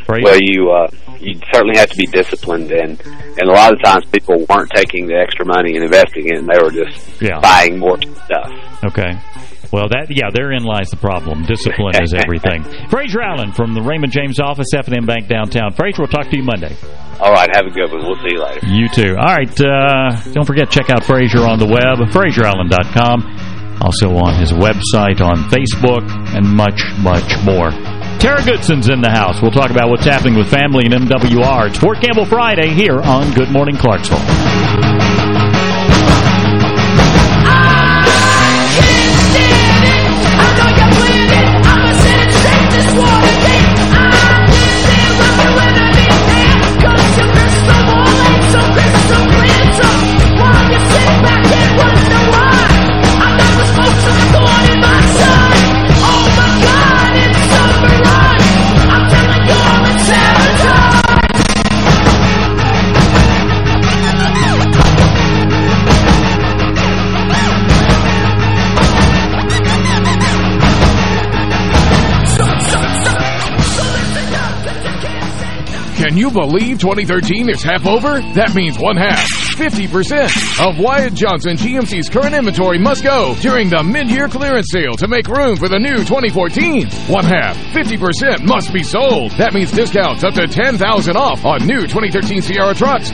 well, you uh, you certainly have to be disciplined, and and a lot of times people weren't taking the extra money and investing it, and they were just yeah. buying more stuff. Okay. Well, that yeah, therein lies the problem. Discipline is everything. <laughs> Fraser Allen from the Raymond James office, F&M Bank downtown. Fraser, we'll talk to you Monday. All right, have a good one. We'll see you later. You too. All right, uh, don't forget, check out Fraser on the web, FraserAllen.com. Also on his website, on Facebook, and much, much more. Tara Goodson's in the house. We'll talk about what's happening with family and MWR. It's Fort Campbell Friday here on Good Morning Clarksville. Can you believe 2013 is half over? That means one half, 50% of Wyatt Johnson GMC's current inventory must go during the mid-year clearance sale to make room for the new 2014. One half, 50% must be sold. That means discounts up to 10000 off on new 2013 Sierra trucks